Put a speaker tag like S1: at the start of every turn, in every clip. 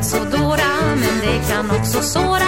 S1: lätt så dåra men det kan också såra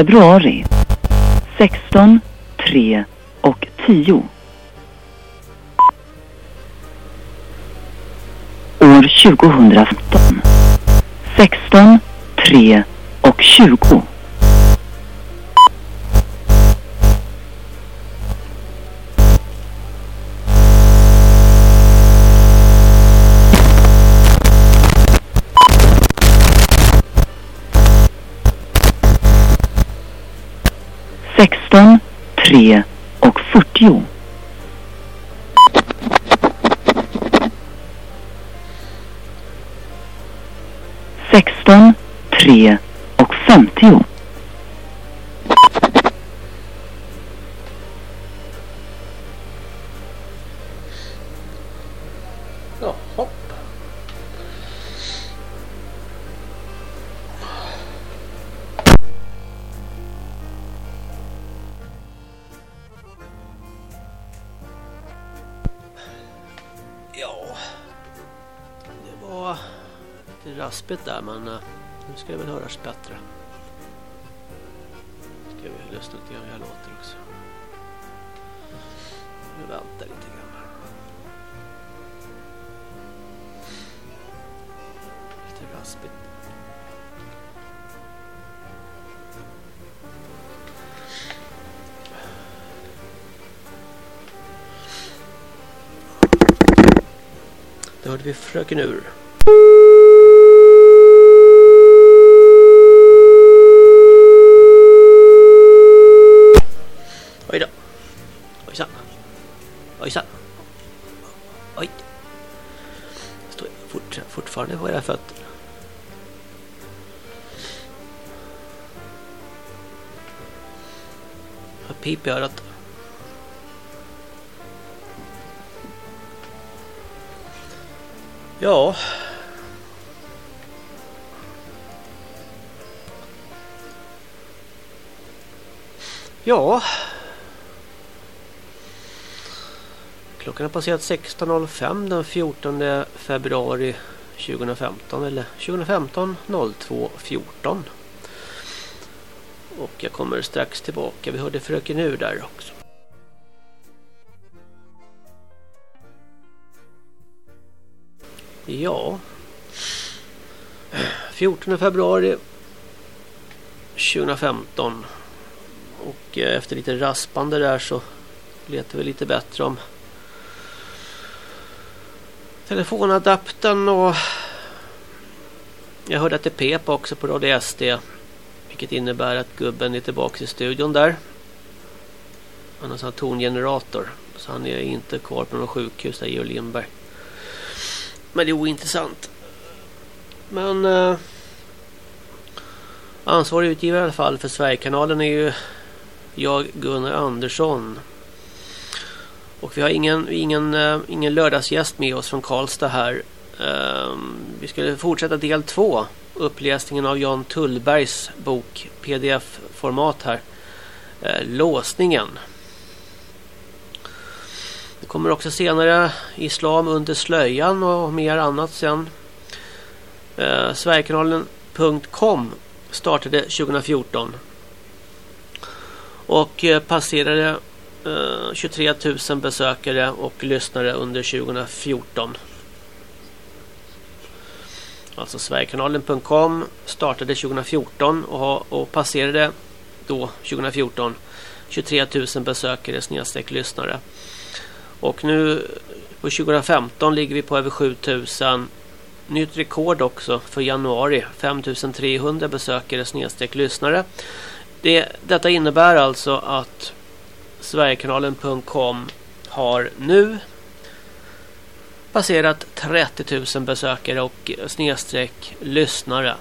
S2: februari 16, 3 och 10. År 2015 16, 3 och
S3: 20. där men eh, nu ska det väl höras bättre. Nu Ska vi lyssna lite grann hur jag låter också. Nu väntar lite grann. Lite raspigt. Då hörde vi Fröken Ur. nyp i örat. Ja. Ja. Klockan har passerat 16.05 den 14 februari 2015 eller 2015 02.14. Och jag kommer strax tillbaka. Vi hörde fröken ur där också. Ja. 14 februari 2015. Och eh, efter lite raspande där så letar vi lite bättre om telefonadaptern och jag hörde att det pep också på Radio SD. Vilket innebär att gubben är tillbaka i studion där. Han har en tongenerator. Så han är inte kvar på något sjukhus där Georg Lindberg. Men det är ointressant. Men eh, ansvarig utgivare i alla fall för Sverigekanalen är ju jag Gunnar Andersson. Och vi har ingen, ingen, eh, ingen lördagsgäst med oss från Karlstad här. Eh, vi skulle fortsätta del två. Uppläsningen av Jan Tullbergs bok pdf-format här. Eh, låsningen. Det kommer också senare Islam under slöjan och mer annat sen. Eh, Sverigekanalen.com startade 2014. Och eh, passerade eh, 23 000 besökare och lyssnare under 2014. Alltså Sverigekanalen.com startade 2014 och, och passerade då 2014 23 000 besökare snedstreck lyssnare. Och nu på 2015 ligger vi på över 7 000. Nytt rekord också för januari 5 300 besökare snedstreck lyssnare. Det, detta innebär alltså att Sverigekanalen.com har nu passerat 30 000 besökare och snedstreck lyssnare.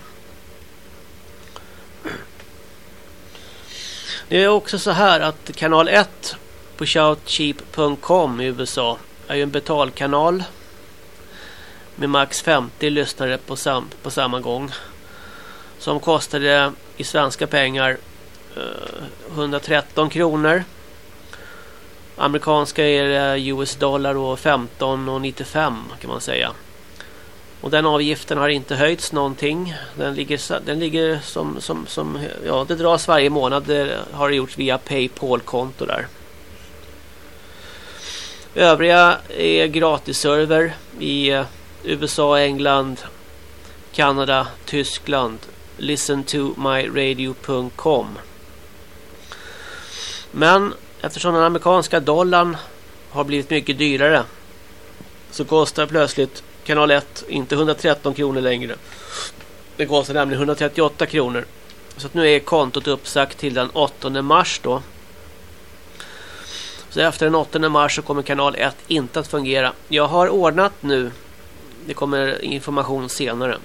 S3: Det är också så här att kanal 1 på shoutcheap.com i USA är ju en betalkanal med max 50 lyssnare på, sam på samma gång. Som kostade i svenska pengar eh, 113 kronor. Amerikanska är det US dollar och 15,95 kan man säga. Och den avgiften har inte höjts någonting. Den ligger, den ligger som, som, som, ja det dras varje månad. Det har det gjorts via Paypal-konto där. Övriga är gratisserver i USA, England, Kanada, Tyskland. Listen to myradio.com Men Eftersom den amerikanska dollarn har blivit mycket dyrare så kostar plötsligt kanal 1 inte 113 kronor längre. Det kostar nämligen 138 kronor. Så att nu är kontot uppsagt till den 8 mars då. Så efter den 8 mars så kommer kanal 1 inte att fungera. Jag har ordnat nu. Det kommer information senare.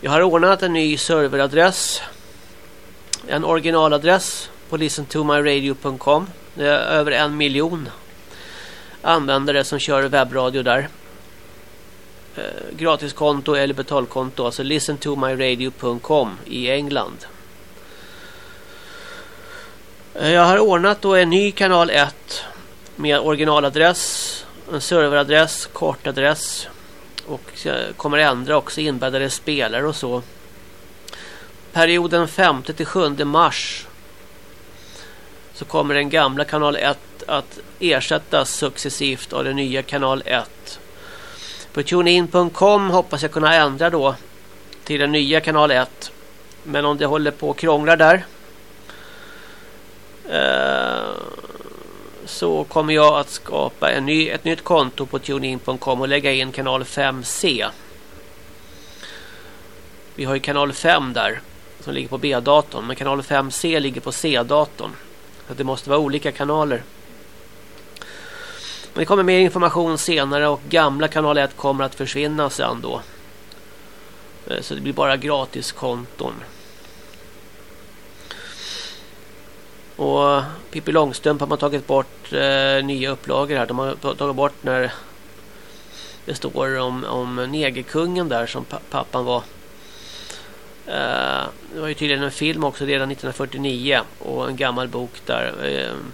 S3: Jag har ordnat en ny serveradress. En originaladress på listentomyradio.com. Det är över en miljon användare som kör webbradio där. Eh, gratiskonto eller betalkonto. Alltså listentomyradio.com i England. Eh, jag har ordnat då en ny kanal 1 med originaladress, en serveradress, kortadress och kommer ändra också inbäddade spelare och så. Perioden 5 till 7 mars så kommer den gamla kanal 1 att ersättas successivt av den nya kanal 1. På tunein.com hoppas jag kunna ändra då till den nya kanal 1. Men om det håller på att krångla där eh, så kommer jag att skapa en ny, ett nytt konto på tunein.com och lägga in kanal 5C. Vi har ju kanal 5 där som ligger på B-datorn men kanal 5C ligger på C-datorn. Så det måste vara olika kanaler. Men det kommer mer information senare och gamla kanal 1 kommer att försvinna sen då. Eh, så det blir bara gratiskonton. Och Pippi Långstrump har man tagit bort eh, nya upplagor här. De har tagit bort när Det står om, om negerkungen där som pappan var. Eh, det var ju tydligen en film också redan 1949 och en gammal bok där. Ehm,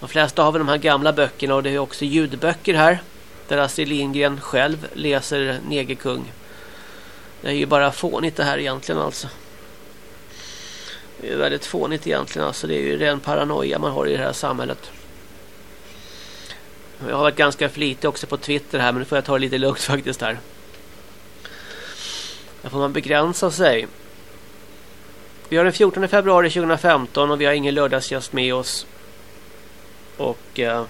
S3: de flesta har väl de här gamla böckerna och det är också ljudböcker här. Där Astrid Lindgren själv läser Negerkung. Det är ju bara fånigt det här egentligen alltså. Det är väldigt fånigt egentligen alltså. Det är ju ren paranoia man har i det här samhället. Jag har varit ganska flitig också på Twitter här men nu får jag ta det lite lugnt faktiskt här. Där får man begränsa sig. Vi har den 14 februari 2015 och vi har ingen lördagsgäst med oss. Och... Eh,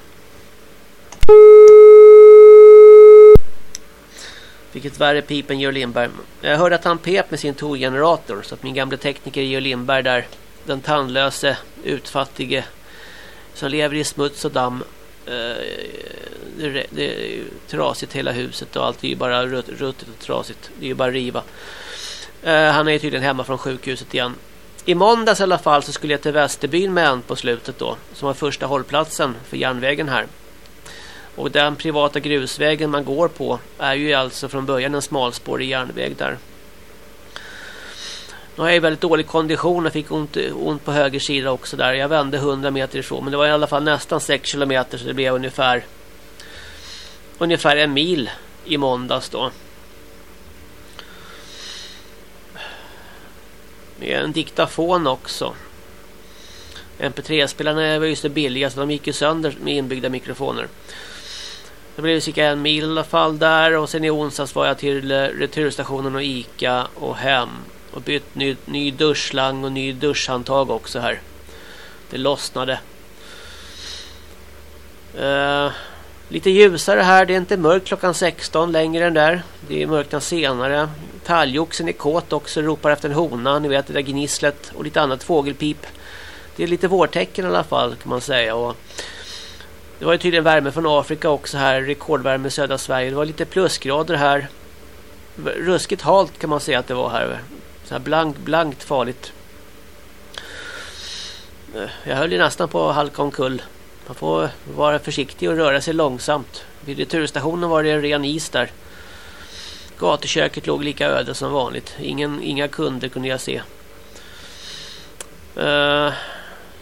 S3: Vilket värre pip än Georg Lindberg. Jag hörde att han pep med sin torgenerator. Så att min gamla tekniker Georg Lindberg där. Den tandlöse, utfattige. Som lever i smuts och damm. Eh, det, det är trasigt hela huset och allt är ju bara ruttet och trasigt. Det är ju bara riva. Eh, han är tydligen hemma från sjukhuset igen. I måndags i alla fall så skulle jag till Västerbyn med en på slutet då. Som var första hållplatsen för järnvägen här. Och den privata grusvägen man går på är ju alltså från början en smalspårig järnväg där. Nu har jag väldigt dålig kondition Jag fick ont, ont på höger sida också där. Jag vände 100 meter ifrån men det var i alla fall nästan 6 kilometer så det blev ungefär ungefär en mil i måndags då. Med en diktafon också. MP3-spelarna var ju så billiga så de gick ju sönder med inbyggda mikrofoner. Det blev cirka en mil i alla fall där och sen i onsdags var jag till eh, returstationen och Ica och hem och bytt ny, ny duschslang och ny duschhandtag också här. Det lossnade. Uh, lite ljusare här. Det är inte mörkt klockan 16 längre än där. Det är mörkt senare. Talgoxen är kåt också. Ropar efter en hona. Ni vet det där gnisslet och lite annat fågelpip. Det är lite vårtecken i alla fall kan man säga. Och det var ju tydligen värme från Afrika också här. Rekordvärme i södra Sverige. Det var lite plusgrader här. Ruskigt halt kan man säga att det var här. Så här blank, blankt farligt. Jag höll ju nästan på att halka omkull. Man får vara försiktig och röra sig långsamt. Vid returstationen var det ren is där. Gatuköket låg lika öde som vanligt. Ingen, inga kunder kunde jag se. Uh,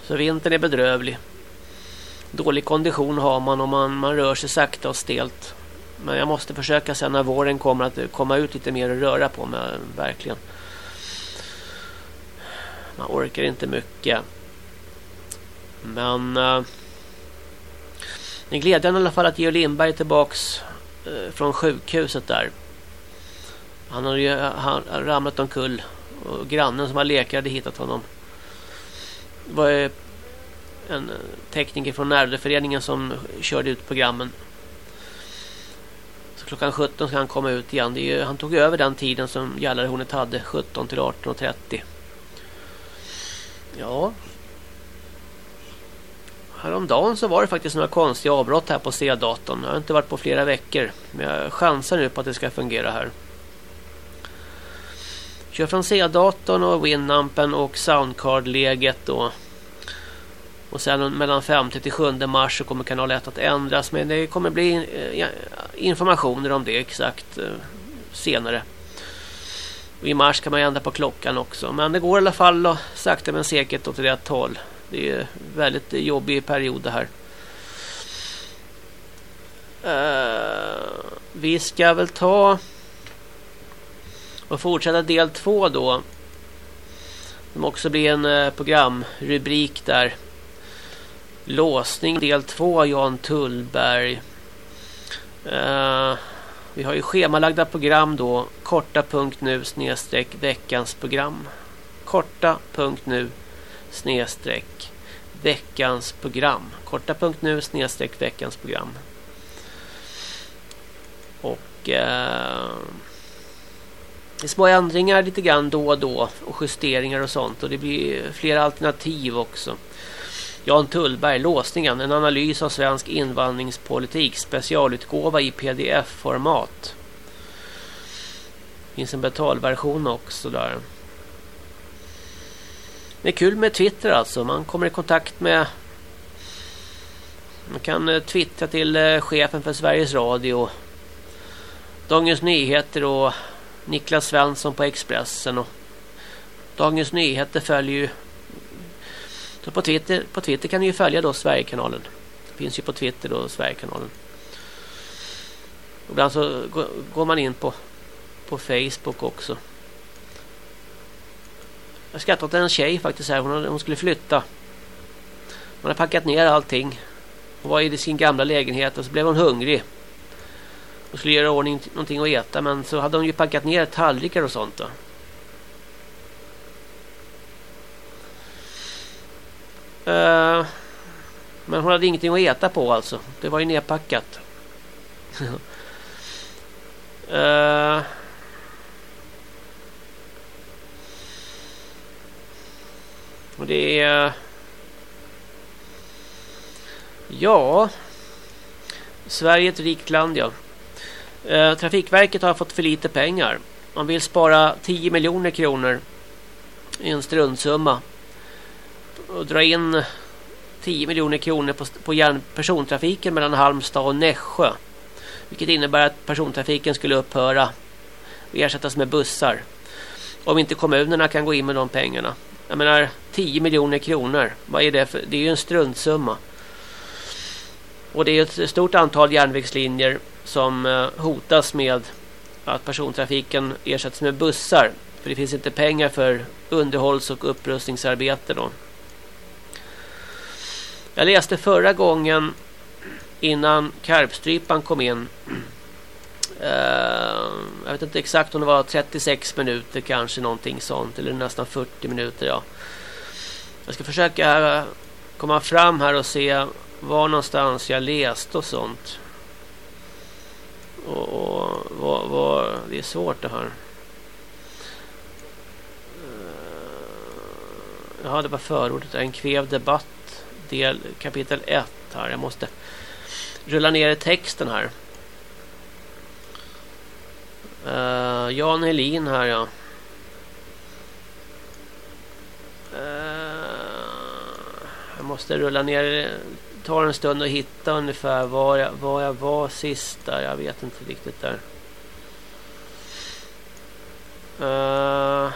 S3: så vintern är bedrövlig. Dålig kondition har man och man, man rör sig sakta och stelt. Men jag måste försöka sen när våren kommer att komma ut lite mer och röra på mig. Verkligen. Man orkar inte mycket. Men... Uh, det är glädjande i alla fall att Georg Lindberg är tillbaks eh, från sjukhuset där. Han har ju han, ramlat omkull. Och grannen som var läkare hade hittat honom. Det var en eh, tekniker från Närvdeföreningen som körde ut programmen. Så klockan 17 ska han komma ut igen. Ju, han tog över den tiden som Jallarhornet hade. 17 till 18.30. Ja. Häromdagen så var det faktiskt några konstiga avbrott här på C-datorn. Jag har inte varit på flera veckor. Men jag chansar nu på att det ska fungera här. Kör från C-datorn och Winampen och Soundcard-läget då. Och sen mellan 5 till 7 mars så kommer kanal 1 att ändras. Men det kommer bli eh, informationer om det exakt eh, senare. Och I mars kan man ändra på klockan också. Men det går i alla fall sakta men säkert åt rätt håll. Det är väldigt jobbig period det här. Uh, vi ska väl ta och fortsätta del två då. Som också blir en uh, programrubrik där. Låsning del två Jan Tullberg. Uh, vi har ju schemalagda program då. Korta punkt nu snedstreck veckans program. Korta punkt nu snedstreck veckans program. Korta punkt nu snedstreck veckans program. Och eh, det är små ändringar lite grann då och då och justeringar och sånt och det blir flera alternativ också. Jan Tullberg, Låsningen, en analys av svensk invandringspolitik, specialutgåva i pdf-format. finns en betalversion också där. Det är kul med Twitter alltså. Man kommer i kontakt med... Man kan eh, twittra till eh, chefen för Sveriges Radio. Dagens Nyheter och Niklas Svensson på Expressen och Dagens Nyheter följer ju så på Twitter, på Twitter kan ni ju följa då Sverigekanalen. Det finns ju på Twitter då Sverigekanalen. Ibland så går man in på på Facebook också. Jag skrattar åt en tjej faktiskt här. Hon, hon skulle flytta. Hon hade packat ner allting. Hon var i sin gamla lägenhet och så blev hon hungrig. Hon skulle göra ordning någonting att äta men så hade hon ju packat ner tallrikar och sånt då. Uh, men hon hade ingenting att äta på alltså. Det var ju nedpackat. uh, eh, och det är... Ja... Sverige är ett rikt land, ja. Eh, Trafikverket har fått för lite pengar. Man vill spara 10 miljoner kronor i en struntsumma och dra in 10 miljoner kronor på, på persontrafiken mellan Halmstad och Nässjö. Vilket innebär att persontrafiken skulle upphöra och ersättas med bussar. Om inte kommunerna kan gå in med de pengarna. Jag menar 10 miljoner kronor. Vad är det för? Det är ju en struntsumma. Och det är ett stort antal järnvägslinjer som eh, hotas med att persontrafiken ersätts med bussar. För det finns inte pengar för underhålls- och upprustningsarbete då. Jag läste förra gången innan karpstrypan kom in. Eh, jag vet inte exakt om det var 36 minuter kanske någonting sånt eller nästan 40 minuter ja. Jag ska försöka komma fram här och se var någonstans jag läste och sånt. Och, och vad, vad, det är svårt det här. Eh, jag hade bara förordet. En kväv debatt del kapitel 1 här. Jag måste rulla ner i texten här. Uh, Jan Helin här ja. Uh, jag måste rulla ner. tar en stund att hitta ungefär var jag, var jag var sist där. Jag vet inte riktigt där. Uh,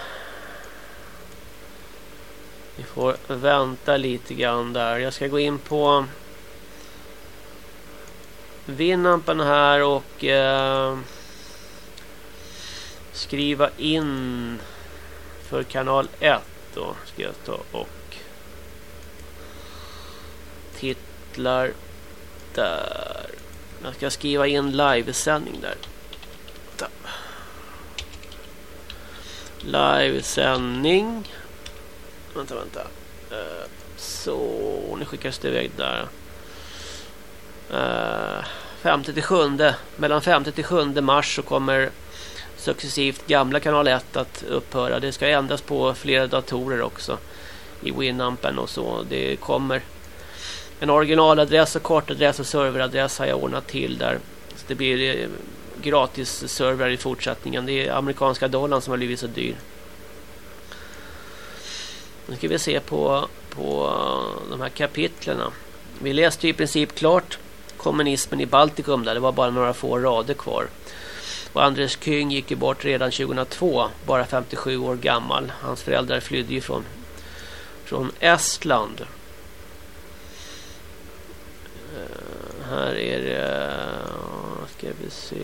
S3: vi får vänta lite grann där. Jag ska gå in på Vinnampen här och Uh, skriva in för kanal 1 då ska jag ta och titlar där. Jag ska skriva in livesändning där. Livesändning vänta, vänta. Eh, så, nu skickas det iväg där. Uh, 5 till 7, mellan 5 till 7 mars så kommer successivt gamla kanal 1 att upphöra. Det ska ändras på flera datorer också i Winampen och så. Det kommer en originaladress och kortadress och serveradress har jag ordnat till där. Så det blir eh, gratis server i fortsättningen. Det är amerikanska dollarn som har blivit så dyr. Nu ska vi se på, på de här kapitlerna. Vi läste i princip klart kommunismen i Baltikum där. Det var bara några få rader kvar. Och Andres Kung gick ju bort redan 2002, bara 57 år gammal. Hans föräldrar flydde ju från, från Estland. Uh, här är det... Uh, ska vi se...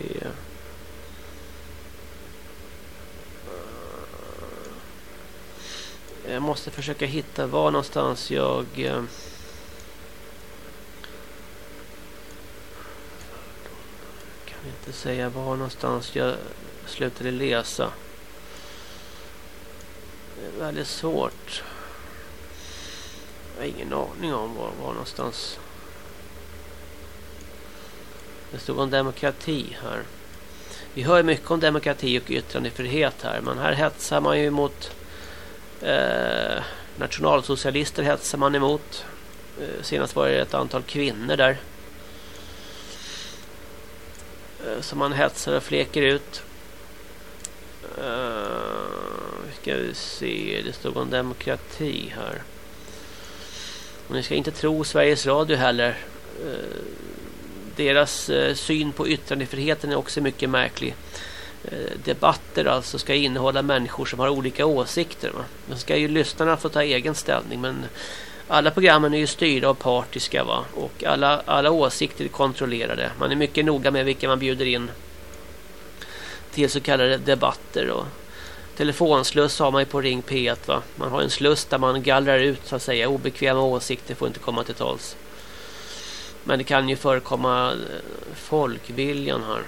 S3: Eh, jag måste försöka hitta var någonstans jag... Jag kan inte säga var någonstans jag slutade läsa. Det är väldigt svårt. Jag har ingen aning om var, var någonstans. Det stod om demokrati här. Vi hör mycket om demokrati och yttrandefrihet här. Men här hetsar man ju mot Eh, nationalsocialister hetsar man emot. Eh, senast var det ett antal kvinnor där. Eh, som man hetsar och fleker ut. Eh, ska vi se, det stod om demokrati här. Och ni ska inte tro Sveriges Radio heller. Uh, deras uh, syn på yttrandefriheten är också mycket märklig. Debatter alltså ska innehålla människor som har olika åsikter. Va? Ska ju lyssnarna få ta egen ställning men alla programmen är ju styrda och partiska va? och alla, alla åsikter är kontrollerade. Man är mycket noga med vilka man bjuder in till så kallade debatter och telefonsluss har man ju på Ring P1 va. Man har en sluss där man gallrar ut så att säga obekväma åsikter får inte komma till tals. Men det kan ju förekomma eh, folkviljan här.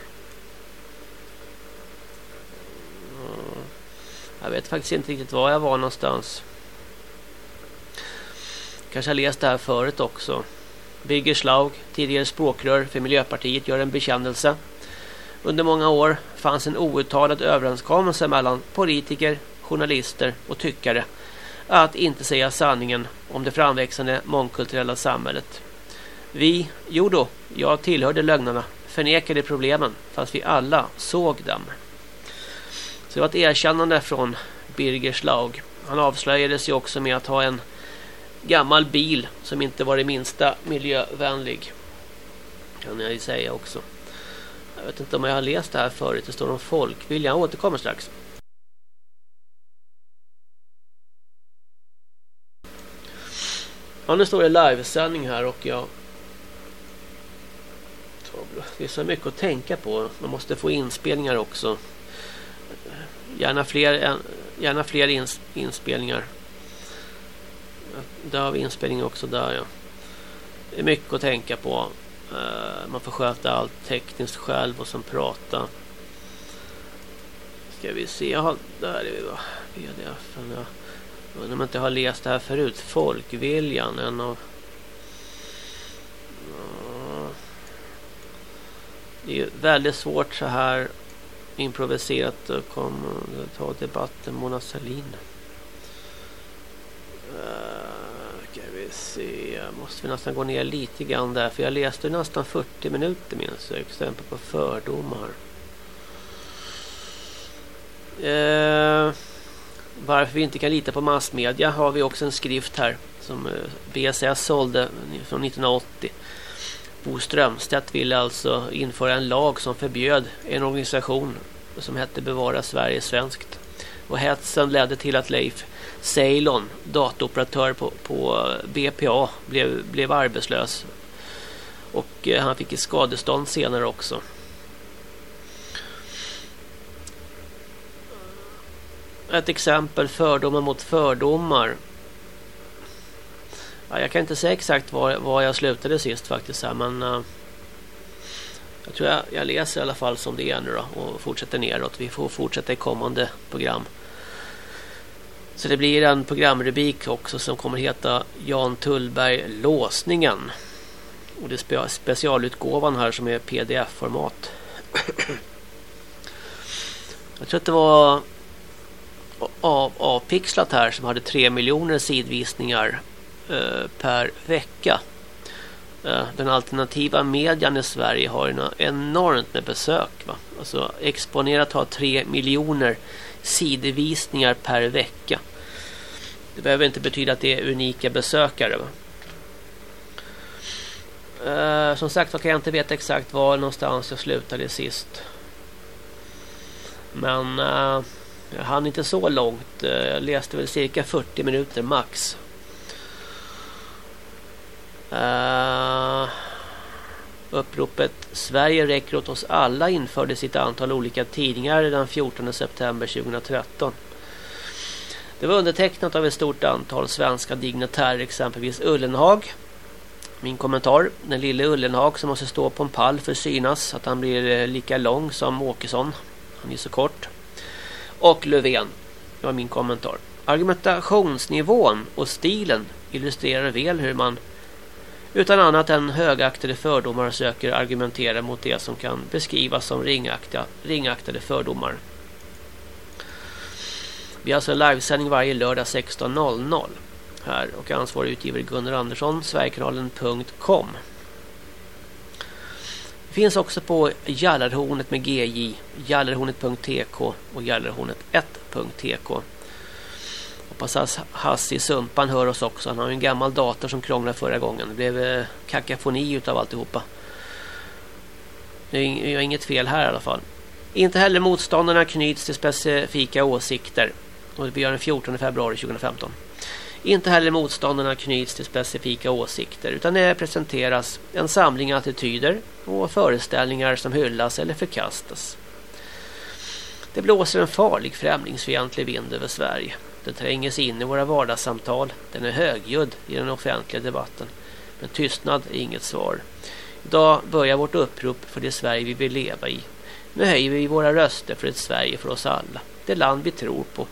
S3: Jag vet faktiskt inte riktigt var jag var någonstans. Kanske har läst det här förut också. Birger Schlaug, tidigare språkrör för Miljöpartiet, gör en bekännelse. Under många år fanns en outtalad överenskommelse mellan politiker, journalister och tyckare att inte säga sanningen om det framväxande mångkulturella samhället. Vi, jo då, jag tillhörde lögnarna, förnekade problemen fast vi alla såg dem. Så det var ett erkännande från Birger Schlaug. Han avslöjades ju också med att ha en gammal bil som inte var det minsta miljövänlig. Kan jag ju säga också. Jag vet inte om jag har läst det här förut. Det står om folkvilja. Jag återkommer strax. Ja, nu står det livesändning här och jag... Det är så mycket att tänka på. Man måste få inspelningar också. Gärna fler, gärna fler inspelningar. Där har vi inspelning också där ja. Det är mycket att tänka på. Eh, man får sköta allt tekniskt själv och sen prata. Ska vi se. Jaha, där är vi va. VDF. Jag undrar om jag inte har läst det här förut. Folkviljan. En av... Det är ju väldigt svårt så här improviserat att komma ta debatten Mona Sahlin. Eh, Se. Jag måste vi nästan gå ner lite grann där. För jag läste nästan 40 minuter minns jag. Exempel på fördomar. Eh, varför vi inte kan lita på massmedia har vi också en skrift här. Som eh, BSS sålde från 1980. Bo Strömstedt ville alltså införa en lag som förbjöd en organisation som hette Bevara Sverige svenskt. Och hetsen ledde till att Leif Ceylon, datoperatör på, på BPA, blev, blev arbetslös. Och eh, han fick ett skadestånd senare också. Ett exempel, fördomar mot fördomar. Ja, jag kan inte säga exakt var, var jag slutade sist faktiskt här, men uh, jag tror jag, jag läser i alla fall som det är nu då och fortsätter neråt. Vi får fortsätta i kommande program. Så det blir en programrubrik också som kommer heta Jan Tullberg Låsningen. Och det är specialutgåvan här som är pdf-format. Jag tror att det var avpixlat här som hade 3 miljoner sidvisningar eh, per vecka. Eh, den alternativa medien i Sverige har enormt med besök. Va? Alltså Exponerat har 3 miljoner sidvisningar per vecka. Det behöver inte betyda att det är unika besökare. Va? Uh, som sagt så kan jag inte veta exakt var någonstans jag slutade sist. Men uh, jag hann inte så långt. Uh, jag läste väl cirka 40 minuter max. Uh, uppropet Sverige räcker åt oss alla infördes i ett antal olika tidningar den 14 september 2013. Det var undertecknat av ett stort antal svenska dignitärer, exempelvis Ullenhag. Min kommentar, den lille Ullenhag som måste stå på en pall för synas att han blir eh, lika lång som Åkesson. Han är så kort. Och Löfven, det var min kommentar. Argumentationsnivån och stilen illustrerar väl hur man utan annat än högaktade fördomar söker argumentera mot det som kan beskrivas som ringakta, ringaktade fördomar. Vi har alltså en livesändning varje lördag 16.00 här och ansvarig utgivare Gunnar Andersson, sverigekanalen.com. Det finns också på Jallarhornet med GJ, jallarhornet.tk och jallarhornet1.tk. Hoppas att Hassi Sumpan hör oss också. Han har ju en gammal dator som krånglade förra gången. Det blev eh, kakafoni utav alltihopa. Det är inget fel här i alla fall. Inte heller motståndarna knyts till specifika åsikter. Och vi gör den 14 februari 2015. Inte heller motståndarna knyts till specifika åsikter utan det presenteras en samling attityder och föreställningar som hyllas eller förkastas. Det blåser en farlig främlingsfientlig vind över Sverige. Den tränger sig in i våra vardagssamtal. Den är högljudd i den offentliga debatten. Men tystnad är inget svar. Idag börjar vårt upprop för det Sverige vi vill leva i. Nu höjer vi våra röster för ett Sverige för oss alla. Det land vi tror på.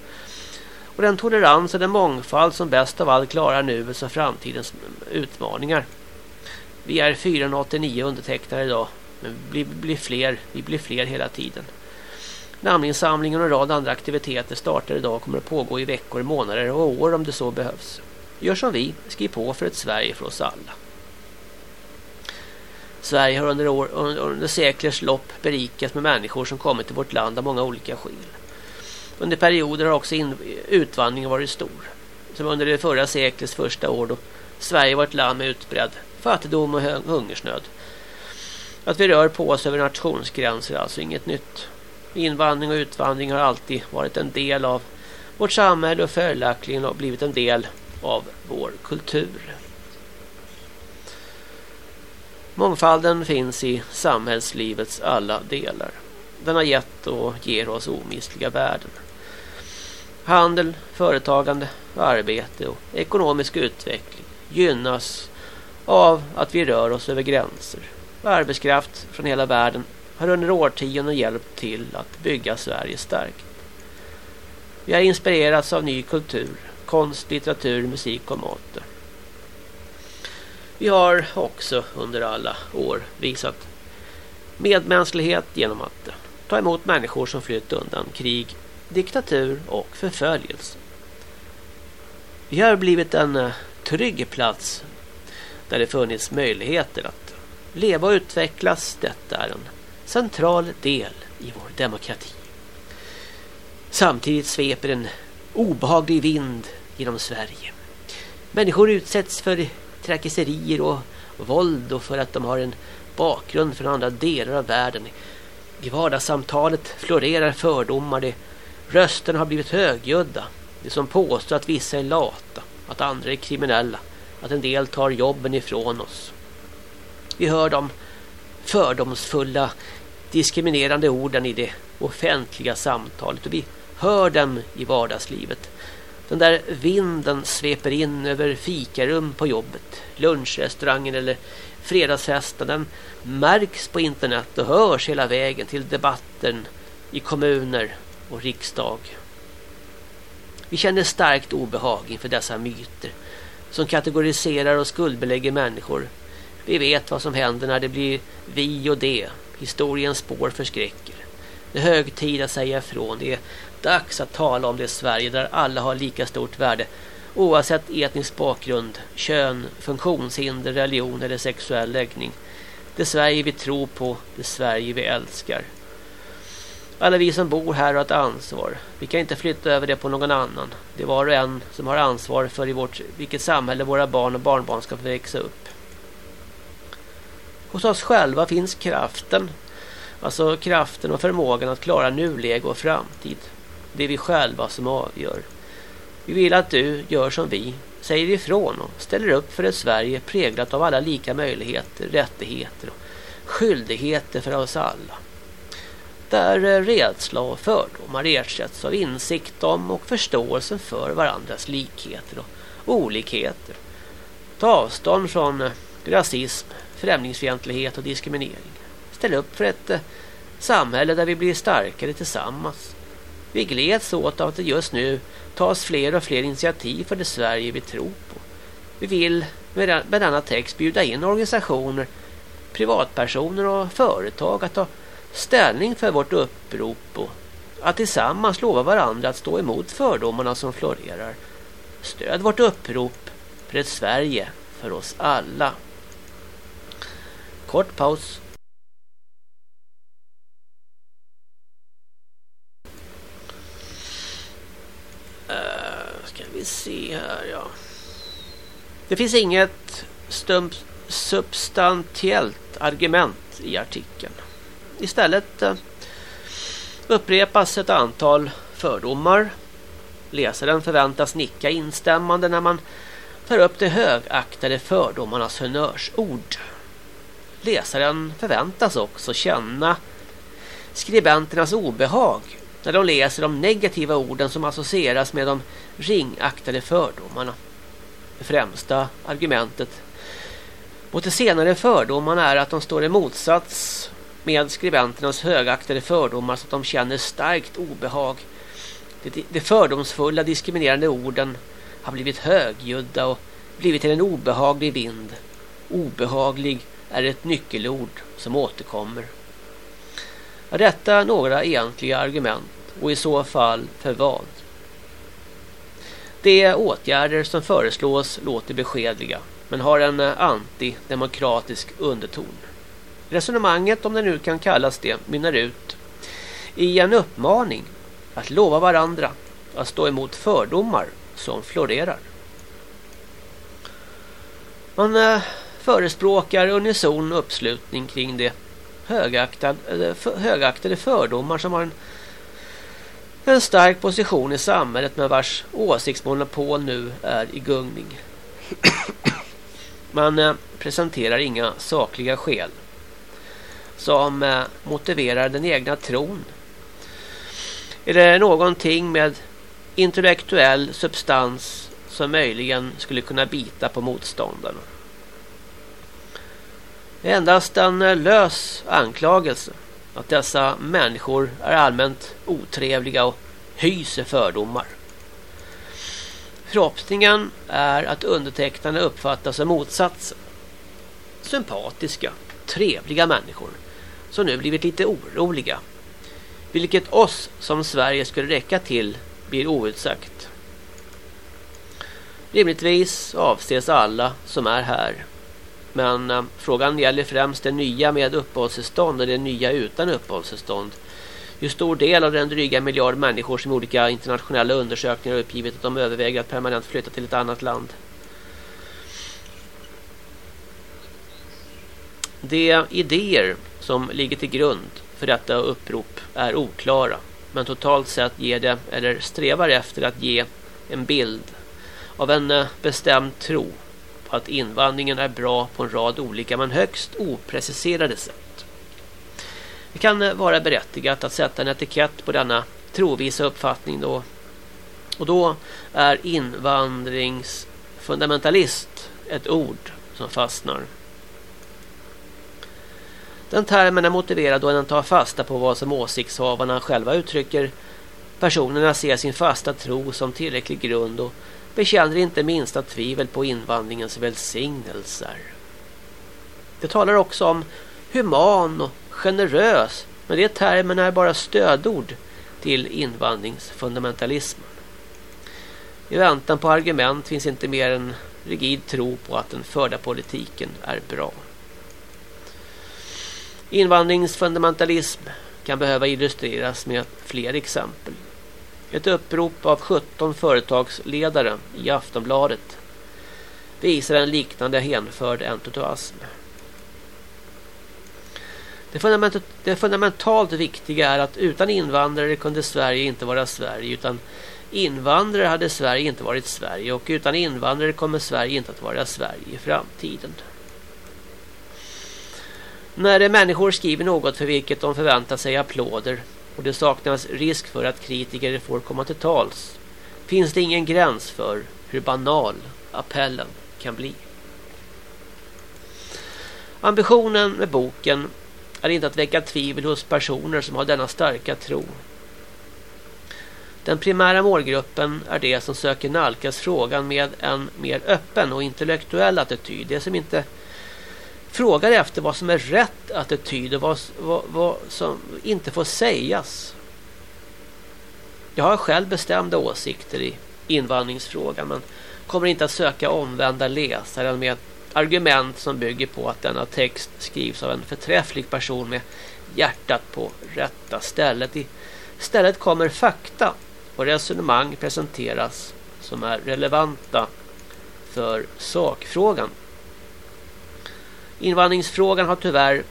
S3: Och den tolerans och den mångfald som bäst av allt klarar nuets och framtidens utmaningar. Vi är 489 undertecknare idag. Men vi blir fler, vi blir fler hela tiden. Namninsamlingen och en rad andra aktiviteter startar idag och kommer att pågå i veckor, månader och år om det så behövs. Gör som vi, skriv på för ett Sverige för oss alla. Sverige har under, år, under seklers lopp berikats med människor som kommit till vårt land av många olika skäl. Under perioder har också in, utvandringen varit stor. Som under det förra seklets första år då Sverige var ett land med utbredd fattigdom och hungersnöd. Att vi rör på oss över nationsgränser är alltså inget nytt. Invandring och utvandring har alltid varit en del av vårt samhälle och följaktligen har blivit en del av vår kultur. Mångfalden finns i samhällslivets alla delar. Den har gett och ger oss omistliga värden. Handel, företagande, arbete och ekonomisk utveckling gynnas av att vi rör oss över gränser. Arbetskraft från hela världen har under årtionden hjälpt till att bygga Sverige starkt. Vi har inspirerats av ny kultur, konst, litteratur, musik och mat. Vi har också under alla år visat medmänsklighet genom att ta emot människor som flytt undan krig, diktatur och förföljelse. Vi har blivit en eh, trygg plats där det funnits möjligheter att leva och utvecklas. Detta är en central del i vår demokrati. Samtidigt sveper en obehaglig vind genom Sverige. Människor utsätts för trakasserier och våld och för att de har en bakgrund från andra delar av världen. I vardagssamtalet florerar fördomar. Det, har blivit högljudda. Det som påstår att vissa är lata, att andra är kriminella, att en del tar jobben ifrån oss. Vi hör de fördomsfulla diskriminerande orden i det offentliga samtalet och vi hör dem i vardagslivet. Den där vinden sveper in över fikarum på jobbet, lunchrestaurangen eller fredagsfesten. Den märks på internet och hörs hela vägen till debatten i kommuner och riksdag. Vi känner starkt obehag inför dessa myter som kategoriserar och skuldbelägger människor. Vi vet vad som händer när det blir vi och det. Historiens spår förskräcker. Det är hög tid att säga ifrån. Det är dags att tala om det Sverige där alla har lika stort värde oavsett etnisk bakgrund, kön, funktionshinder, religion eller sexuell läggning. Det Sverige vi tror på, det Sverige vi älskar. Alla vi som bor här har ett ansvar. Vi kan inte flytta över det på någon annan. Det är var och en som har ansvar för i vårt, vilket samhälle våra barn och barnbarn ska få växa upp. Hos oss själva finns kraften, alltså kraften och förmågan att klara nuläge och framtid. Det är vi själva som avgör. Vi vill att du gör som vi, säger ifrån och ställer upp för ett Sverige präglat av alla lika möjligheter, rättigheter och skyldigheter för oss alla. Där rädsla och fördomar ersätts av insikt om och förståelse för varandras likheter och olikheter. Ta avstånd från rasism, främlingsfientlighet och diskriminering. Ställ upp för ett eh, samhälle där vi blir starkare tillsammans vi gläds åt att det just nu tas fler och fler initiativ för det Sverige vi tror på. Vi vill med denna text bjuda in organisationer, privatpersoner och företag att ta ställning för vårt upprop och att tillsammans lova varandra att stå emot fördomarna som florerar. Stöd vårt upprop för ett Sverige för oss alla. Kort paus. Uh, ska vi se här, ja. Det finns inget substantiellt argument i artikeln. istället eh, upprepas ett antal fördomar. Läsaren förväntas nicka instämmande när man tar upp de högaktade fördomarnas honnörsord. Läsaren förväntas också känna skribenternas obehag när de läser de negativa orden som associeras med de ringaktade fördomarna. Det främsta argumentet mot de senare fördomarna är att de står i motsats med skribenternas högaktade fördomar så att de känner starkt obehag. De fördomsfulla diskriminerande orden har blivit högljudda och blivit till en obehaglig vind. Obehaglig är ett nyckelord som återkommer. Är detta några egentliga argument och i så fall för vad? De åtgärder som föreslås låter beskedliga men har en antidemokratisk underton. Resonemanget, om det nu kan kallas det, mynnar ut i en uppmaning att lova varandra att stå emot fördomar som florerar. Man eh, förespråkar unison uppslutning kring de högaktade, högaktade fördomar som har en, en stark position i samhället med vars åsiktsmonopol nu är i gungning. Man eh, presenterar inga sakliga skäl som eh, motiverar den egna tron. Är det någonting med intellektuell substans som möjligen skulle kunna bita på motståndarna? Endast en eh, lös anklagelse att dessa människor är allmänt otrevliga och hyser fördomar. Förhoppningen är att undertecknarna uppfattas som motsatsen. Sympatiska, trevliga människor som nu blivit lite oroliga. Vilket oss som Sverige skulle räcka till blir outsagt. Rimligtvis avses alla som är här. Men eh, frågan gäller främst det nya med uppehållstillstånd och det nya utan uppehållstillstånd. Hur stor del av den dryga miljard människor som i olika internationella undersökningar uppgivit att de överväger att permanent flytta till ett annat land. De idéer som ligger till grund för detta upprop är oklara. Men totalt sett ger det, eller strävar efter att ge, en bild av en eh, bestämd tro att invandringen är bra på en rad olika men högst opreciserade sätt. Det kan eh, vara berättigat att sätta en etikett på denna trovisa uppfattning då. Och då är invandringsfundamentalist ett ord som fastnar. Den termen är motiverad då den tar fasta på vad som åsiktshavarna själva uttrycker. Personerna ser sin fasta tro som tillräcklig grund och bekänner inte minsta tvivel på invandringens välsignelser. Det talar också om human och generös, men det termen är bara stödord till invandringsfundamentalismen. I väntan på argument finns inte mer än rigid tro på att den förda politiken är bra. Invandringsfundamentalism kan behöva illustreras med fler exempel. Ett upprop av 17 företagsledare i Aftonbladet visar en liknande hänförd entusiasm. Det, fundament det fundamentalt viktiga är att utan invandrare kunde Sverige inte vara Sverige utan invandrare hade Sverige inte varit Sverige och utan invandrare kommer Sverige inte att vara Sverige i framtiden. När människor skriver något för vilket de förväntar sig applåder och det saknas risk för att kritiker får komma till tals finns det ingen gräns för hur banal appellen kan bli. Ambitionen med boken är inte att väcka tvivel hos personer som har denna starka tro. Den primära målgruppen är det som söker nalkas frågan med en mer öppen och intellektuell attityd. Det som inte frågar efter vad som är rätt attityd och vad, vad, vad som inte får sägas. Jag har själv bestämda åsikter i invandringsfrågan men kommer inte att söka omvända läsaren med argument som bygger på att denna text skrivs av en förträfflig person med hjärtat på rätta stället. Istället kommer fakta och resonemang presenteras som är relevanta för sakfrågan. Invandringsfrågan har tyvärr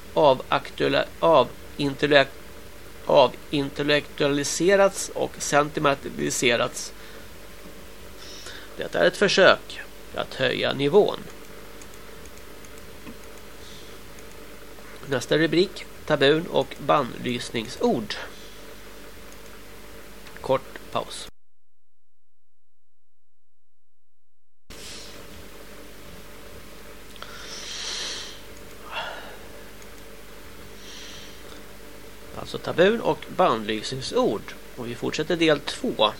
S3: avintellektualiserats och sentimentaliserats. Detta är ett försök att höja nivån. Nästa rubrik, tabun och bannlysningsord. Kort paus. Alltså tabun och bannlysningsord. Och vi fortsätter del två.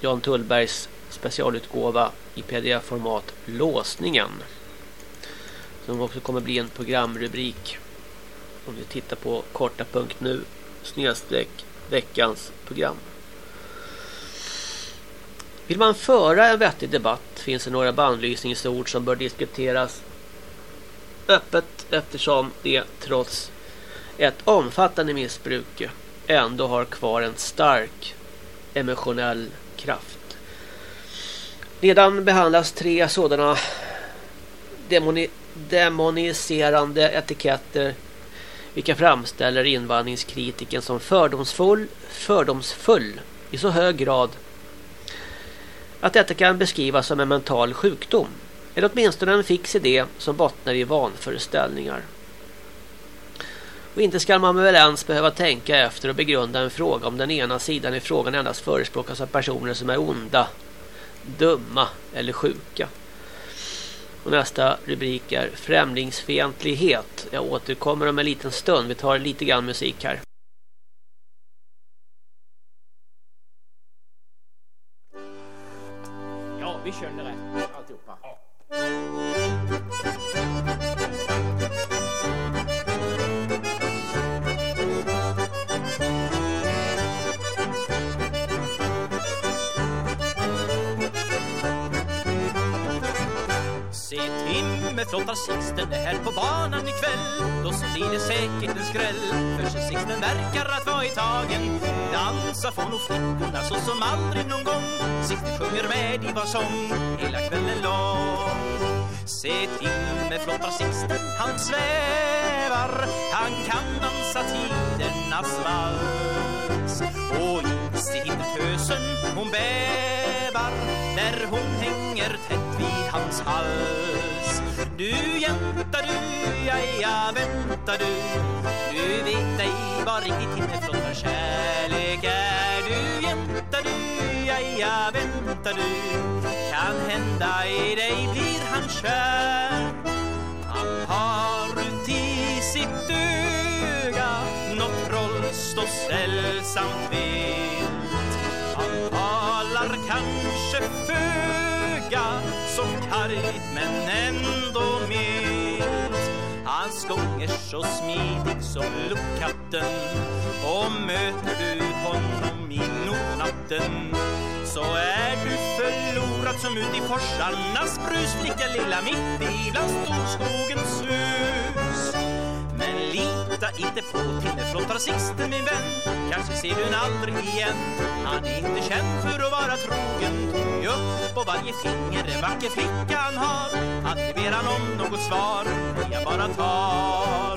S3: Jan Tullbergs specialutgåva i pdf-format Låsningen. Som också kommer bli en programrubrik. Om vi tittar på korta.nu snedstreck veckans program. Vill man föra en vettig debatt finns det några bandlysningsord som bör diskuteras öppet eftersom det trots ett omfattande missbruk ändå har kvar en stark emotionell kraft. Redan behandlas tre sådana demoni demoniserande etiketter vilka framställer invandringskritiken som fördomsfull, fördomsfull i så hög grad att detta kan beskrivas som en mental sjukdom eller åtminstone en fix idé som bottnar i vanföreställningar. Och inte ska man väl ens behöva tänka efter och begrunda en fråga om den ena sidan i frågan endast förespråkas av personer som är onda, dumma eller sjuka. Och nästa rubrik är främlingsfientlighet. Jag återkommer om en liten stund. Vi tar lite grann musik här.
S4: Ja, vi kör nu. Med flottar Sixten är här på banan ikväll. Då så blir det säkert en skräll För Sixten verkar att vara i tagen. Dansa får nog flickorna så som aldrig någon gång. Sixten sjunger med i var sång hela kvällen lång. Se till, med flottar Sixten, han svävar. Han kan dansa tidernas vals. Och is i himmeltösen hon bävar När hon hänger tätt vid hans hals. Du jänta du, ja ja vänta du. Du vet ej vad riktigt himmelflottar kärlek är. Du jänta du, ja ja vänta du. Kan hända i dig blir han kär. Han har uti sitt öga Något rollst och sällsamt vilt Han talar kanske föga kargt men ändå milt Hans gång är så smidig som lokatten Och möter du honom i nordnatten Så är du förlorad som ut i forsarnas brus Flicka lilla mitt i bland storskogens hus. Men lita inte på Tinneflottar Sixten min vän. Kanske ser du en aldrig igen. Han är inte känd för att vara trogen. Tog upp på varje finger en vacker flicka han har. Aldrig ber han om något svar Jag bara tar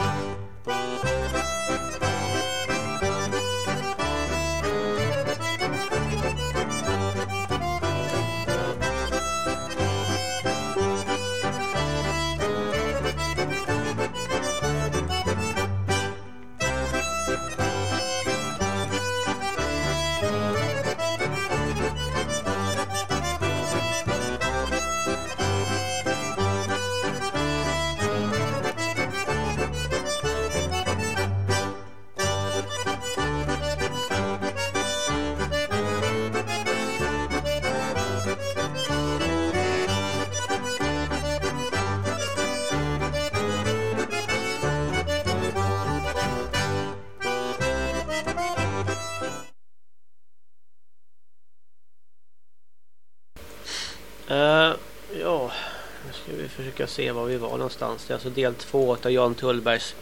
S3: se var vi var någonstans. Det är alltså del två av Jan Tullbergs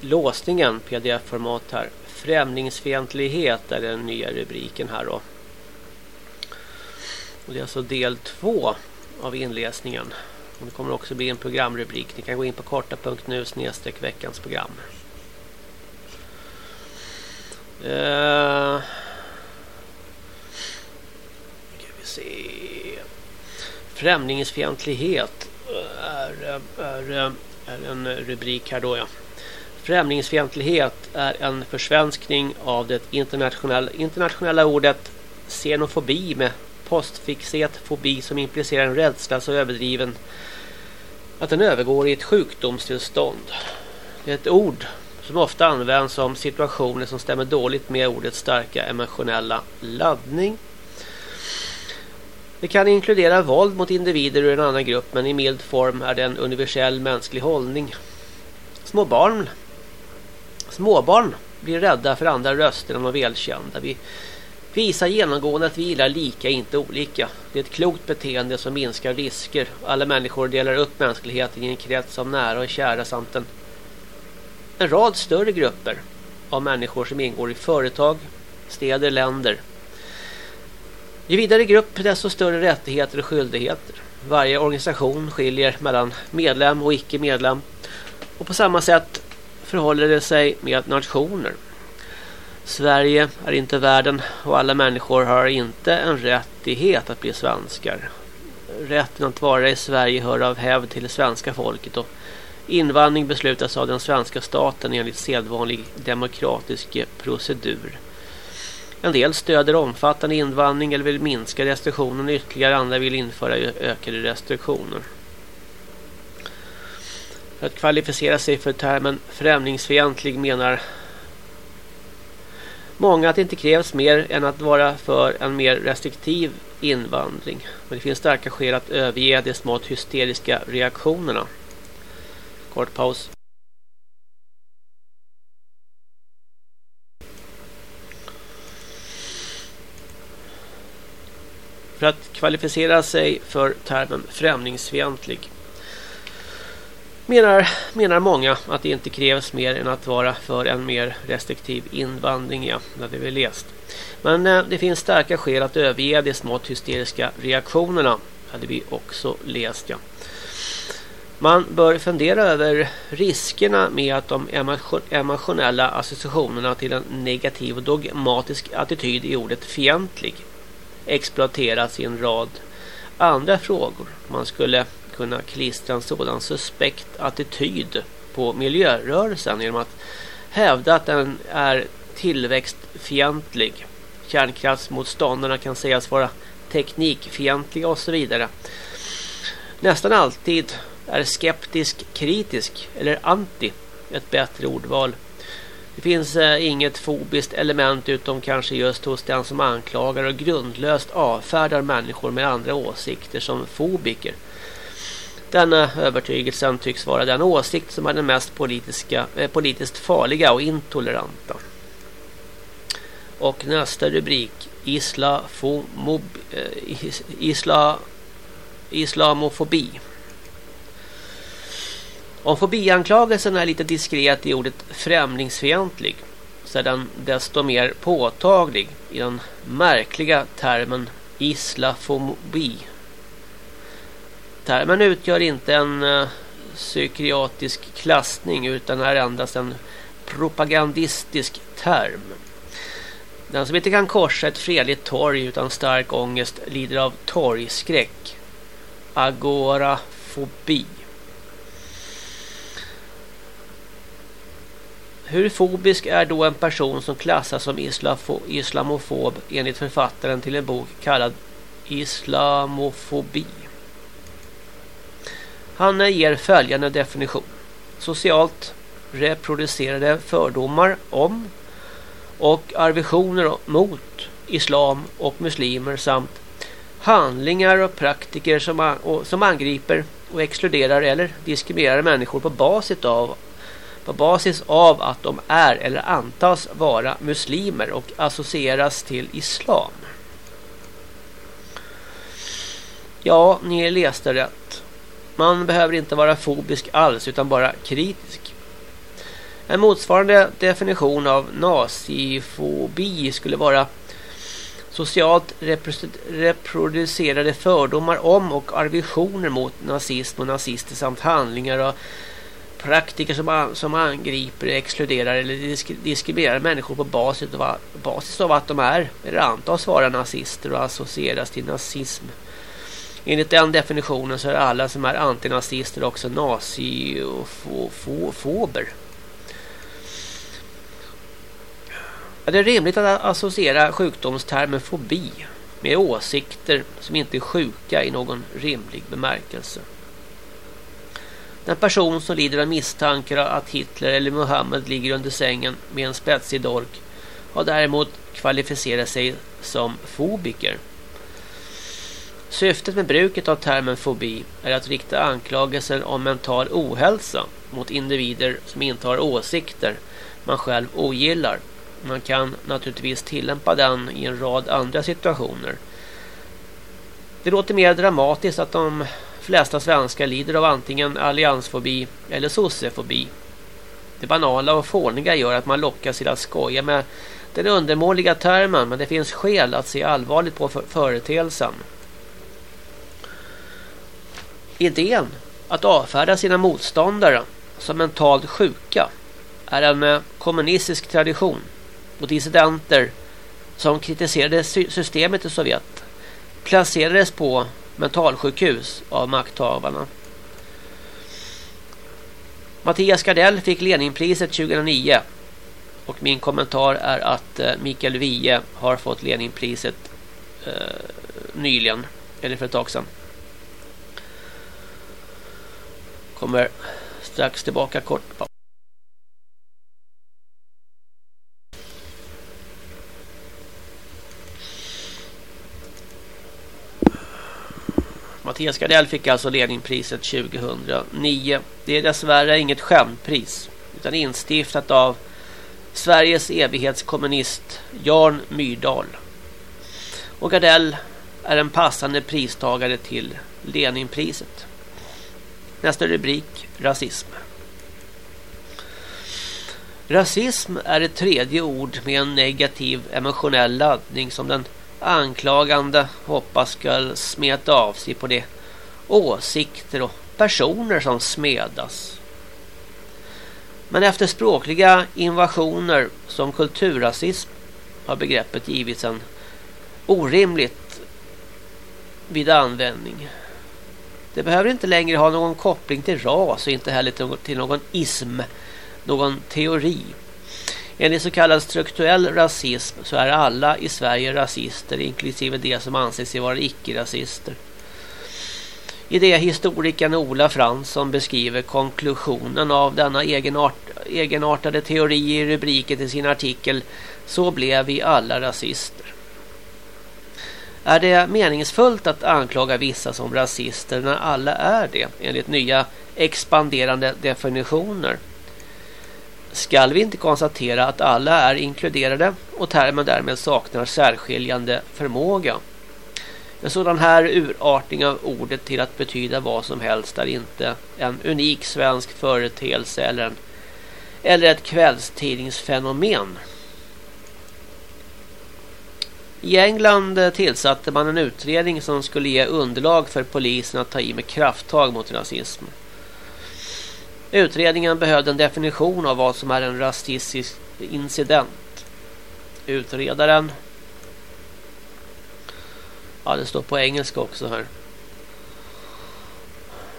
S3: låsningen pdf-format här. Främlingsfientlighet är den nya rubriken här då. Och det är alltså del två av inläsningen. Och det kommer också bli en programrubrik. Ni kan gå in på korta.nu snedstreck veckans program. Uh, ska vi se. Främlingsfientlighet är, är, är en rubrik här då ja. Främlingsfientlighet är en försvenskning av det internationella, internationella ordet xenofobi med postfixet fobi som implicerar en rädsla så överdriven att den övergår i ett sjukdomstillstånd. Det är ett ord som ofta används om situationer som stämmer dåligt med ordets starka emotionella laddning. Det kan inkludera våld mot individer ur en annan grupp men i mild form är det en universell mänsklig hållning. Små barn Småbarn blir rädda för andra röster än de välkända. Vi visar genomgående att vi gillar lika, inte olika. Det är ett klokt beteende som minskar risker. Alla människor delar upp mänskligheten i en krets av nära och kära samt en, en rad större grupper av människor som ingår i företag, städer, länder. Ju vidare grupp desto större rättigheter och skyldigheter. Varje organisation skiljer mellan medlem och icke-medlem. Och på samma sätt förhåller det sig med nationer. Sverige är inte världen och alla människor har inte en rättighet att bli svenskar. Rätten att vara i Sverige hör av hävd till det svenska folket och invandring beslutas av den svenska staten enligt sedvanlig demokratisk procedur. En del stöder omfattande invandring eller vill minska restriktionerna ytterligare, andra vill införa ökade restriktioner. För att kvalificera sig för termen främlingsfientlig menar många att det inte krävs mer än att vara för en mer restriktiv invandring. Men det finns starka skäl att överge de smått hysteriska reaktionerna. Kort paus. För att kvalificera sig för termen främlingsfientlig menar, menar många att det inte krävs mer än att vara för en mer restriktiv invandring. Ja, det har vi läst. Men eh, det finns starka skäl att överge de smått hysteriska reaktionerna. hade vi också läst. Ja. Man bör fundera över riskerna med att de emotionella associationerna till en negativ och dogmatisk attityd i ordet fientlig exploateras i en rad andra frågor. Man skulle kunna klistra en sådan suspekt attityd på miljörörelsen genom att hävda att den är tillväxtfientlig. Kärnkraftsmotståndarna kan sägas vara teknikfientliga och så vidare. Nästan alltid är skeptisk, kritisk eller anti ett bättre ordval. Det finns eh, inget fobiskt element utom kanske just hos den som anklagar och grundlöst avfärdar människor med andra åsikter som fobiker. Denna övertygelsen tycks vara den åsikt som är den mest politiska, eh, politiskt farliga och intoleranta. Och nästa rubrik Islafomob, eh, isla, Islamofobi. Om fobianklagelsen är lite diskret i ordet främlingsfientlig så är den desto mer påtaglig i den märkliga termen islafobi. Termen utgör inte en eh, psykiatrisk klassning utan är endast en propagandistisk term. Den som inte kan korsa ett fredligt torg utan stark ångest lider av torgskräck. Agorafobi. Hur fobisk är då en person som klassas som islamofob enligt författaren till en bok kallad Islamofobi? Han ger följande definition. Socialt reproducerade fördomar om och aversioner mot islam och muslimer samt handlingar och praktiker som, som angriper och exkluderar eller diskriminerar människor på basis av på basis av att de är eller antas vara muslimer och associeras till islam. Ja, ni läste rätt. Man behöver inte vara fobisk alls utan bara kritisk. En motsvarande definition av nazifobi skulle vara socialt reproducerade fördomar om och aversioner mot nazism och nazister samt handlingar och praktiker som, som angriper, exkluderar eller disk, diskriminerar människor på basis av, basis av att de är eller antas vara nazister och associeras till nazism. Enligt den definitionen så är alla som är antinazister också nazifober. Är det rimligt att associera sjukdomstermen fobi med åsikter som inte är sjuka i någon rimlig bemärkelse? Den person som lider av misstankar att Hitler eller Muhammed ligger under sängen med en spetsig dork har däremot kvalificerat sig som fobiker. Syftet med bruket av termen fobi är att rikta anklagelser om mental ohälsa mot individer som inte har åsikter man själv ogillar. Man kan naturligtvis tillämpa den i en rad andra situationer. Det låter mer dramatiskt att de flesta svenskar lider av antingen alliansfobi eller sossefobi. Det banala och fåniga gör att man lockas till att skoja med den undermåliga termen men det finns skäl att se allvarligt på företeelsen. Idén att avfärda sina motståndare som mentalt sjuka är en eh, kommunistisk tradition och dissidenter som kritiserade systemet i Sovjet placerades på mentalsjukhus av makthavarna. Mattias Gardell fick Leninpriset 2009 och min kommentar är att eh, Mikael Wiehe har fått Leninpriset eh, nyligen eller för ett tag sedan. Kommer strax tillbaka kort. Mattias Gardell fick alltså Leninpriset 2009. Det är dessvärre inget skämtpris utan instiftat av Sveriges evighetskommunist Jan Myrdal. Och Gardell är en passande pristagare till Leninpriset. Nästa rubrik, rasism. Rasism är ett tredje ord med en negativ emotionell laddning som den anklagande hoppas ska smeta av sig på de åsikter och personer som smedas. Men efter språkliga invasioner som kulturrasism har begreppet givits en orimligt vid användning. Det behöver inte längre ha någon koppling till ras och inte heller till någon ism, någon teori. Enligt så kallad strukturell rasism så är alla i Sverige rasister inklusive de som anser sig vara icke-rasister. I det historikern Ola Fransson beskriver konklusionen av denna egenart, egenartade teori i rubriken till sin artikel Så blev vi alla rasister. Är det meningsfullt att anklaga vissa som rasister när alla är det enligt nya expanderande definitioner? Skall vi inte konstatera att alla är inkluderade och termen därmed saknar särskiljande förmåga? En sådan här urartning av ordet till att betyda vad som helst är inte en unik svensk företeelse eller, en, eller ett kvällstidningsfenomen. I England tillsatte man en utredning som skulle ge underlag för polisen att ta i med krafttag mot rasismen. Utredningen behövde en definition av vad som är en rasistisk incident. Utredaren Ja, det står på engelska också här.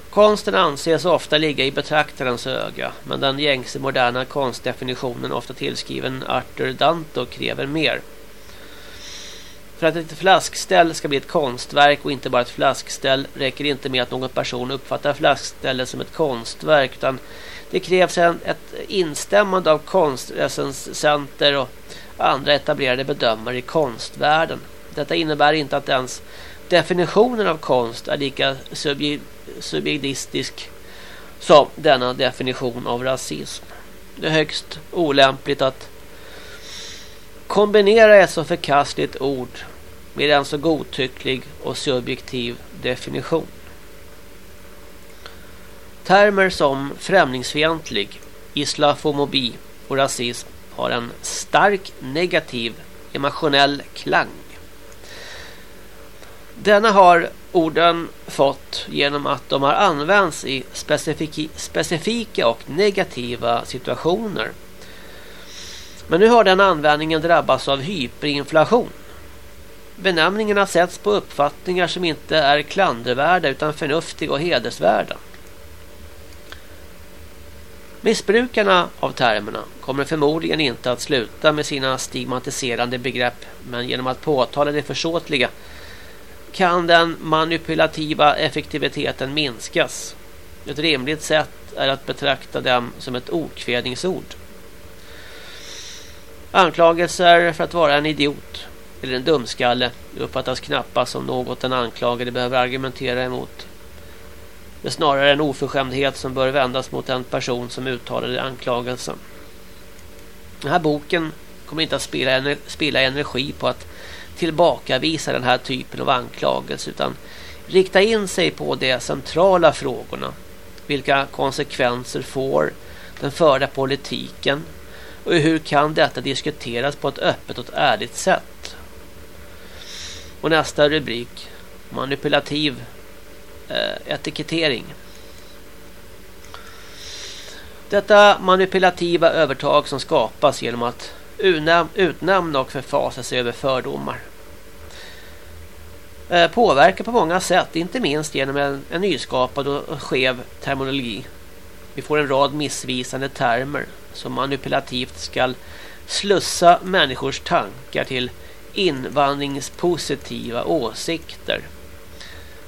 S3: Konsten anses ofta ligga i betraktarens öga, men den gängse moderna konstdefinitionen ofta tillskriven Arthur Danto kräver mer. För att ett flaskställ ska bli ett konstverk och inte bara ett flaskställ räcker det inte med att någon person uppfattar flaskstället som ett konstverk utan det krävs en, ett instämmande av konstrecensenter och andra etablerade bedömare i konstvärlden. Detta innebär inte att ens definitionen av konst är lika subjektivistisk som denna definition av rasism. Det är högst olämpligt att kombinera ett så förkastligt ord med en så godtycklig och subjektiv definition. Termer som främlingsfientlig, islamofobi och rasism har en stark negativ emotionell klang. Denna har orden fått genom att de har använts i specifika och negativa situationer. Men nu har den användningen drabbats av hyperinflation. Benämningarna sätts på uppfattningar som inte är klandervärda utan förnuftiga och hedersvärda. Missbrukarna av termerna kommer förmodligen inte att sluta med sina stigmatiserande begrepp men genom att påtala det försåtliga kan den manipulativa effektiviteten minskas. Ett rimligt sätt är att betrakta dem som ett okvädningsord. Anklagelser för att vara en idiot eller en dumskalle uppfattas knappast som något den anklagade behöver argumentera emot. Det är snarare en oförskämdhet som bör vändas mot den person som uttalade anklagelsen. Den här boken kommer inte att spela, ener spela energi på att tillbakavisa den här typen av anklagelse utan rikta in sig på de centrala frågorna. Vilka konsekvenser får den förda politiken och hur kan detta diskuteras på ett öppet och ärligt sätt? Och nästa rubrik manipulativ eh, etikettering. Detta manipulativa övertag som skapas genom att utnämna och förfasa sig över fördomar. Eh, påverkar på många sätt, inte minst genom en, en nyskapad och skev terminologi. Vi får en rad missvisande termer som manipulativt ska slussa människors tankar till invandringspositiva åsikter.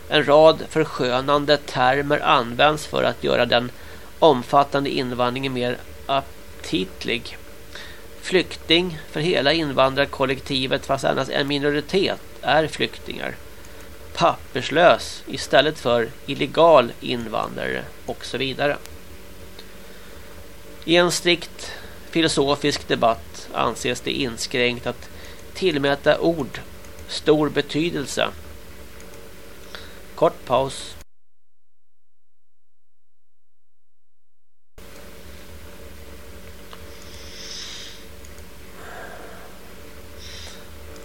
S3: En rad förskönande termer används för att göra den omfattande invandringen mer aptitlig. Flykting för hela invandrarkollektivet fast endast en minoritet är flyktingar. Papperslös istället för illegal invandrare och så vidare. I en strikt filosofisk debatt anses det inskränkt att tillmäta ord stor betydelse. Kort paus.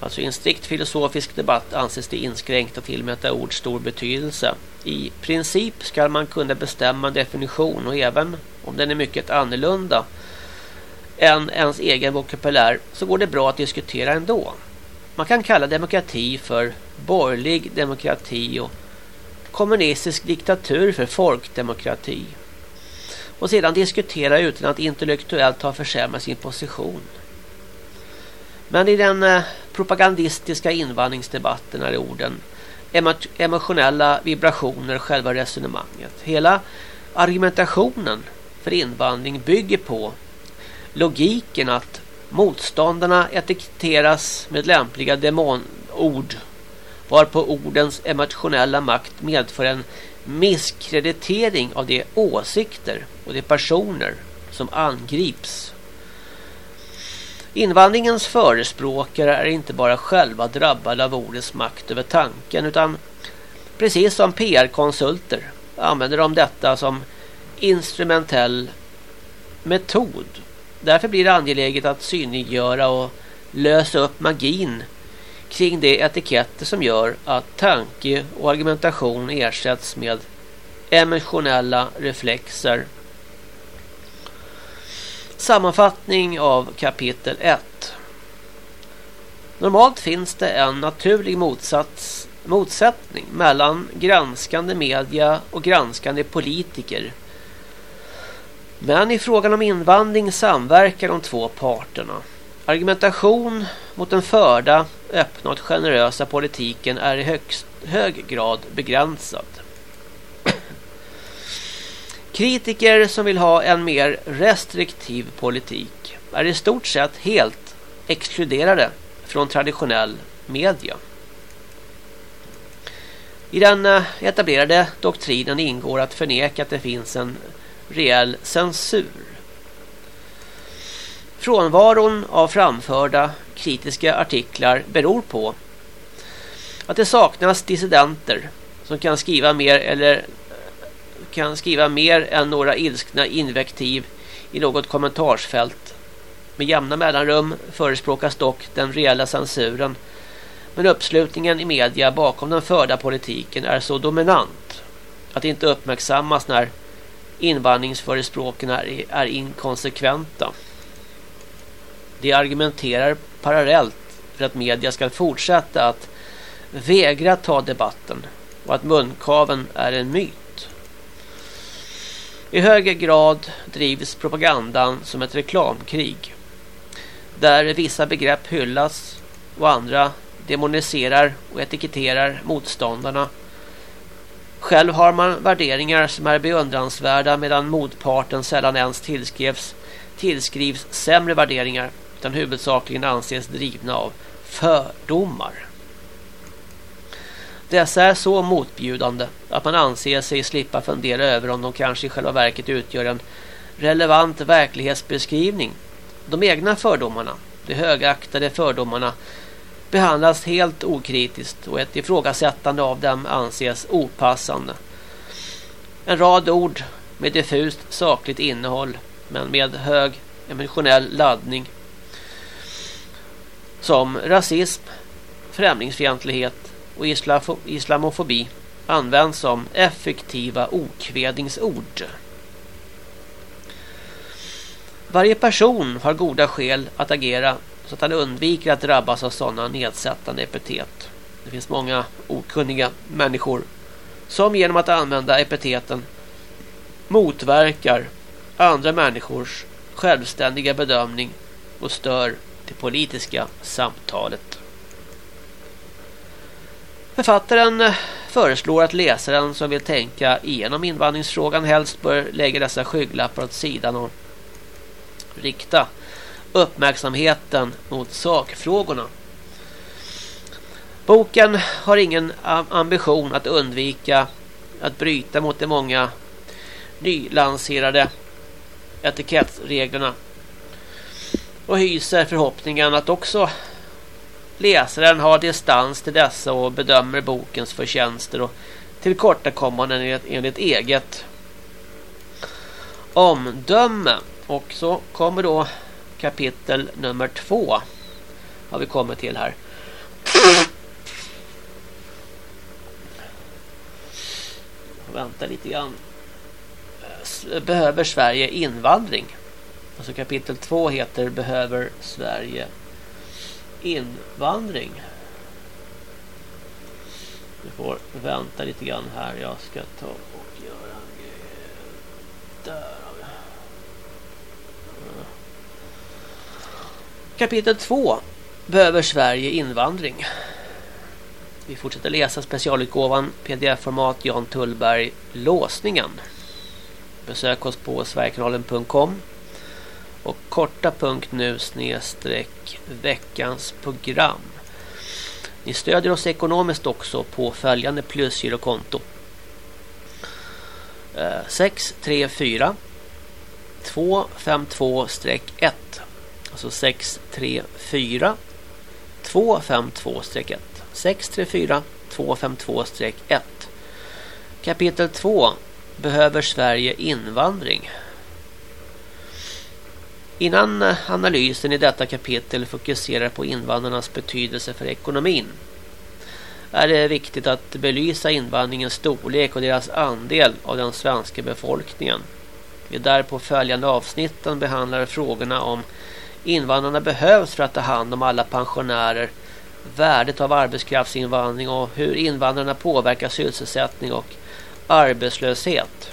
S3: Alltså i en strikt filosofisk debatt anses det inskränkt att tillmäta ord stor betydelse. I princip ska man kunna bestämma en definition och även om den är mycket annorlunda än ens egen vokabulär så går det bra att diskutera ändå. Man kan kalla demokrati för borgerlig demokrati och kommunistisk diktatur för folkdemokrati. Och sedan diskutera utan att intellektuellt ha försämrat sin position. Men i den eh, propagandistiska invandringsdebatten är orden emotionella vibrationer själva resonemanget. Hela argumentationen för invandring bygger på logiken att motståndarna etiketteras med lämpliga demonord varpå ordens emotionella makt medför en misskreditering av de åsikter och de personer som angrips. Invandringens förespråkare är inte bara själva drabbade av ordets makt över tanken utan precis som PR-konsulter använder de detta som instrumentell metod. Därför blir det angeläget att synliggöra och lösa upp magin kring de etiketter som gör att tanke och argumentation ersätts med emotionella reflexer. Sammanfattning av kapitel 1 Normalt finns det en naturlig motsats, motsättning mellan granskande media och granskande politiker men i frågan om invandring samverkar de två parterna. Argumentation mot den förda, öppna och generösa politiken är i högst, hög grad begränsad. Kritiker som vill ha en mer restriktiv politik är i stort sett helt exkluderade från traditionell media. I den eh, etablerade doktrinen ingår att förneka att det finns en reell censur. Frånvaron av framförda kritiska artiklar beror på att det saknas dissidenter som kan skriva mer eller kan skriva mer än några ilskna invektiv i något kommentarsfält. Med jämna mellanrum förespråkas dock den reella censuren Men uppslutningen i media bakom den förda politiken är så dominant att det inte uppmärksammas när invandringsförespråken är, är inkonsekventa. De argumenterar parallellt för att media ska fortsätta att vägra ta debatten och att munkaven är en myt. I högre grad drivs propagandan som ett reklamkrig där vissa begrepp hyllas och andra demoniserar och etiketterar motståndarna. Själv har man värderingar som är beundransvärda medan motparten sällan ens tillskrivs, tillskrivs sämre värderingar utan huvudsakligen anses drivna av fördomar. Dessa är så motbjudande att man anser sig slippa fundera över om de kanske i själva verket utgör en relevant verklighetsbeskrivning. De egna fördomarna, de högaktade fördomarna, behandlas helt okritiskt och ett ifrågasättande av dem anses opassande. En rad ord med diffust sakligt innehåll men med hög emotionell laddning som rasism, främlingsfientlighet och islamofobi används som effektiva okvädingsord. Varje person har goda skäl att agera så att han undviker att drabbas av sådana nedsättande epitet. Det finns många okunniga människor som genom att använda epiteten motverkar andra människors självständiga bedömning och stör det politiska samtalet. Författaren föreslår att läsaren som vill tänka igenom invandringsfrågan helst bör lägga dessa skygglappar åt sidan och rikta uppmärksamheten mot sakfrågorna. Boken har ingen ambition att undvika att bryta mot de många nylanserade etikettsreglerna. och hyser förhoppningen att också läsaren har distans till dessa och bedömer bokens förtjänster och tillkortakommanden enligt eget omdöme. Och så kommer då kapitel nummer två. Har vi kommit till här. Vänta lite grann. Eh, behöver Sverige invandring? Alltså kapitel två heter Behöver Sverige invandring? Vi får vänta lite grann här. Jag ska ta och göra en grej. Där Kapitel 2 Behöver Sverige invandring? Vi fortsätter läsa specialutgåvan pdf-format Jan Tullberg Låsningen. Besök oss på sverigekanalen.com och korta punkt nu snedstreck veckans program. Ni stödjer oss ekonomiskt också på följande plusgirokonto. 634 252-1 alltså 634 252-1 634 252-1 Kapitel 2 Behöver Sverige invandring? Innan analysen i detta kapitel fokuserar på invandrarnas betydelse för ekonomin är det viktigt att belysa invandringens storlek och deras andel av den svenska befolkningen. Vi därpå följande avsnitten behandlar frågorna om invandrarna behövs för att ta hand om alla pensionärer, värdet av arbetskraftsinvandring och hur invandrarna påverkar sysselsättning och arbetslöshet.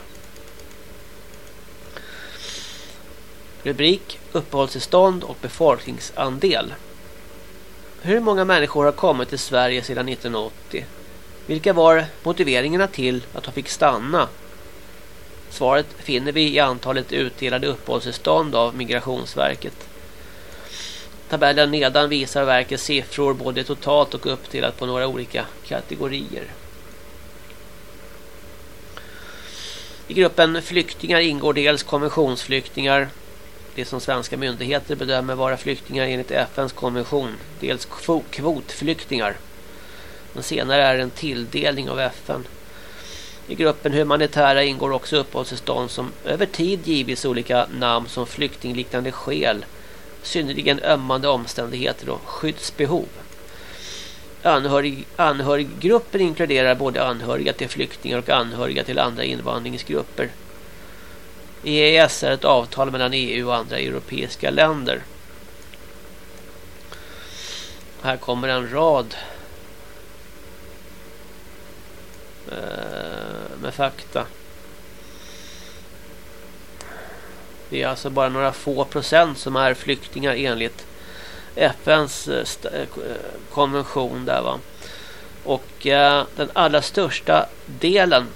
S3: Rubrik Uppehållstillstånd och befolkningsandel. Hur många människor har kommit till Sverige sedan 1980? Vilka var motiveringarna till att de fick stanna? Svaret finner vi i antalet utdelade uppehållstillstånd av Migrationsverket. Tabellen nedan visar verkets siffror både totalt och uppdelat på några olika kategorier. I gruppen flyktingar ingår dels konventionsflyktingar, det som svenska myndigheter bedömer vara flyktingar enligt FNs konvention, dels kvotflyktingar. Den senare är en tilldelning av FN. I gruppen humanitära ingår också uppehållstillstånd som över tid givits olika namn som flyktingliknande skäl, synnerligen ömmande omständigheter och skyddsbehov. Anhörig, anhöriggrupper inkluderar både anhöriga till flyktingar och anhöriga till andra invandringsgrupper. EES är ett avtal mellan EU och andra europeiska länder. Här kommer en rad eh, med fakta. Det är alltså bara några få procent som är flyktingar enligt FNs eh, eh, eh, konvention där va. Och eh, den allra största delen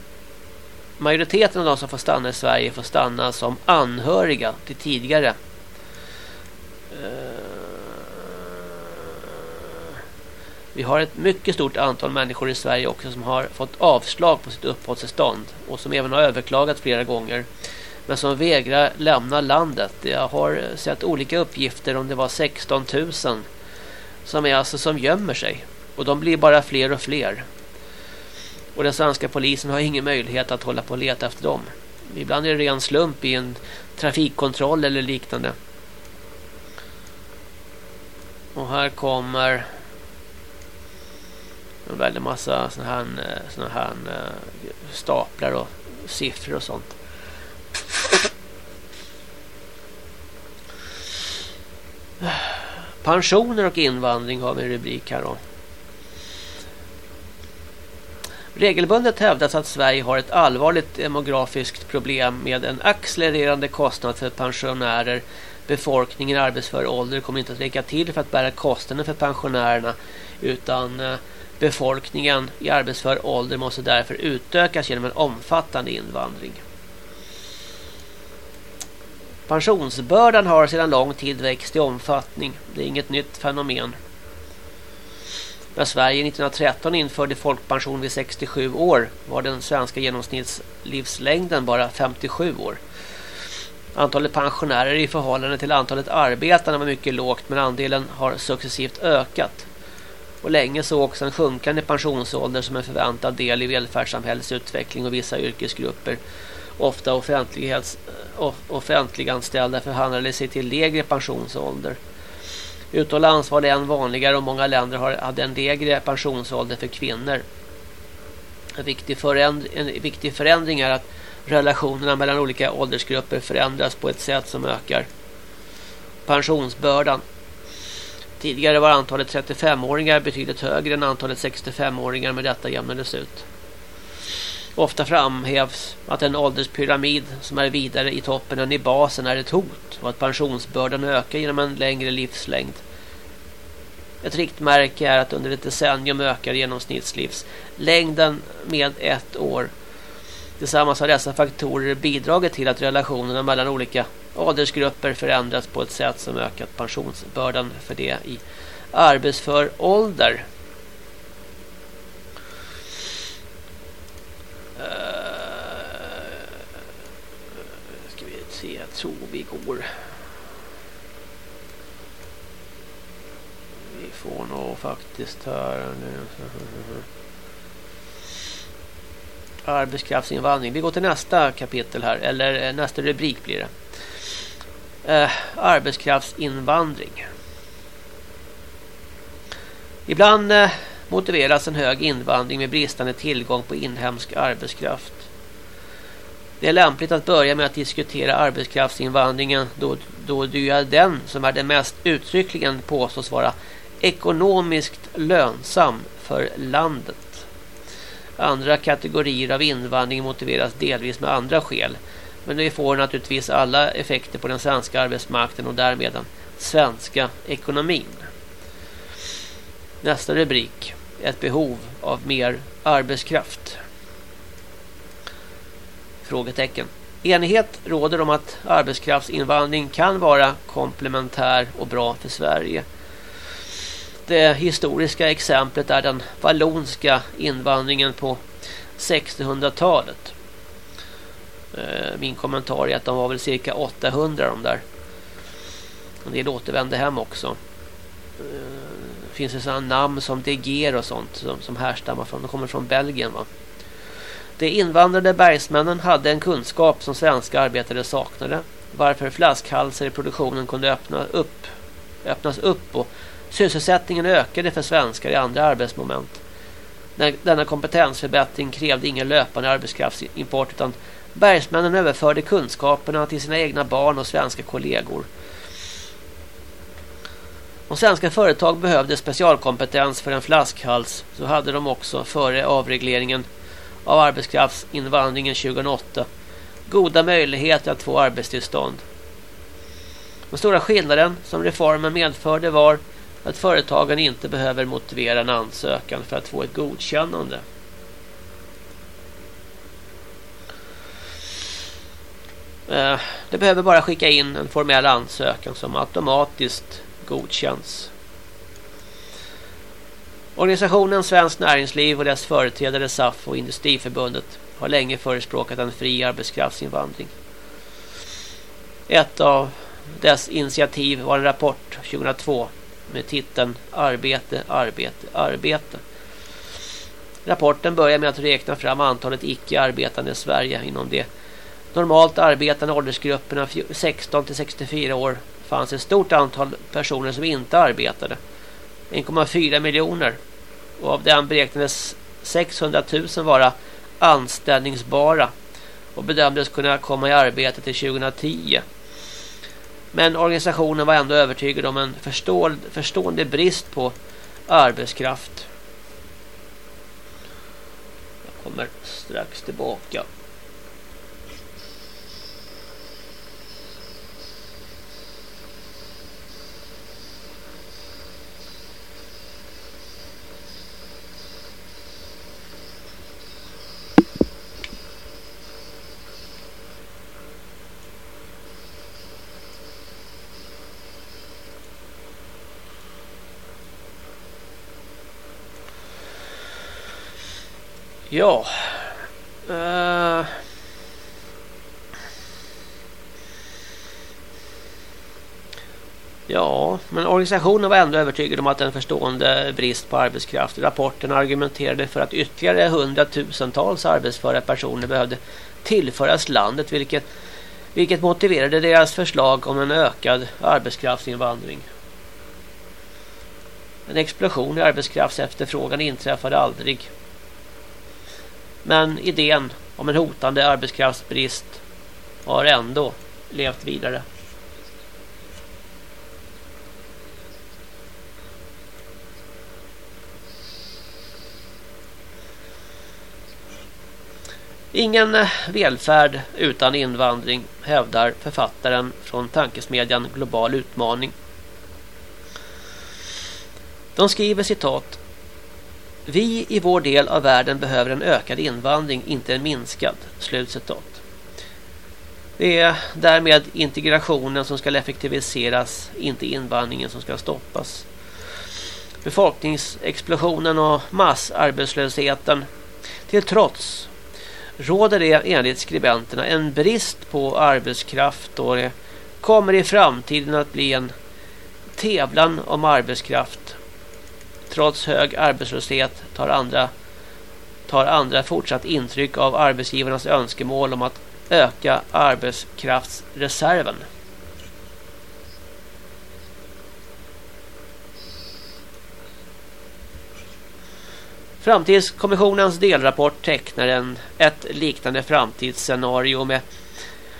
S3: majoriteten av de som får stanna i Sverige får stanna som anhöriga till tidigare Vi har ett mycket stort antal människor i Sverige också som har fått avslag på sitt uppehållstillstånd och som även har överklagat flera gånger men som vägrar lämna landet. Jag har sett olika uppgifter om det var 16 000 som är alltså som gömmer sig. Och de blir bara fler och fler. Och den svenska polisen har ingen möjlighet att hålla på och leta efter dem. Ibland är det ren slump i en trafikkontroll eller liknande. Och här kommer en väldig massa såna här, eh, såna här eh, staplar och siffror och sånt. Pensioner och invandring har vi en rubrik här då. Regelbundet hävdas att Sverige har ett allvarligt demografiskt problem med en accelererande kostnad för pensionärer. Befolkningen i arbetsför ålder kommer inte att räcka till för att bära kostnaden för pensionärerna utan eh, befolkningen i arbetsför ålder måste därför utökas genom en omfattande invandring. Pensionsbördan har sedan lång tid växt i omfattning. Det är inget nytt fenomen. När Sverige 1913 införde folkpension vid 67 år var den svenska genomsnittslivslängden bara 57 år. Antalet pensionärer i förhållande till antalet arbetande var mycket lågt men andelen har successivt ökat. Och länge sågs en sjunkande pensionsålder som en förväntad del i välfärdssamhällets utveckling och vissa yrkesgrupper ofta offentlighets, offentliganställda förhandlade sig till lägre pensionsålder. Utomlands var det än vanligare och många länder hade en lägre pensionsålder för kvinnor. En viktig, förändring, en viktig förändring är att relationerna mellan olika åldersgrupper förändras på ett sätt som ökar pensionsbördan. Tidigare var antalet 35-åringar betydligt högre än antalet 65-åringar men detta jämnades ut. Ofta framhävs att en ålderspyramid som är vidare i toppen än i basen är ett hot och att pensionsbördan ökar genom en längre livslängd. Ett riktmärke är att under ett decennium ökar genomsnittslivslängden med ett år. Tillsammans har dessa faktorer bidragit till att relationerna mellan olika åldersgrupper förändrats på ett sätt som ökat pensionsbördan för det i arbetsför ålder. Eh, ska vi se, jag tror vi går. Vi får nog faktiskt här nu. Arbetskraftsinvandring. Vi går till nästa kapitel här. Eller eh, nästa rubrik blir det. Eh, arbetskraftsinvandring. Ibland eh, motiveras en hög invandring med bristande tillgång på inhemsk arbetskraft. Det är lämpligt att börja med att diskutera arbetskraftsinvandringen då, då det är den som är den mest uttryckligen påstås vara ekonomiskt lönsam för landet. Andra kategorier av invandring motiveras delvis med andra skäl. Men det får naturligtvis alla effekter på den svenska arbetsmarknaden och därmed den svenska ekonomin. Nästa rubrik ett behov av mer arbetskraft? Frågetecken. Enighet råder om att arbetskraftsinvandring kan vara komplementär och bra för Sverige. Det historiska exemplet är den vallonska invandringen på 1600-talet. Eh, min kommentar är att de var väl cirka 800 de där. En del återvände hem också. Eh, Finns det sådana namn som Deger och sånt som, som härstammar från, de kommer från Belgien va. De invandrade bergsmännen hade en kunskap som svenska arbetare saknade. Varför flaskhalsar i produktionen kunde öppna upp, öppnas upp och Sysselsättningen ökade för svenskar i andra arbetsmoment. Denna kompetensförbättring krävde ingen löpande arbetskraftsimport utan bergsmännen överförde kunskaperna till sina egna barn och svenska kollegor. Om svenska företag behövde specialkompetens för en flaskhals så hade de också före avregleringen av arbetskraftsinvandringen 2008 goda möjligheter att få arbetstillstånd. Den stora skillnaden som reformen medförde var att företagen inte behöver motivera en ansökan för att få ett godkännande. De det behöver bara skicka in en formell ansökan som automatiskt godkänns. Organisationen Svenskt Näringsliv och dess företrädare SAF och Industriförbundet har länge förespråkat en fri arbetskraftsinvandring. Ett av dess initiativ var en rapport 2002 med titeln Arbete, arbete, arbete. Rapporten börjar med att räkna fram antalet icke-arbetande i Sverige inom de normalt arbetande åldersgrupperna 16 till 64 år fanns ett stort antal personer som inte arbetade. 1,4 miljoner. Och av dem beräknades 600 000 vara anställningsbara och bedömdes kunna komma i arbete till 2010. Men organisationen var ändå övertygad om en förstående brist på arbetskraft. Jag kommer strax tillbaka. Ja. Uh. Ja, men organisationen var ändå övertygad om att en förstående brist på arbetskraft. Rapporten argumenterade för att ytterligare hundratusentals arbetsföra personer behövde tillföras landet vilket, vilket motiverade deras förslag om en ökad arbetskraftsinvandring. En explosion i arbetskraftsefterfrågan inträffade aldrig. Men idén om en hotande arbetskraftsbrist har ändå levt vidare. Ingen välfärd utan invandring hävdar författaren från tankesmedjan Global utmaning. De skriver citat vi i vår del av världen behöver en ökad invandring, inte en minskad. Slutcitat. Det är därmed integrationen som ska effektiviseras, inte invandringen som ska stoppas. Befolkningsexplosionen och massarbetslösheten till trots råder det enligt skribenterna en brist på arbetskraft och det kommer i framtiden att bli en tävlan om arbetskraft Trots hög arbetslöshet tar andra, tar andra fortsatt intryck av arbetsgivarnas önskemål om att öka arbetskraftsreserven. Framtidskommissionens delrapport tecknar en, ett liknande framtidsscenario med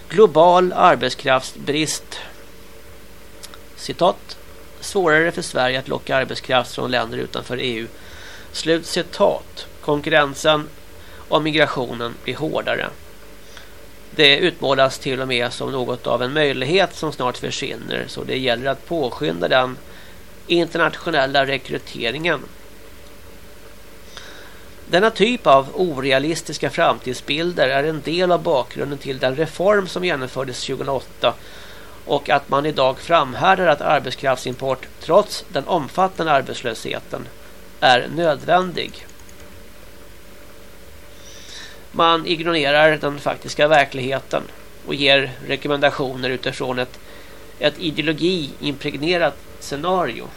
S3: global arbetskraftsbrist. Citat svårare för Sverige att locka arbetskraft från länder utanför EU. Slut citat. Konkurrensen om migrationen blir hårdare. Det utmålas till och med som något av en möjlighet som snart försvinner så det gäller att påskynda den internationella rekryteringen. Denna typ av orealistiska framtidsbilder är en del av bakgrunden till den reform som genomfördes 2008 och att man idag framhärdar att arbetskraftsimport trots den omfattande arbetslösheten är nödvändig. Man ignorerar den faktiska verkligheten och ger rekommendationer utifrån ett, ett ideologi impregnerat scenario.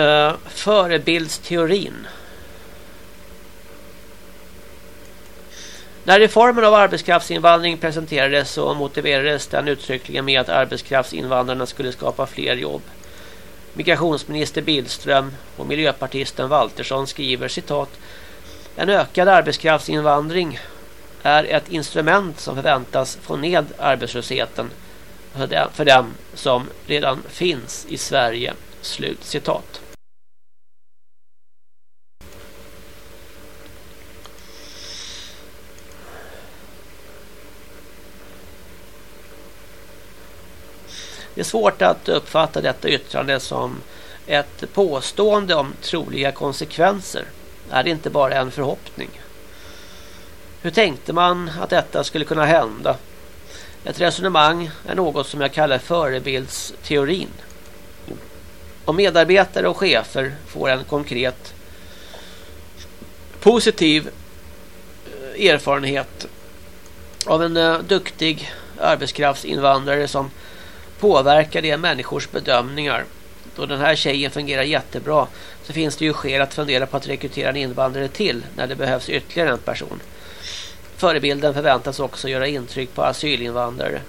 S3: Uh, förebildsteorin. När reformen av arbetskraftsinvandring presenterades så motiverades den uttryckligen med att arbetskraftsinvandrarna skulle skapa fler jobb. Migrationsminister Billström och miljöpartisten Waltersson skriver citat En ökad arbetskraftsinvandring är ett instrument som förväntas få ned arbetslösheten för dem som redan finns i Sverige. Slut citat. Det är svårt att uppfatta detta yttrande som ett påstående om troliga konsekvenser. Är det inte bara en förhoppning? Hur tänkte man att detta skulle kunna hända? Ett resonemang är något som jag kallar förebildsteorin. Om medarbetare och chefer får en konkret positiv eh, erfarenhet av en eh, duktig arbetskraftsinvandrare som påverkar det människors bedömningar. Då den här tjejen fungerar jättebra så finns det ju skäl att fundera på att rekrytera en invandrare till när det behövs ytterligare en person. Förebilden förväntas också göra intryck på asylinvandrare.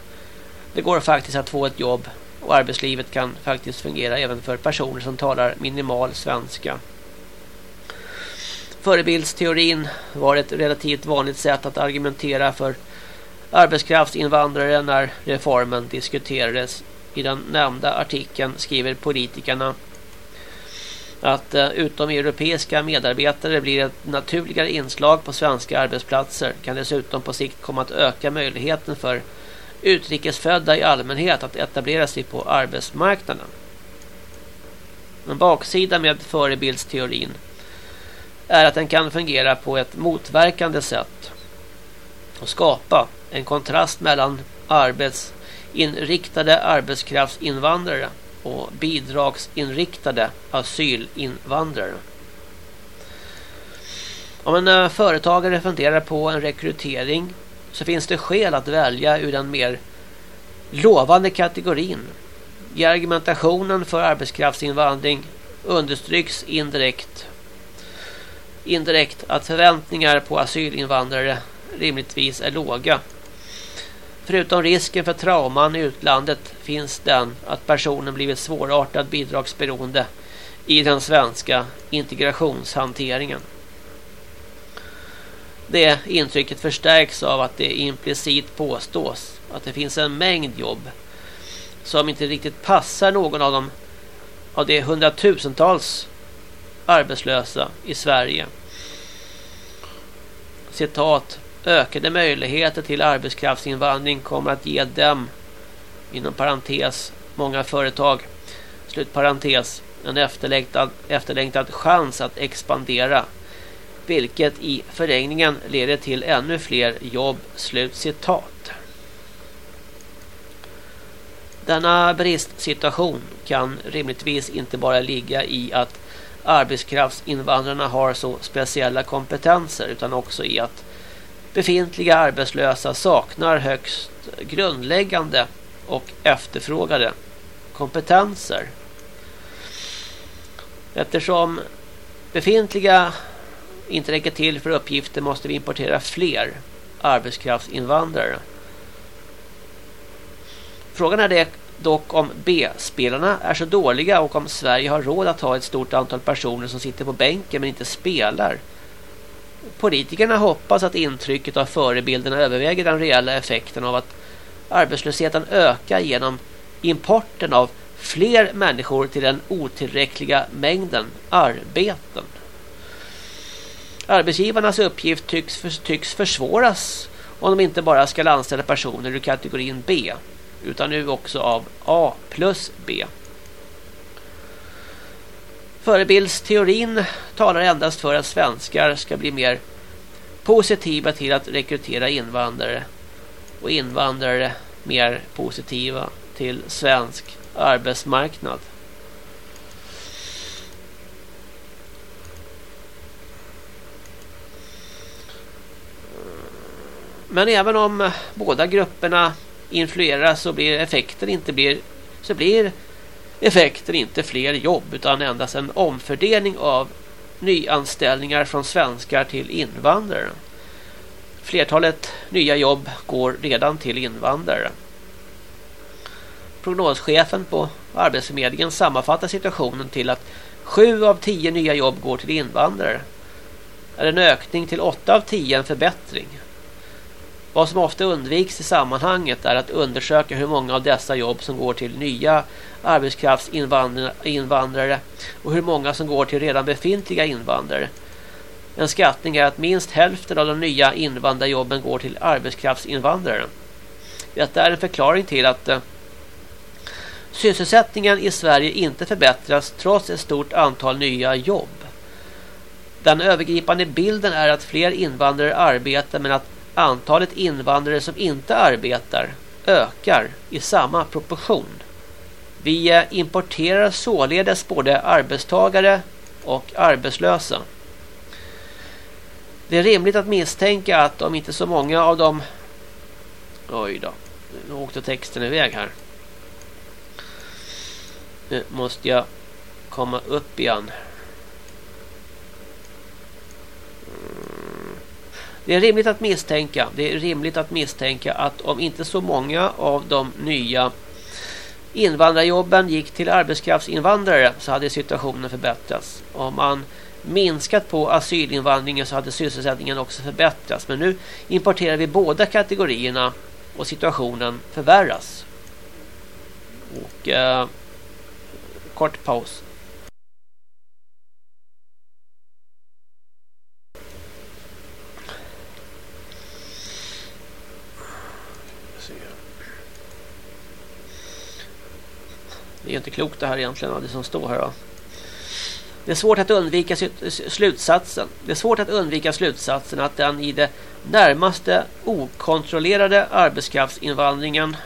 S3: Det går faktiskt att få ett jobb och arbetslivet kan faktiskt fungera även för personer som talar minimal svenska. Förebildsteorin var ett relativt vanligt sätt att argumentera för arbetskraftsinvandrare när reformen diskuterades. I den nämnda artikeln skriver politikerna att eh, utom europeiska medarbetare blir ett naturligare inslag på svenska arbetsplatser kan dessutom på sikt komma att öka möjligheten för utrikesfödda i allmänhet att etablera sig på arbetsmarknaden. En baksida med förebildsteorin är att den kan fungera på ett motverkande sätt och skapa en kontrast mellan arbetsinriktade arbetskraftsinvandrare och bidragsinriktade asylinvandrare. Om en eh, företagare funderar på en rekrytering så finns det skäl att välja ur den mer lovande kategorin. I argumentationen för arbetskraftsinvandring understryks indirekt indirekt att förväntningar på asylinvandrare rimligtvis är låga. Förutom risken för trauman i utlandet finns den att personen blivit svårartad bidragsberoende i den svenska integrationshanteringen. Det intrycket förstärks av att det implicit påstås att det finns en mängd jobb som inte riktigt passar någon av de av de hundratusentals arbetslösa i Sverige. Citat Ökade möjligheter till arbetskraftsinvandring kommer att ge dem inom parentes många företag slut parentes en efterlängtad, efterlängtad chans att expandera vilket i förlängningen leder till ännu fler jobb slut citat. Denna bristsituation kan rimligtvis inte bara ligga i att arbetskraftsinvandrarna har så speciella kompetenser utan också i att befintliga arbetslösa saknar högst grundläggande och efterfrågade kompetenser. Eftersom befintliga inte räcker till för uppgifter måste vi importera fler arbetskraftsinvandrare. Frågan är det dock om B-spelarna är så dåliga och om Sverige har råd att ha ett stort antal personer som sitter på bänken men inte spelar. Politikerna hoppas att intrycket av förebilderna överväger den reella effekten av att arbetslösheten ökar genom importen av fler människor till den otillräckliga mängden arbeten. Arbetsgivarnas uppgift tycks, tycks försvåras om de inte bara ska anställa personer ur kategorin B utan nu också av A plus B. Förebildsteorin talar endast för att svenskar ska bli mer positiva till att rekrytera invandrare och invandrare mer positiva till svensk arbetsmarknad. Men även om båda grupperna influeras så blir effekten inte blir så blir effekten inte fler jobb utan endast en omfördelning av nyanställningar från svenskar till invandrare. Flertalet nya jobb går redan till invandrare. Prognoschefen på Arbetsförmedlingen sammanfattar situationen till att sju av tio nya jobb går till invandrare. Är en ökning till åtta av tio en förbättring. Vad som ofta undviks i sammanhanget är att undersöka hur många av dessa jobb som går till nya arbetskraftsinvandrare och hur många som går till redan befintliga invandrare. En skattning är att minst hälften av de nya invandrarjobben går till arbetskraftsinvandrare. Detta är en förklaring till att eh, sysselsättningen i Sverige inte förbättras trots ett stort antal nya jobb. Den övergripande bilden är att fler invandrare arbetar men att antalet invandrare som inte arbetar ökar i samma proportion. Vi eh, importerar således både arbetstagare och arbetslösa. Det är rimligt att misstänka att om inte så många av dem... Oj då, nu åkte texten iväg här. Nu måste jag komma upp igen. Det är rimligt att misstänka, det är rimligt att misstänka att om inte så många av de nya invandrarjobben gick till arbetskraftsinvandrare så hade situationen förbättrats. Om man minskat på asylinvandringen så hade sysselsättningen också förbättrats. Men nu importerar vi båda kategorierna och situationen förvärras. Och eh, kort paus. Det är inte klokt det här egentligen, det som står här. Då. Det är svårt att undvika slutsatsen. Det är svårt att undvika slutsatsen att den i det närmaste okontrollerade arbetskraftsinvandringen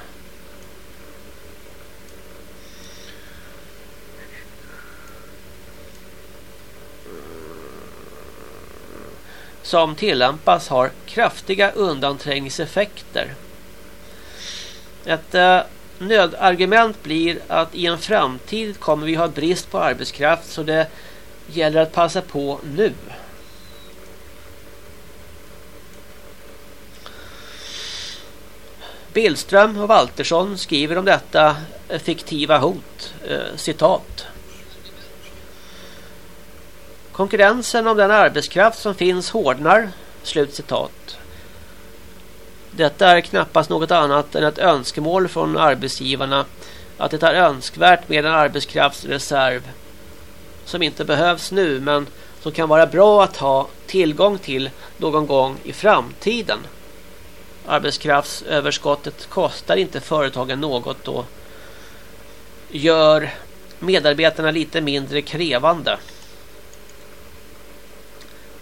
S3: som tillämpas har kraftiga undanträngningseffekter. Ett eh, nödargument blir att i en framtid kommer vi ha brist på arbetskraft så det gäller att passa på nu. Billström och Waltersson skriver om detta fiktiva hot. Eh, citat. Konkurrensen om den arbetskraft som finns hårdnar. Slut citat. Detta är knappast något annat än ett önskemål från arbetsgivarna att det är önskvärt med en arbetskraftsreserv som inte behövs nu men som kan vara bra att ha tillgång till någon gång i framtiden. Arbetskraftsöverskottet kostar inte företagen något och gör medarbetarna lite mindre krävande.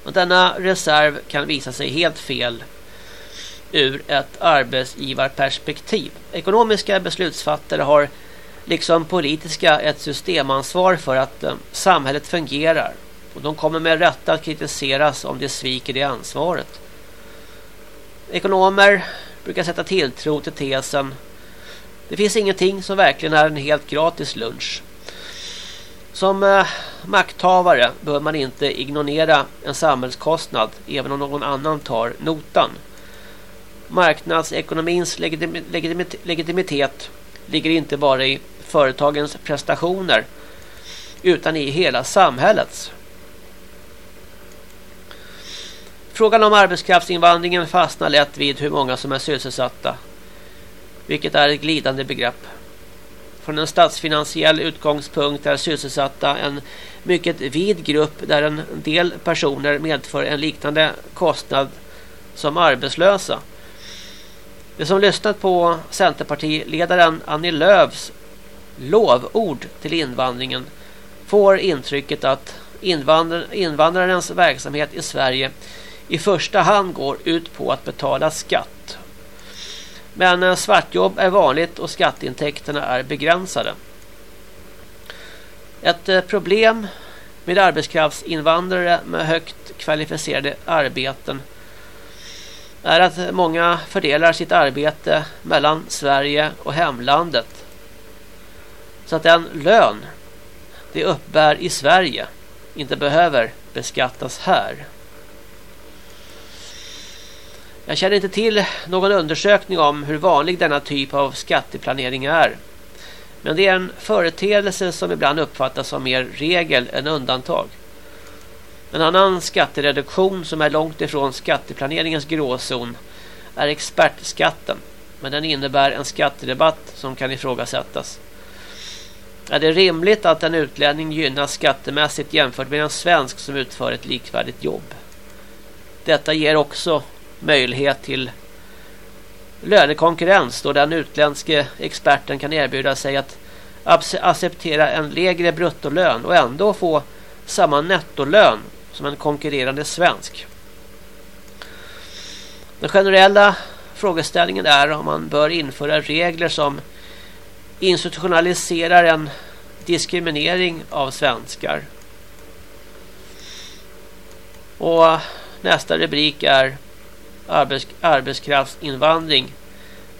S3: Och denna reserv kan visa sig helt fel ur ett arbetsgivarperspektiv. Ekonomiska beslutsfattare har liksom politiska ett systemansvar för att eh, samhället fungerar. Och de kommer med rätta att kritiseras om de sviker det ansvaret. Ekonomer brukar sätta tilltro till tesen det finns ingenting som verkligen är en helt gratis lunch. Som eh, makthavare bör man inte ignorera en samhällskostnad även om någon annan tar notan. Marknadsekonomins legitimitet ligger inte bara i företagens prestationer utan i hela samhällets. Frågan om arbetskraftsinvandringen fastnar lätt vid hur många som är sysselsatta, vilket är ett glidande begrepp. Från en statsfinansiell utgångspunkt är sysselsatta en mycket vid grupp där en del personer medför en liknande kostnad som arbetslösa. Det som lyssnat på Centerpartiledaren Annie Lööfs lovord till invandringen får intrycket att invandrar invandrarens verksamhet i Sverige i första hand går ut på att betala skatt. Men eh, svartjobb är vanligt och skatteintäkterna är begränsade. Ett eh, problem med arbetskraftsinvandrare med högt kvalificerade arbeten är att många fördelar sitt arbete mellan Sverige och hemlandet Så att den lön de uppbär i Sverige inte behöver beskattas här. Jag känner inte till någon undersökning om hur vanlig denna typ av skatteplanering är. Men det är en företeelse som ibland uppfattas som mer regel än undantag. En annan skattereduktion som är långt ifrån skatteplaneringens gråzon är expertskatten. Men den innebär en skatterabatt som kan ifrågasättas. Är det rimligt att en utlänning gynnas skattemässigt jämfört med en svensk som utför ett likvärdigt jobb? Detta ger också möjlighet till lönekonkurrens då den utländske experten kan erbjuda sig att acceptera en lägre bruttolön och ändå få samma nettolön som en konkurrerande svensk. Den generella frågeställningen är om man bör införa regler som institutionaliserar en diskriminering av svenskar. Och nästa rubrik är arbets arbetskraftsinvandring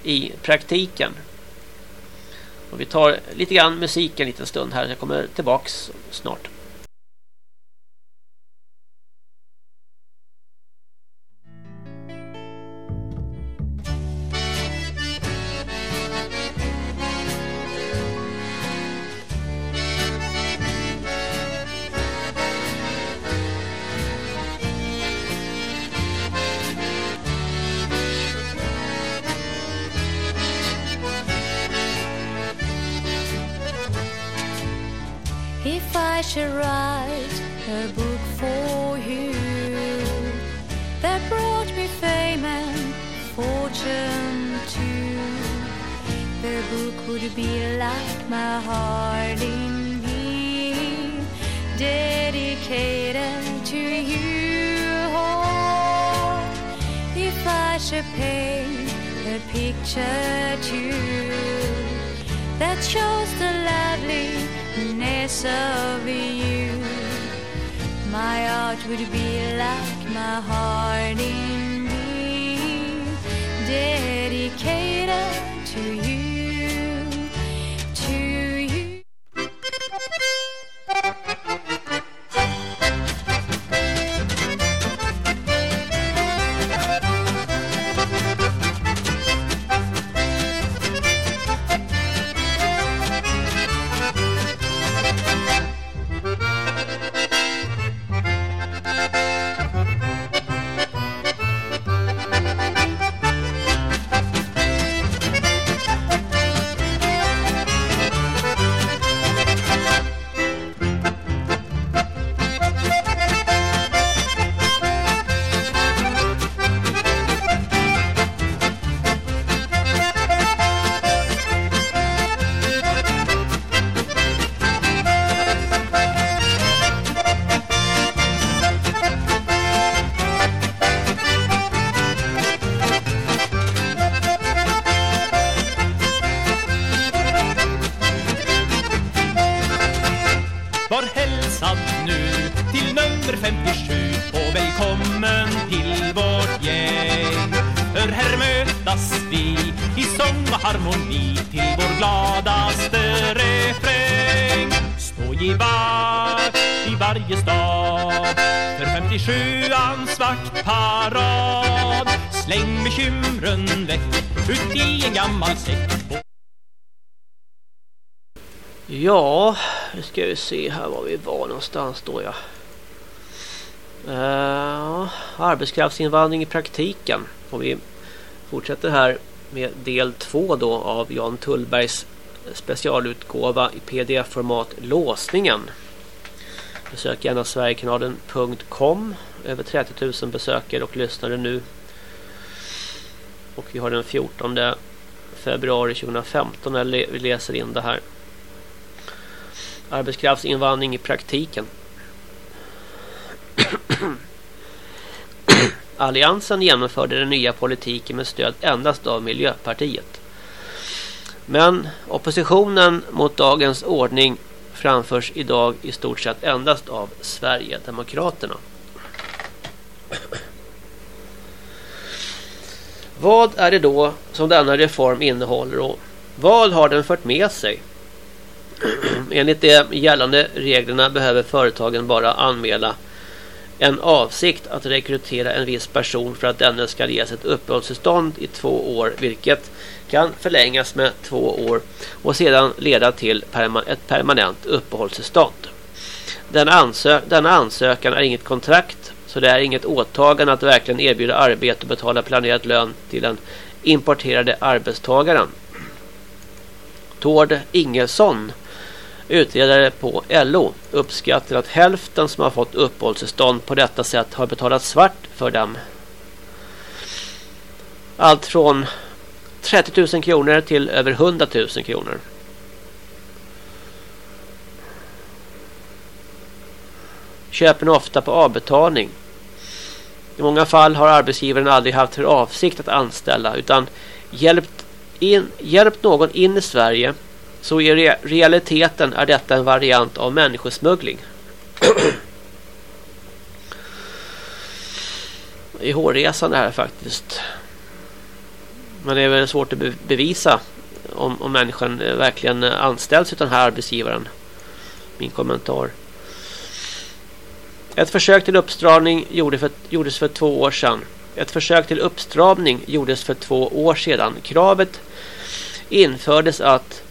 S3: i praktiken. Och vi tar lite grann musik en liten stund här. Jag kommer tillbaks snart.
S1: Should write a book for you that brought me fame and fortune too. The book would be like my heart in me, dedicated to you. Oh, if I should paint a picture too that shows the lovely nearness of you. My heart would be like my heart in me, dedicated to you, to you.
S3: Se här var vi var någonstans då ja. Uh, arbetskraftsinvandring i praktiken. Och vi fortsätter här med del två då av Jan Tullbergs specialutgåva i pdf-format Låsningen. Besök gärna sverigekanalen.com. Över 30 000 besökare och lyssnare nu. Och vi har den 14 februari 2015 när vi läser in det här arbetskraftsinvandring i praktiken. Alliansen genomförde den nya politiken med stöd endast av Miljöpartiet. Men oppositionen mot dagens ordning framförs idag i stort sett endast av Sverigedemokraterna. Vad är det då som denna reform innehåller och vad har den fört med sig? Enligt de gällande reglerna behöver företagen bara anmäla en avsikt att rekrytera en viss person för att denne ska ges ett uppehållstillstånd i två år vilket kan förlängas med två år och sedan leda till ett permanent uppehållstillstånd. Den ansök denna ansökan är inget kontrakt så det är inget åtagande att verkligen erbjuda arbete och betala planerad lön till den importerade arbetstagaren. Tord Ingesson Utredare på LO uppskattar att hälften som har fått uppehållstillstånd på detta sätt har betalat svart för dem. Allt från 30 000 kronor till över 100 000 kronor. Köpen ofta på avbetalning. I många fall har arbetsgivaren aldrig haft för avsikt att anställa utan hjälpt, in, hjälpt någon in i Sverige så i re realiteten är detta en variant av människosmuggling. Det är hårresande här faktiskt. Men det är väl svårt att be bevisa om, om människan verkligen anställs av den här arbetsgivaren. Min kommentar. Ett försök till uppstramning gjorde för, gjordes för två år sedan. Ett försök till uppstramning gjordes för två år sedan. Kravet infördes att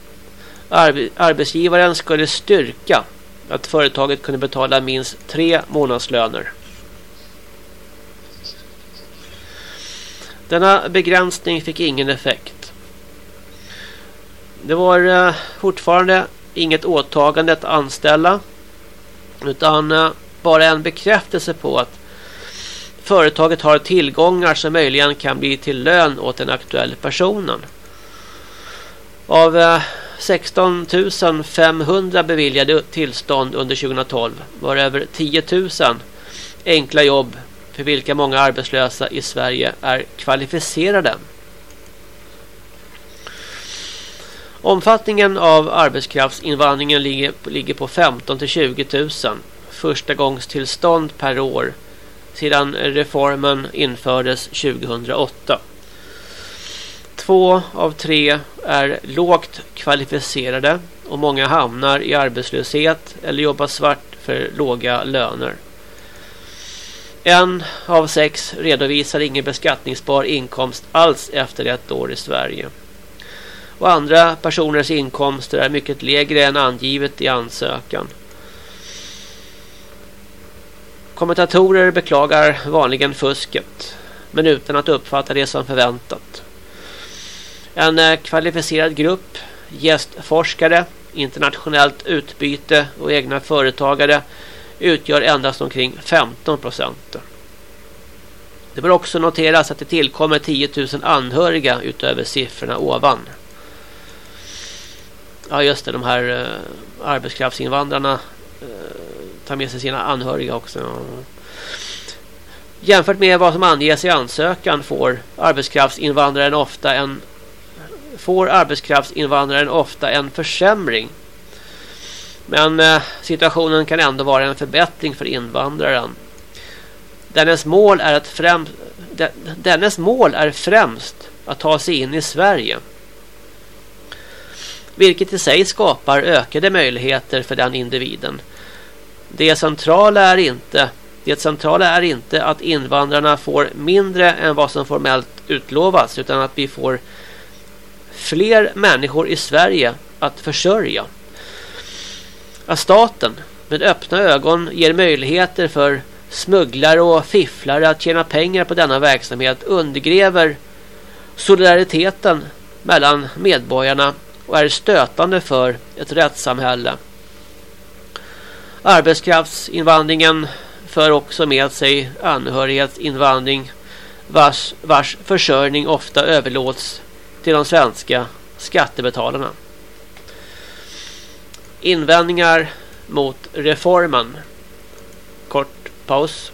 S3: arbetsgivaren skulle styrka att företaget kunde betala minst tre månadslöner. Denna begränsning fick ingen effekt. Det var eh, fortfarande inget åtagande att anställa utan eh, bara en bekräftelse på att företaget har tillgångar som möjligen kan bli till lön åt den aktuella personen. Av eh, 16 500 beviljade tillstånd under 2012 var över 10 000 enkla jobb för vilka många arbetslösa i Sverige är kvalificerade. Omfattningen av arbetskraftsinvandringen ligger, ligger på 15 till 20 000 förstagångstillstånd per år sedan reformen infördes 2008. Två av tre är lågt kvalificerade och många hamnar i arbetslöshet eller jobbar svart för låga löner. En av sex redovisar ingen beskattningsbar inkomst alls efter ett år i Sverige. Och andra personers inkomster är mycket lägre än angivet i ansökan. Kommentatorer beklagar vanligen fusket men utan att uppfatta det som förväntat. En eh, kvalificerad grupp gästforskare, internationellt utbyte och egna företagare utgör endast omkring 15 procent. Det bör också noteras att det tillkommer 10 000 anhöriga utöver siffrorna ovan. Ja just det, de här uh, arbetskraftsinvandrarna uh, tar med sig sina anhöriga också. Jämfört med vad som anges i ansökan får arbetskraftsinvandraren ofta en får arbetskraftsinvandraren ofta en försämring. Men eh, situationen kan ändå vara en förbättring för invandraren. Dennes mål är att främst dennes mål är främst att ta sig in i Sverige. Vilket i sig skapar ökade möjligheter för den individen. Det centrala är inte det centrala är inte att invandrarna får mindre än vad som formellt utlovas utan att vi får fler människor i Sverige att försörja. Att staten med öppna ögon ger möjligheter för smugglare och fifflare att tjäna pengar på denna verksamhet undergräver solidariteten mellan medborgarna och är stötande för ett rättssamhälle. Arbetskraftsinvandringen för också med sig anhörighetsinvandring vars, vars försörjning ofta överlåts till de svenska skattebetalarna. Invändningar mot reformen. Kort paus.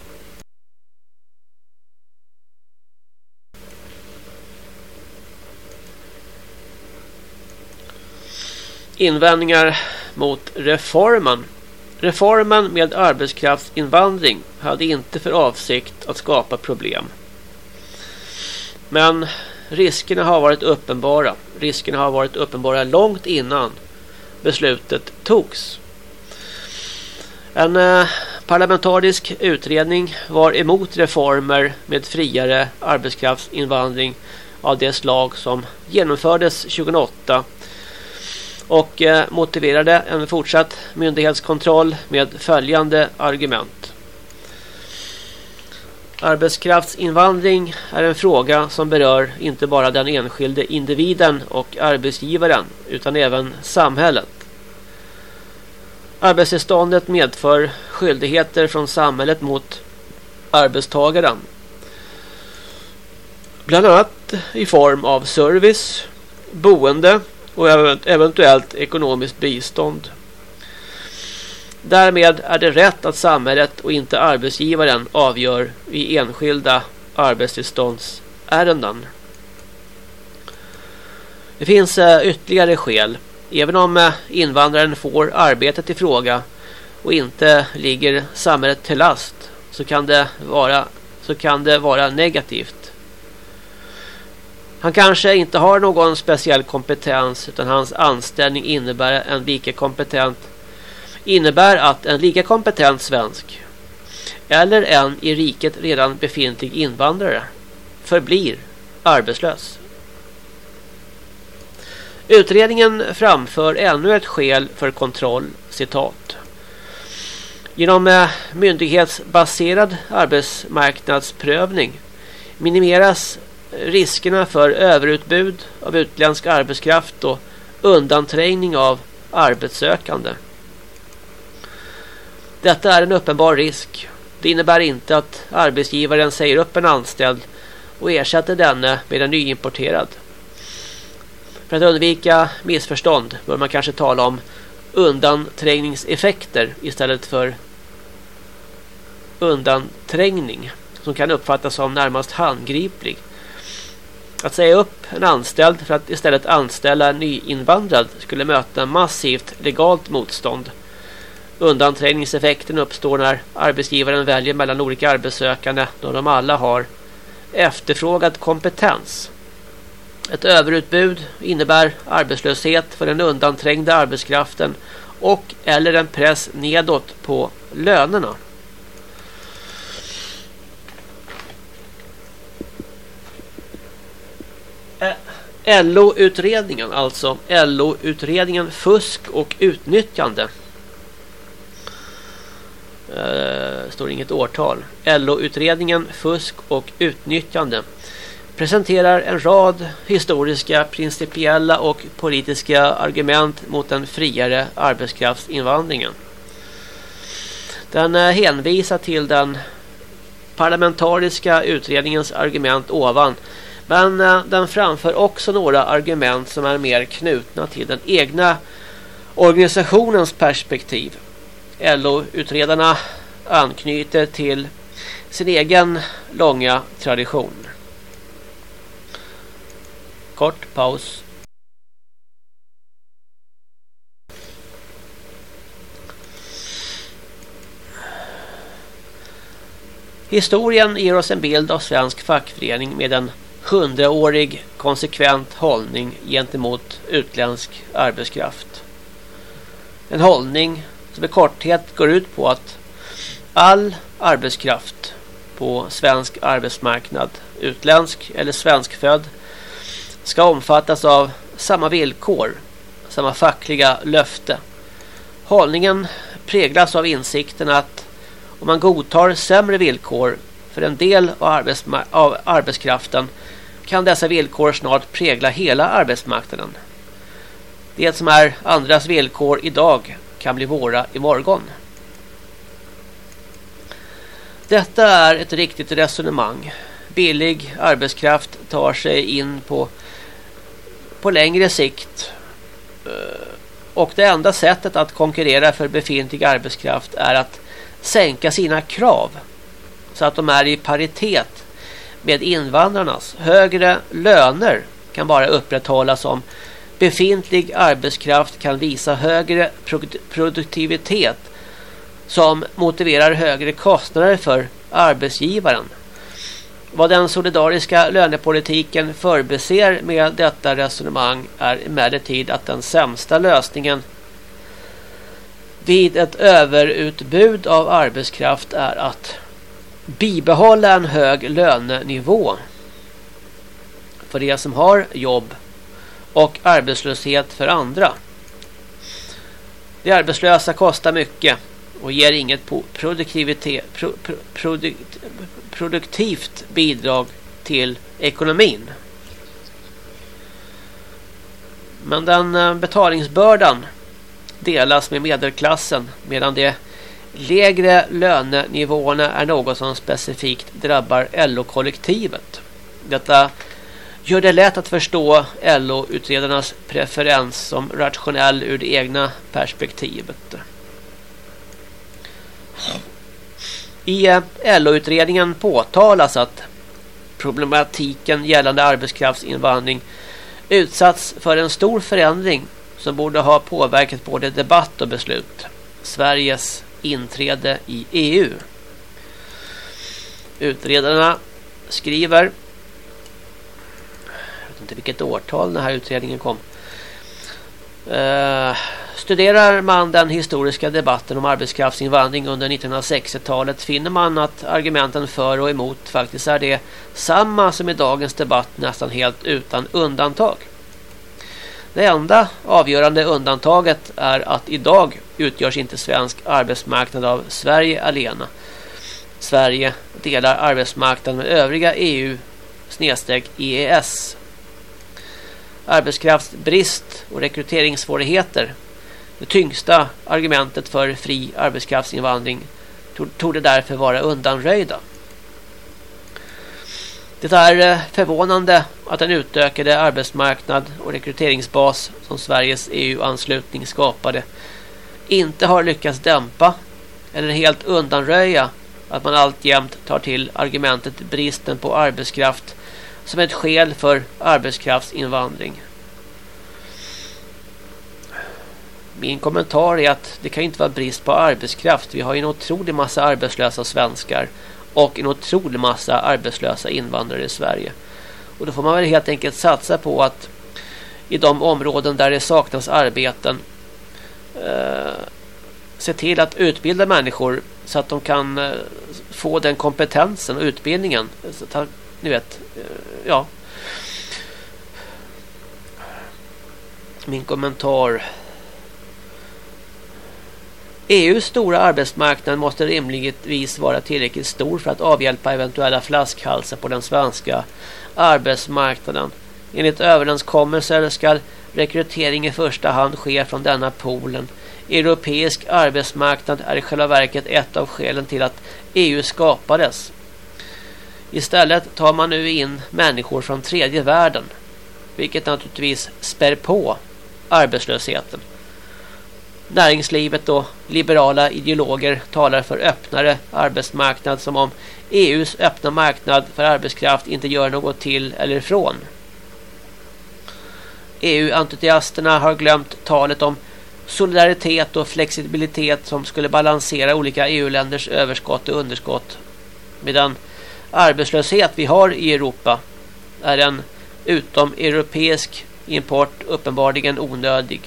S3: Invändningar mot reformen. Reformen med arbetskraftsinvandring hade inte för avsikt att skapa problem. Men riskerna har varit uppenbara. Riskerna har varit uppenbara långt innan beslutet togs. En eh, parlamentarisk utredning var emot reformer med friare arbetskraftsinvandring av det slag som genomfördes 2008 och eh, motiverade en fortsatt myndighetskontroll med följande argument. Arbetskraftsinvandring är en fråga som berör inte bara den enskilde individen och arbetsgivaren utan även samhället. Arbetstillståndet medför skyldigheter från samhället mot arbetstagaren. Bland annat i form av service, boende och eventuellt ekonomiskt bistånd. Därmed är det rätt att samhället och inte arbetsgivaren avgör i enskilda arbetstillståndsärenden. Det finns eh, ytterligare skäl. Även om eh, invandraren får arbetet i fråga och inte ligger samhället till last så kan det vara, så kan det vara negativt. Han kanske inte har någon speciell kompetens utan hans anställning innebär en lika kompetent innebär att en lika kompetent svensk eller en i riket redan befintlig invandrare förblir arbetslös. Utredningen framför ännu ett skäl för kontroll, citat. Genom eh, myndighetsbaserad arbetsmarknadsprövning minimeras riskerna för överutbud av utländsk arbetskraft och undanträngning av arbetssökande. Detta är en uppenbar risk. Det innebär inte att arbetsgivaren säger upp en anställd och ersätter denne med en nyimporterad. För att undvika missförstånd bör man kanske tala om undanträngningseffekter istället för undanträngning som kan uppfattas som närmast handgriplig. Att säga upp en anställd för att istället anställa en nyinvandrad skulle möta massivt legalt motstånd. Undanträngningseffekten uppstår när arbetsgivaren väljer mellan olika arbetssökande då de alla har efterfrågad kompetens. Ett överutbud innebär arbetslöshet för den undanträngda arbetskraften och eller en press nedåt på lönerna. LO-utredningen, alltså LO-utredningen fusk och utnyttjande. Eh, står inget årtal. LO-utredningen fusk och utnyttjande presenterar en rad historiska, principiella och politiska argument mot den friare arbetskraftsinvandringen. Den eh, hänvisar till den parlamentariska utredningens argument ovan men eh, den framför också några argument som är mer knutna till den egna organisationens perspektiv. LO-utredarna anknyter till sin egen långa tradition. Kort paus. Historien ger oss en bild av svensk fackförening med en hundraårig konsekvent hållning gentemot utländsk arbetskraft. En hållning som i korthet går ut på att all arbetskraft på svensk arbetsmarknad, utländsk eller svenskfödd, ska omfattas av samma villkor, samma fackliga löfte. Hållningen präglas av insikten att om man godtar sämre villkor för en del av, av arbetskraften kan dessa villkor snart prägla hela arbetsmarknaden. Det som är andras villkor idag kan bli våra imorgon. Detta är ett riktigt resonemang. Billig arbetskraft tar sig in på, på längre sikt. Eh, och det enda sättet att konkurrera för befintlig arbetskraft är att sänka sina krav så att de är i paritet med invandrarnas. Högre löner kan bara upprätthållas om befintlig arbetskraft kan visa högre produktivitet som motiverar högre kostnader för arbetsgivaren. Vad den solidariska lönepolitiken förbeser med detta resonemang är emellertid att den sämsta lösningen vid ett överutbud av arbetskraft är att bibehålla en hög lönenivå för de som har jobb och arbetslöshet för andra. De arbetslösa kostar mycket och ger inget produktivitet, pro, pro, produkt, produktivt bidrag till ekonomin. Men den eh, betalningsbördan delas med medelklassen medan de lägre lönenivåerna är något som specifikt drabbar LO-kollektivet. Detta gör det lätt att förstå LO-utredarnas preferens som rationell ur det egna perspektivet. I LO-utredningen påtalas att problematiken gällande arbetskraftsinvandring utsatts för en stor förändring som borde ha påverkat både debatt och beslut. Sveriges inträde i EU. Utredarna skriver vet inte vilket årtal den här utredningen kom. Uh, studerar man den historiska debatten om arbetskraftsinvandring under 1960-talet finner man att argumenten för och emot faktiskt är det samma som i dagens debatt nästan helt utan undantag. Det enda avgörande undantaget är att idag utgörs inte svensk arbetsmarknad av Sverige alena. Sverige delar arbetsmarknaden med övriga EU EES. Arbetskraftsbrist och rekryteringssvårigheter det tyngsta argumentet för fri arbetskraftsinvandring torde därför vara undanröjda. Det är eh, förvånande att den utökade arbetsmarknad och rekryteringsbas som Sveriges EU-anslutning skapade inte har lyckats dämpa eller helt undanröja att man alltjämt tar till argumentet bristen på arbetskraft som ett skäl för arbetskraftsinvandring. Min kommentar är att det kan inte vara brist på arbetskraft. Vi har ju en otrolig massa arbetslösa svenskar och en otrolig massa arbetslösa invandrare i Sverige. Och då får man väl helt enkelt satsa på att i de områden där det saknas arbeten eh, se till att utbilda människor så att de kan eh, få den kompetensen och utbildningen. Ni vet, eh, ja. Min kommentar EUs stora arbetsmarknad måste rimligtvis vara tillräckligt stor för att avhjälpa eventuella flaskhalsar på den svenska arbetsmarknaden. Enligt överenskommelser ska rekrytering i första hand ske från denna poolen. Europeisk arbetsmarknad är i själva verket ett av skälen till att EU skapades. Istället tar man nu in människor från tredje världen, vilket naturligtvis spär på arbetslösheten. Näringslivet och liberala ideologer talar för öppnare arbetsmarknad som om EUs öppna marknad för arbetskraft inte gör något till eller från. EU-entusiasterna har glömt talet om solidaritet och flexibilitet som skulle balansera olika EU-länders överskott och underskott. Medan arbetslöshet vi har i Europa är en utom europeisk import uppenbarligen onödig.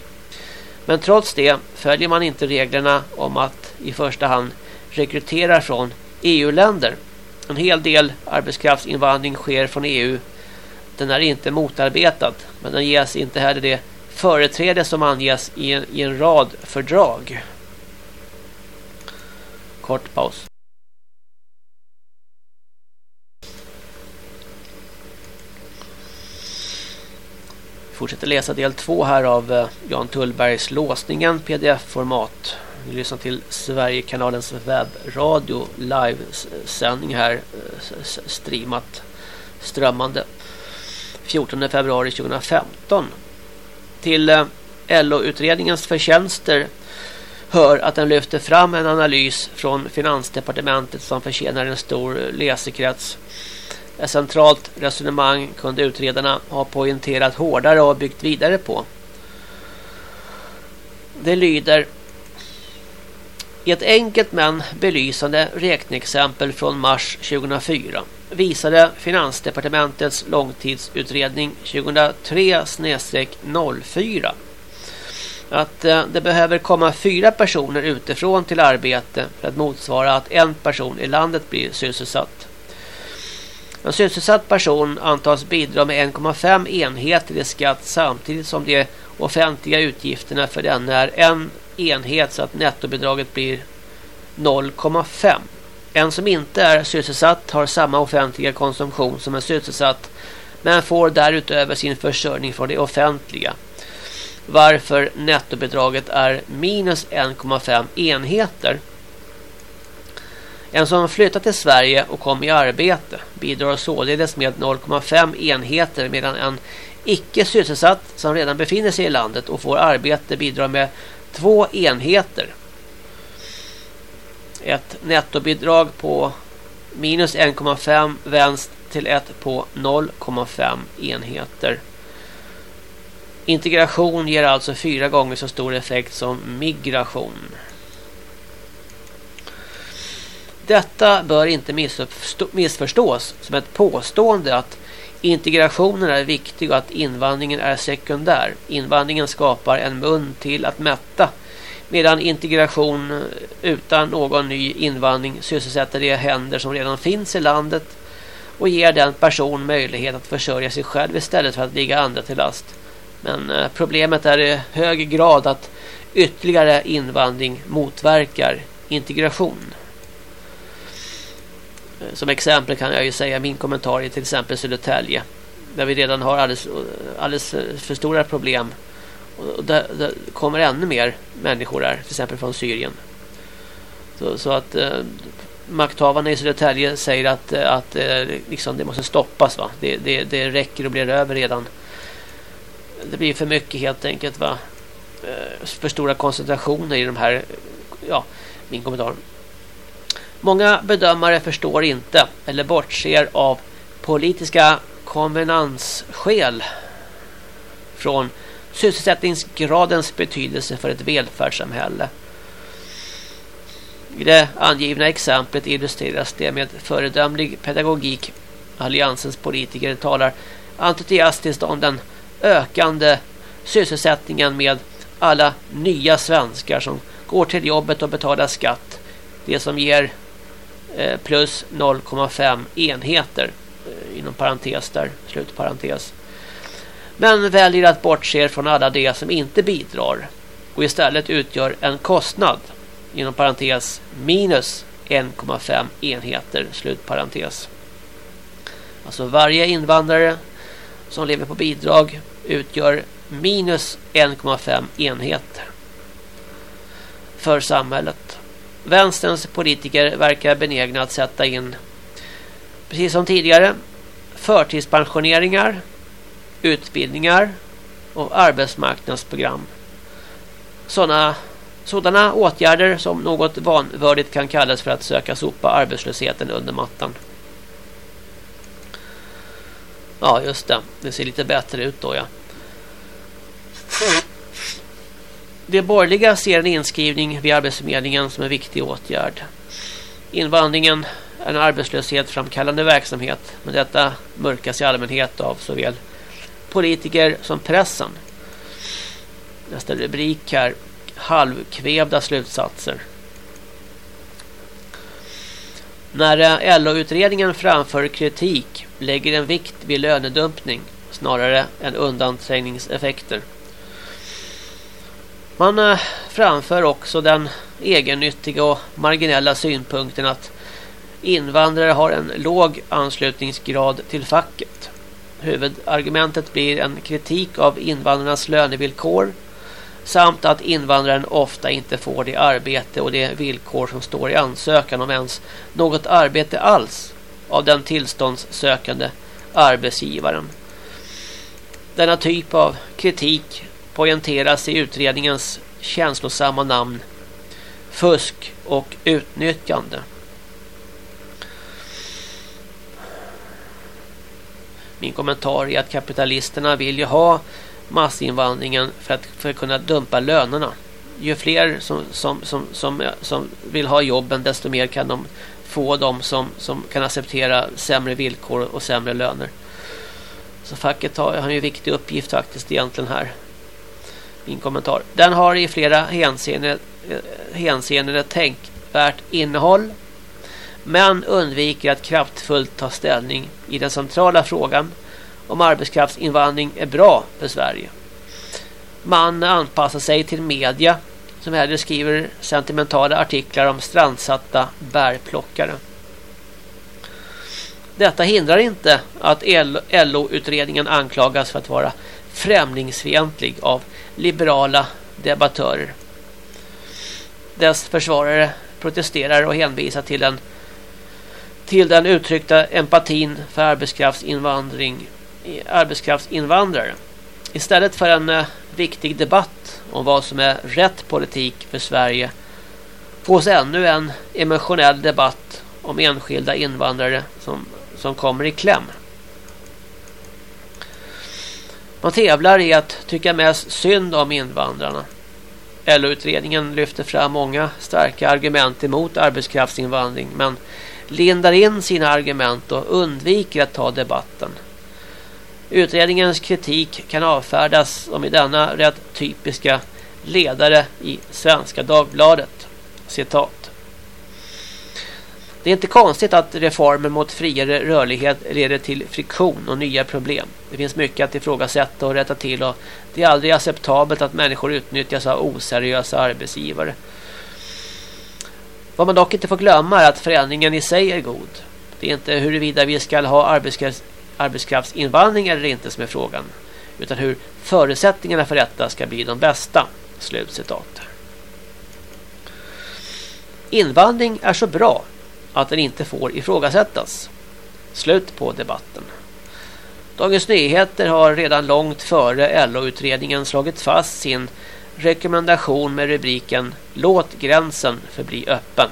S3: Men trots det följer man inte reglerna om att i första hand rekrytera från EU-länder. En hel del arbetskraftsinvandring sker från EU. Den är inte motarbetad men den ges inte heller det företräde som anges i en, i en rad fördrag. Kort paus. Fortsätter läsa del 2 här av eh, Jan Tullbergs Låsningen pdf-format. Vi lyssnar till Sverigekanalens webbradio livesändning här eh, streamat strömmande 14 februari 2015. Till eh, LO-utredningens förtjänster hör att den lyfter fram en analys från Finansdepartementet som förtjänar en stor läsekrets. Ett centralt resonemang kunde utredarna ha poängterat hårdare och byggt vidare på. Det lyder i ett enkelt men belysande räkneexempel från mars 2004 visade Finansdepartementets långtidsutredning 2003-04 att eh, det behöver komma fyra personer utifrån till arbete för att motsvara att en person i landet blir sysselsatt. En sysselsatt person antas bidra med 1,5 enheter i skatt samtidigt som de offentliga utgifterna för den är en enhet så att nettobidraget blir 0,5. En som inte är sysselsatt har samma offentliga konsumtion som en sysselsatt men får därutöver sin försörjning från det offentliga. Varför nettobidraget är minus 1,5 enheter. En som flyttat till Sverige och kom i arbete bidrar således med 0,5 enheter medan en icke sysselsatt som redan befinner sig i landet och får arbete bidrar med två enheter. Ett nettobidrag på minus 1,5 vänds till ett på 0,5 enheter. Integration ger alltså fyra gånger så stor effekt som migration. Detta bör inte missförstås som ett påstående att integrationen är viktig och att invandringen är sekundär. Invandringen skapar en mun till att mätta medan integration utan någon ny invandring sysselsätter de händer som redan finns i landet och ger den person möjlighet att försörja sig själv istället för att ligga andra till last. Men eh, problemet är i hög grad att ytterligare invandring motverkar integration. Som exempel kan jag ju säga min kommentar i till exempel Södertälje. Där vi redan har alldeles, alldeles för stora problem. Och där, där kommer ännu mer människor där, till exempel från Syrien. Så, så att eh, makthavarna i Södertälje säger att, eh, liksom det måste stoppas. Va? Det, det, det räcker och blir över redan. Det blir för mycket helt enkelt. va eh, För stora koncentrationer i de här... Ja, min kommentar. Många bedömare förstår inte eller bortser av politiska konvenansskäl från sysselsättningsgradens betydelse för ett välfärdssamhälle. I det angivna exemplet illustreras det med föredömlig pedagogik. Alliansens politiker talar entusiastiskt om den ökande sysselsättningen med alla nya svenskar som går till jobbet och betalar skatt. Det som ger Eh, plus 0,5 enheter eh, inom parentes där, slutparentes. Men väljer att bortse från alla de som inte bidrar och istället utgör en kostnad inom parentes minus 1,5 enheter slutparentes. Alltså varje invandrare som lever på bidrag utgör minus 1,5 enheter för samhället. Vänsterns politiker verkar benägna att sätta in, precis som tidigare, förtidspensioneringar, utbildningar och arbetsmarknadsprogram. Sådana, sådana åtgärder som något vanvördigt kan kallas för att söka sopa arbetslösheten under mattan. Ja, just det. Det ser lite bättre ut då, ja. De borgerliga ser en inskrivning vid Arbetsförmedlingen som en viktig åtgärd. Invandringen är en arbetslöshetsframkallande verksamhet men detta mörkas i allmänhet av såväl politiker som pressen. Nästa rubrik här. Halvkvävda slutsatser. När eh, LO-utredningen framför kritik lägger den vikt vid lönedumpning snarare än undanträngningseffekter. Man eh, framför också den egennyttiga och marginella synpunkten att invandrare har en låg anslutningsgrad till facket. Huvudargumentet blir en kritik av invandrarnas lönevillkor samt att invandraren ofta inte får det arbete och det villkor som står i ansökan om ens något arbete alls av den tillståndssökande arbetsgivaren. Denna typ av kritik poängteras i utredningens känslosamma namn fusk och utnyttjande. Min kommentar är att kapitalisterna vill ju ha massinvandringen för att, för att kunna dumpa lönerna. Ju fler som, som, som, som, som vill ha jobben desto mer kan de få dem som, som kan acceptera sämre villkor och sämre löner. Så facket har, har en viktig uppgift faktiskt egentligen här. Min kommentar. Den har i flera hänseenden, eh, hänseenden ett tänkvärt innehåll men undviker att kraftfullt ta ställning i den centrala frågan om arbetskraftsinvandring är bra för Sverige. Man anpassar sig till media som hellre skriver sentimentala artiklar om strandsatta bärplockare. Detta hindrar inte att LO-utredningen anklagas för att vara främlingsfientlig av liberala debattörer. Dess försvarare protesterar och hänvisar till den till den uttryckta empatin för arbetskraftsinvandring arbetskraftsinvandrare. Istället för en eh, viktig debatt om vad som är rätt politik för Sverige fås ännu en emotionell debatt om enskilda invandrare som, som kommer i kläm. Man tävlar i att tycka mest synd om invandrarna. LO-utredningen lyfter fram många starka argument emot arbetskraftsinvandring men lindar in sina argument och undviker att ta debatten. Utredningens kritik kan avfärdas om i denna rätt typiska ledare i Svenska Dagbladet. Citat. Det är inte konstigt att reformer mot friare rörlighet leder till friktion och nya problem. Det finns mycket att ifrågasätta och rätta till och det är aldrig acceptabelt att människor utnyttjas av oseriösa arbetsgivare. Vad man dock inte får glömma är att förändringen i sig är god. Det är inte huruvida vi ska ha arbetskrafts arbetskraftsinvandring eller inte som är frågan. Utan hur förutsättningarna för detta ska bli de bästa. Slutcitat. Invandring är så bra att den inte får ifrågasättas. Slut på debatten. Dagens Nyheter har redan långt före LO-utredningen slagit fast sin rekommendation med rubriken Låt gränsen förbli öppen.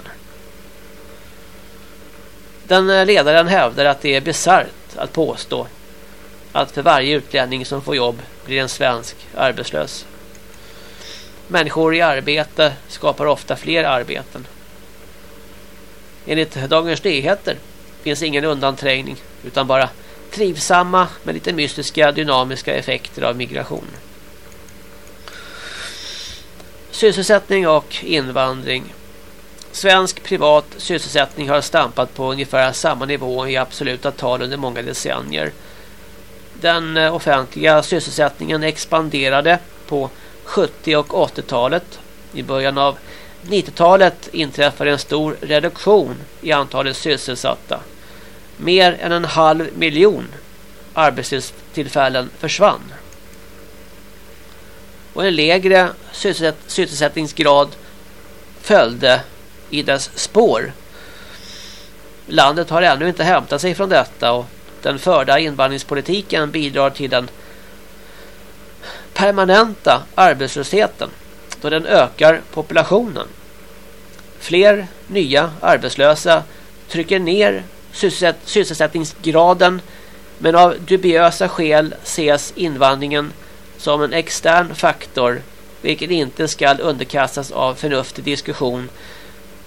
S3: Den eh, ledaren hävdar att det är bisarrt att påstå att för varje utlänning som får jobb blir en svensk arbetslös. Människor i arbete skapar ofta fler arbeten. Enligt Dagens Nyheter finns ingen undanträngning utan bara trivsamma men lite mystiska dynamiska effekter av migration. Sysselsättning och invandring. Svensk privat sysselsättning har stampat på ungefär samma nivå i absoluta tal under många decennier. Den eh, offentliga sysselsättningen expanderade på 70- och 80-talet. I början av 90-talet inträffade en stor reduktion i antalet sysselsatta. Mer än en halv miljon arbetstillfällen försvann. Och en lägre sysselsättningsgrad följde i dess spår. Landet har ännu inte hämtat sig från detta och den förda invandringspolitiken bidrar till den permanenta arbetslösheten då den ökar populationen. Fler nya arbetslösa trycker ner sysselsättningsgraden men av dubiösa skäl ses invandringen som en extern faktor vilket inte ska underkastas av förnuftig diskussion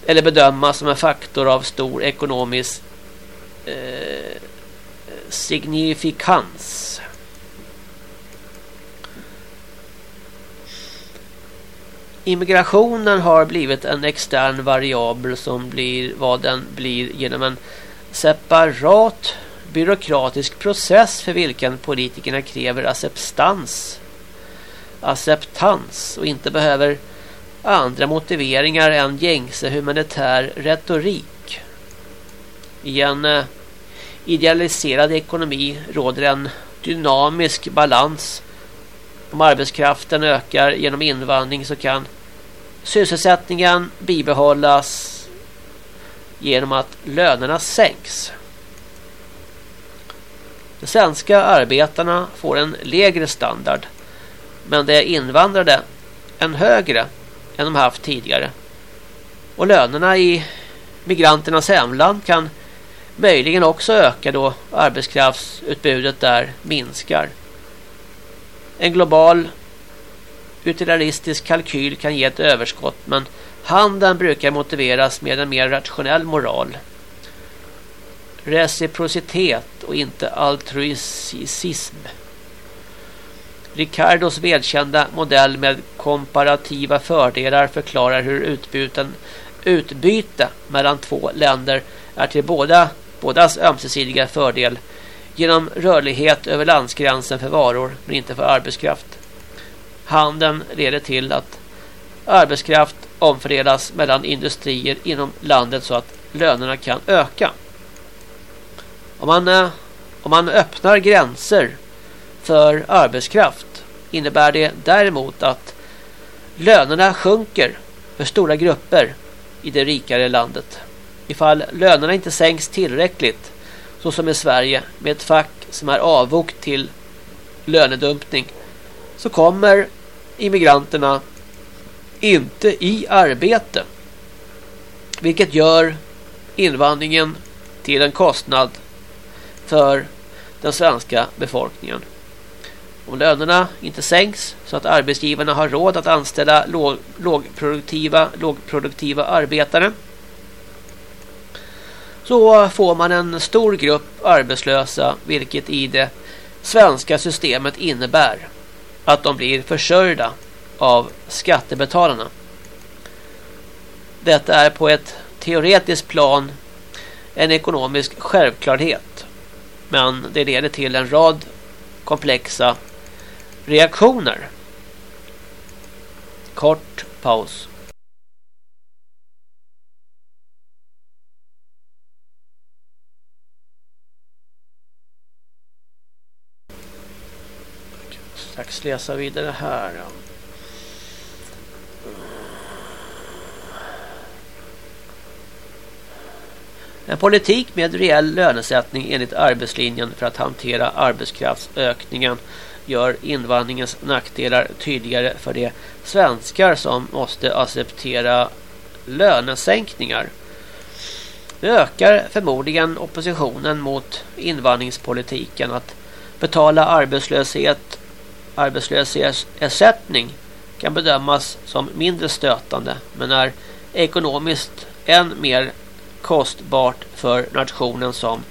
S3: eller bedömas som en faktor av stor ekonomisk eh, signifikans. Immigrationen har blivit en extern variabel som blir vad den blir genom en separat byråkratisk process för vilken politikerna kräver acceptans acceptans och inte behöver andra motiveringar än gängse humanitär retorik. I en eh, idealiserad ekonomi råder en dynamisk balans. Om arbetskraften ökar genom invandring så kan sysselsättningen bibehållas genom att lönerna sänks. De svenska arbetarna får en lägre standard men de invandrade en högre än de haft tidigare. Och lönerna i migranternas hemland kan möjligen också öka då arbetskraftsutbudet där minskar. En global utilitaristisk kalkyl kan ge ett överskott men handeln brukar motiveras med en mer rationell moral. Reciprocitet och inte altruism. Ricardos välkända modell med komparativa fördelar förklarar hur utbyten, utbyte mellan två länder är till båda, bådas ömsesidiga fördel genom rörlighet över landsgränsen för varor men inte för arbetskraft. Handeln leder till att arbetskraft omfördelas mellan industrier inom landet så att lönerna kan öka. Om man, eh, om man öppnar gränser för arbetskraft innebär det däremot att lönerna sjunker för stora grupper i det rikare landet. Ifall lönerna inte sänks tillräckligt så som i Sverige med ett fack som är avvokt till lönedumpning så kommer immigranterna inte i arbete. Vilket gör invandringen till en kostnad för den svenska befolkningen. Om lönerna inte sänks så att arbetsgivarna har råd att anställa låg, lågproduktiva, lågproduktiva arbetare så får man en stor grupp arbetslösa vilket i det svenska systemet innebär att de blir försörjda av skattebetalarna. Detta är på ett teoretiskt plan en ekonomisk självklarhet. Men det leder till en rad komplexa reaktioner. Kort paus. Strax läsa vidare här. En politik med reell lönesättning enligt arbetslinjen för att hantera arbetskraftsökningen gör invandringens nackdelar tydligare för de svenskar som måste acceptera lönesänkningar. Det ökar förmodligen oppositionen mot invandringspolitiken att betala arbetslöshet arbetslöshetsersättning kan bedömas som mindre stötande men är ekonomiskt än mer kostbart för nationen som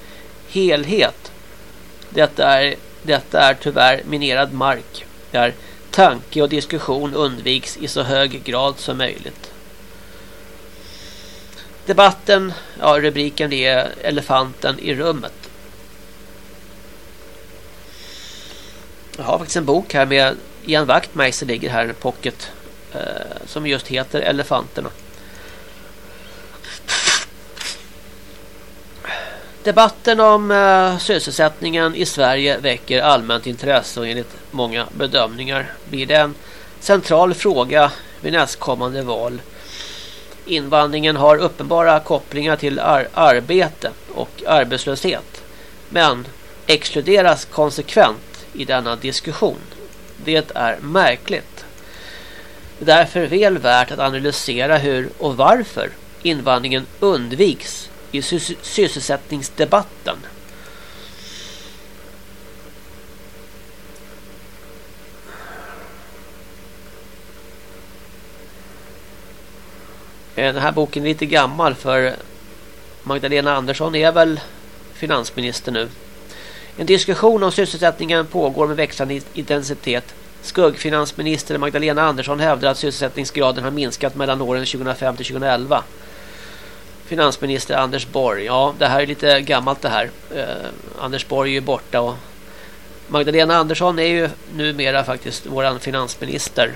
S3: helhet. Detta är, detta är tyvärr minerad mark där tanke och diskussion undviks i så hög grad som möjligt. Debatten, ja rubriken är elefanten i rummet. Jag har faktiskt en bok här med Ian Wachtmeister ligger här i pocket eh, som just heter Elefanterna. Debatten om eh, sysselsättningen i Sverige väcker allmänt intresse och enligt många bedömningar blir det en central fråga vid nästkommande val. Invandringen har uppenbara kopplingar till ar arbete och arbetslöshet men exkluderas konsekvent i denna diskussion. Det är märkligt. Det är därför väl värt att analysera hur och varför invandringen undviks i sysselsättningsdebatten. Eh, den här boken är lite gammal för Magdalena Andersson är väl finansminister nu. En diskussion om sysselsättningen pågår med växande intensitet. Skuggfinansminister Magdalena Andersson hävdar att sysselsättningsgraden har minskat mellan åren 2005 till 2011 finansminister Anders Borg. Ja, det här är lite gammalt det här. Eh, Anders Borg är ju borta och Magdalena Andersson är ju numera faktiskt våran finansminister.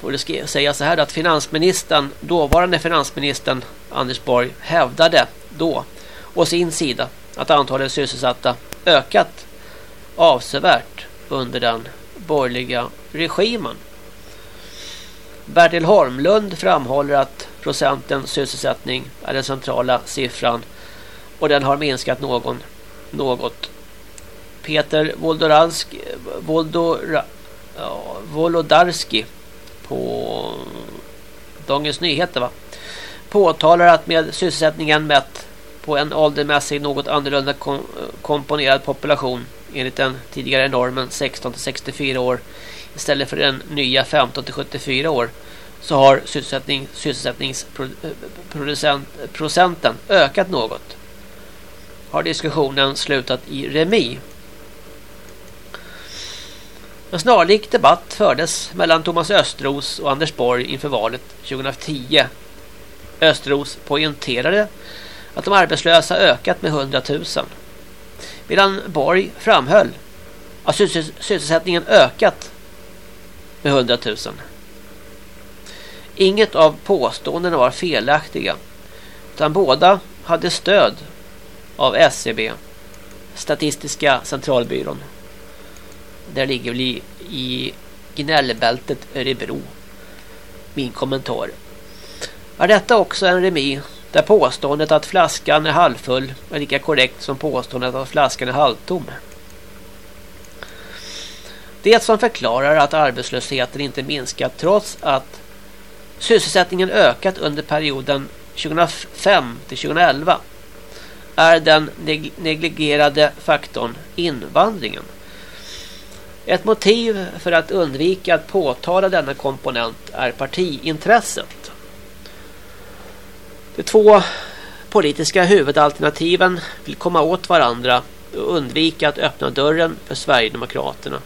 S3: Och det ska säga så här att finansministern, dåvarande finansministern Anders Borg hävdade då å sin sida att antalet sysselsatta ökat avsevärt under den borgerliga regimen. Bertil Holmlund framhåller att procenten sysselsättning är den centrala siffran och den har minskat någon, något. Peter Voldoransk, Voldora, ja, Volodarski på Dagens Nyheter va? påtalar att med sysselsättningen mätt på en åldermässig något annorlunda kom komponerad population enligt den tidigare normen 16 64 år istället för den nya 15 74 år så har sysselsättning, sysselsättningsprocenten eh, ökat något. Har diskussionen slutat i remi En snarlik debatt fördes mellan Thomas Östros och Anders Borg inför valet 2010. Östros poängterade att de arbetslösa ökat med 100 000. Medan Borg framhöll att sysselsättningen ökat med 100 000. Inget av påståendena var felaktiga utan båda hade stöd av SCB, Statistiska centralbyrån. Där ligger vi i gnällbältet Örebro. Min kommentar. Är detta också en remi där påståendet att flaskan är halvfull är lika korrekt som påståendet att flaskan är halvtom? Det som förklarar att arbetslösheten inte minskat trots att sysselsättningen ökat under perioden 2005 till 2011 är den negligerade faktorn invandringen. Ett motiv för att undvika att påtala denna komponent är partiintresset. De två politiska huvudalternativen vill komma åt varandra och undvika att öppna dörren för Sverigedemokraterna.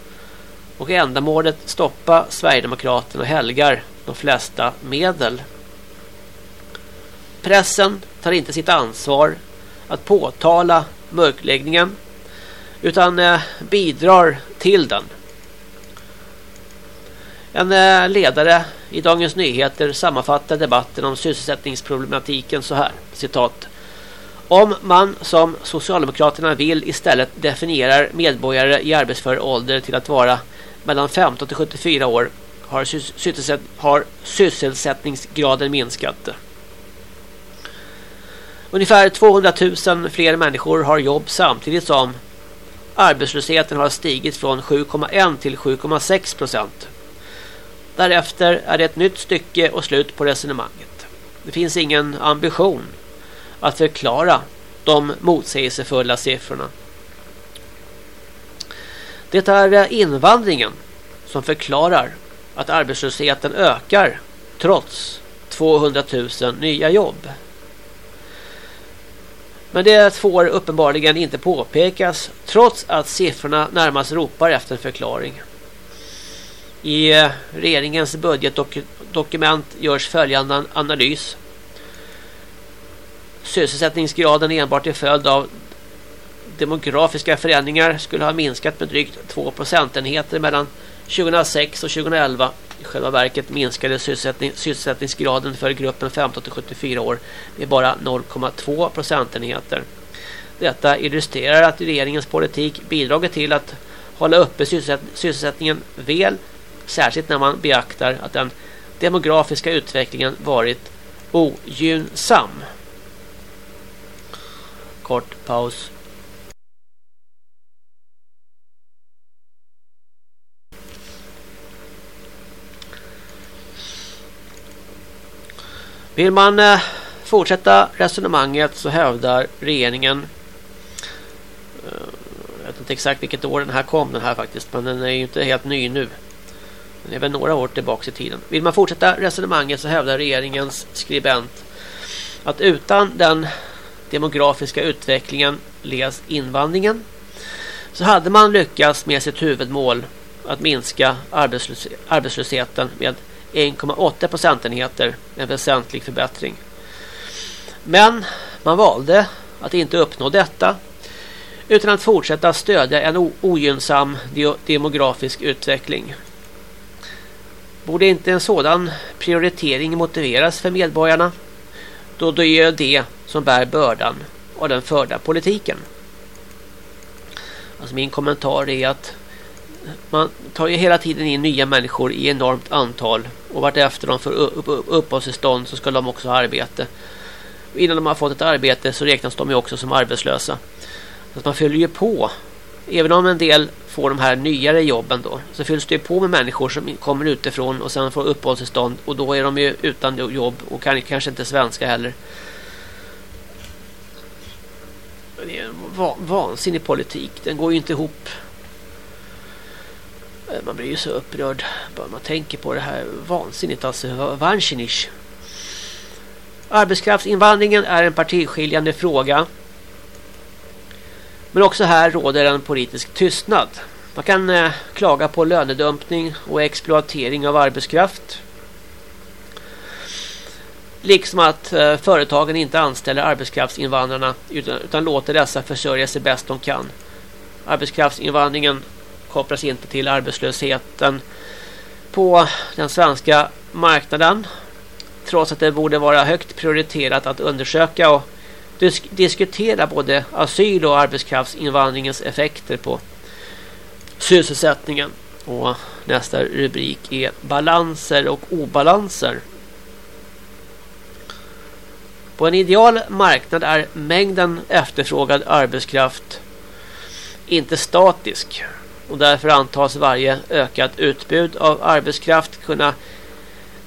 S3: Och ändamålet stoppa Sverigedemokraterna helgar de flesta medel. Pressen tar inte sitt ansvar att påtala mörkläggningen utan eh, bidrar till den. En eh, ledare i Dagens Nyheter sammanfattar debatten om sysselsättningsproblematiken så här, citat. Om man som Socialdemokraterna vill istället definierar medborgare i arbetsför ålder till att vara mellan 15 till 74 år har, sysselsätt har sysselsättningsgraden minskat. Ungefär 200 000 fler människor har jobb samtidigt som arbetslösheten har stigit från 7,1 till 7,6 procent. Därefter är det ett nytt stycke och slut på resonemanget. Det finns ingen ambition att förklara de motsägelsefulla siffrorna. Det är invandringen som förklarar att arbetslösheten ökar trots 200 000 nya jobb. Men det får uppenbarligen inte påpekas trots att siffrorna närmast ropar efter en förklaring. I eh, regeringens budgetdokument görs följande analys. Sysselsättningsgraden enbart till följd av demografiska förändringar skulle ha minskat med drygt 2 procentenheter mellan 2006 och 2011. I själva verket minskade sysselsättning, sysselsättningsgraden för gruppen 15-74 år med bara 0,2 procentenheter. Detta illustrerar att regeringens politik bidragit till att hålla uppe sysselsättningen väl Särskilt när man beaktar att den demografiska utvecklingen varit ogynnsam. Kort paus. Vill man eh, fortsätta resonemanget så hävdar regeringen eh, jag vet inte exakt vilket år den här kom den här faktiskt men den är ju inte helt ny nu. Det är väl några år tillbaka i tiden. Vill man fortsätta resonemanget så hävdar regeringens skribent att utan den demografiska utvecklingen leds invandringen så hade man lyckats med sitt huvudmål att minska arbetslösheten med 1,8 procentenheter en väsentlig förbättring. Men man valde att inte uppnå detta utan att fortsätta stödja en ogynnsam demografisk utveckling. Borde inte en sådan prioritering motiveras för medborgarna? Då det är det som bär bördan av den förda politiken. Alltså min kommentar är att man tar ju hela tiden in nya människor i enormt antal och vart efter de får uppehållstillstånd så ska de också ha arbete. Innan de har fått ett arbete så räknas de ju också som arbetslösa. Så man fyller ju på. Även om en del får de här nyare jobben då så fylls det på med människor som kommer utifrån och sen får uppehållstillstånd och då är de ju utan jobb och kan, kanske inte svenska heller. Det är en vansinnig politik. Den går ju inte ihop. Eh, man blir ju så upprörd bara man tänker på det här. Vansinnigt alltså. Vansinnigt. Arbetskraftsinvandringen är en partiskiljande fråga men också här råder en politisk tystnad. Man kan eh, klaga på lönedumpning och exploatering av arbetskraft. Liksom att eh, företagen inte anställer arbetskraftsinvandrarna utan, utan låter dessa försörja sig bäst de kan. Arbetskraftsinvandringen kopplas inte till arbetslösheten på den svenska marknaden. Trots att det borde vara högt prioriterat att undersöka och disk diskutera både asyl och arbetskraftsinvandringens effekter på sysselsättningen. Och nästa rubrik är balanser och obalanser. På en ideal marknad är mängden efterfrågad arbetskraft inte statisk och därför antas varje ökat utbud av arbetskraft kunna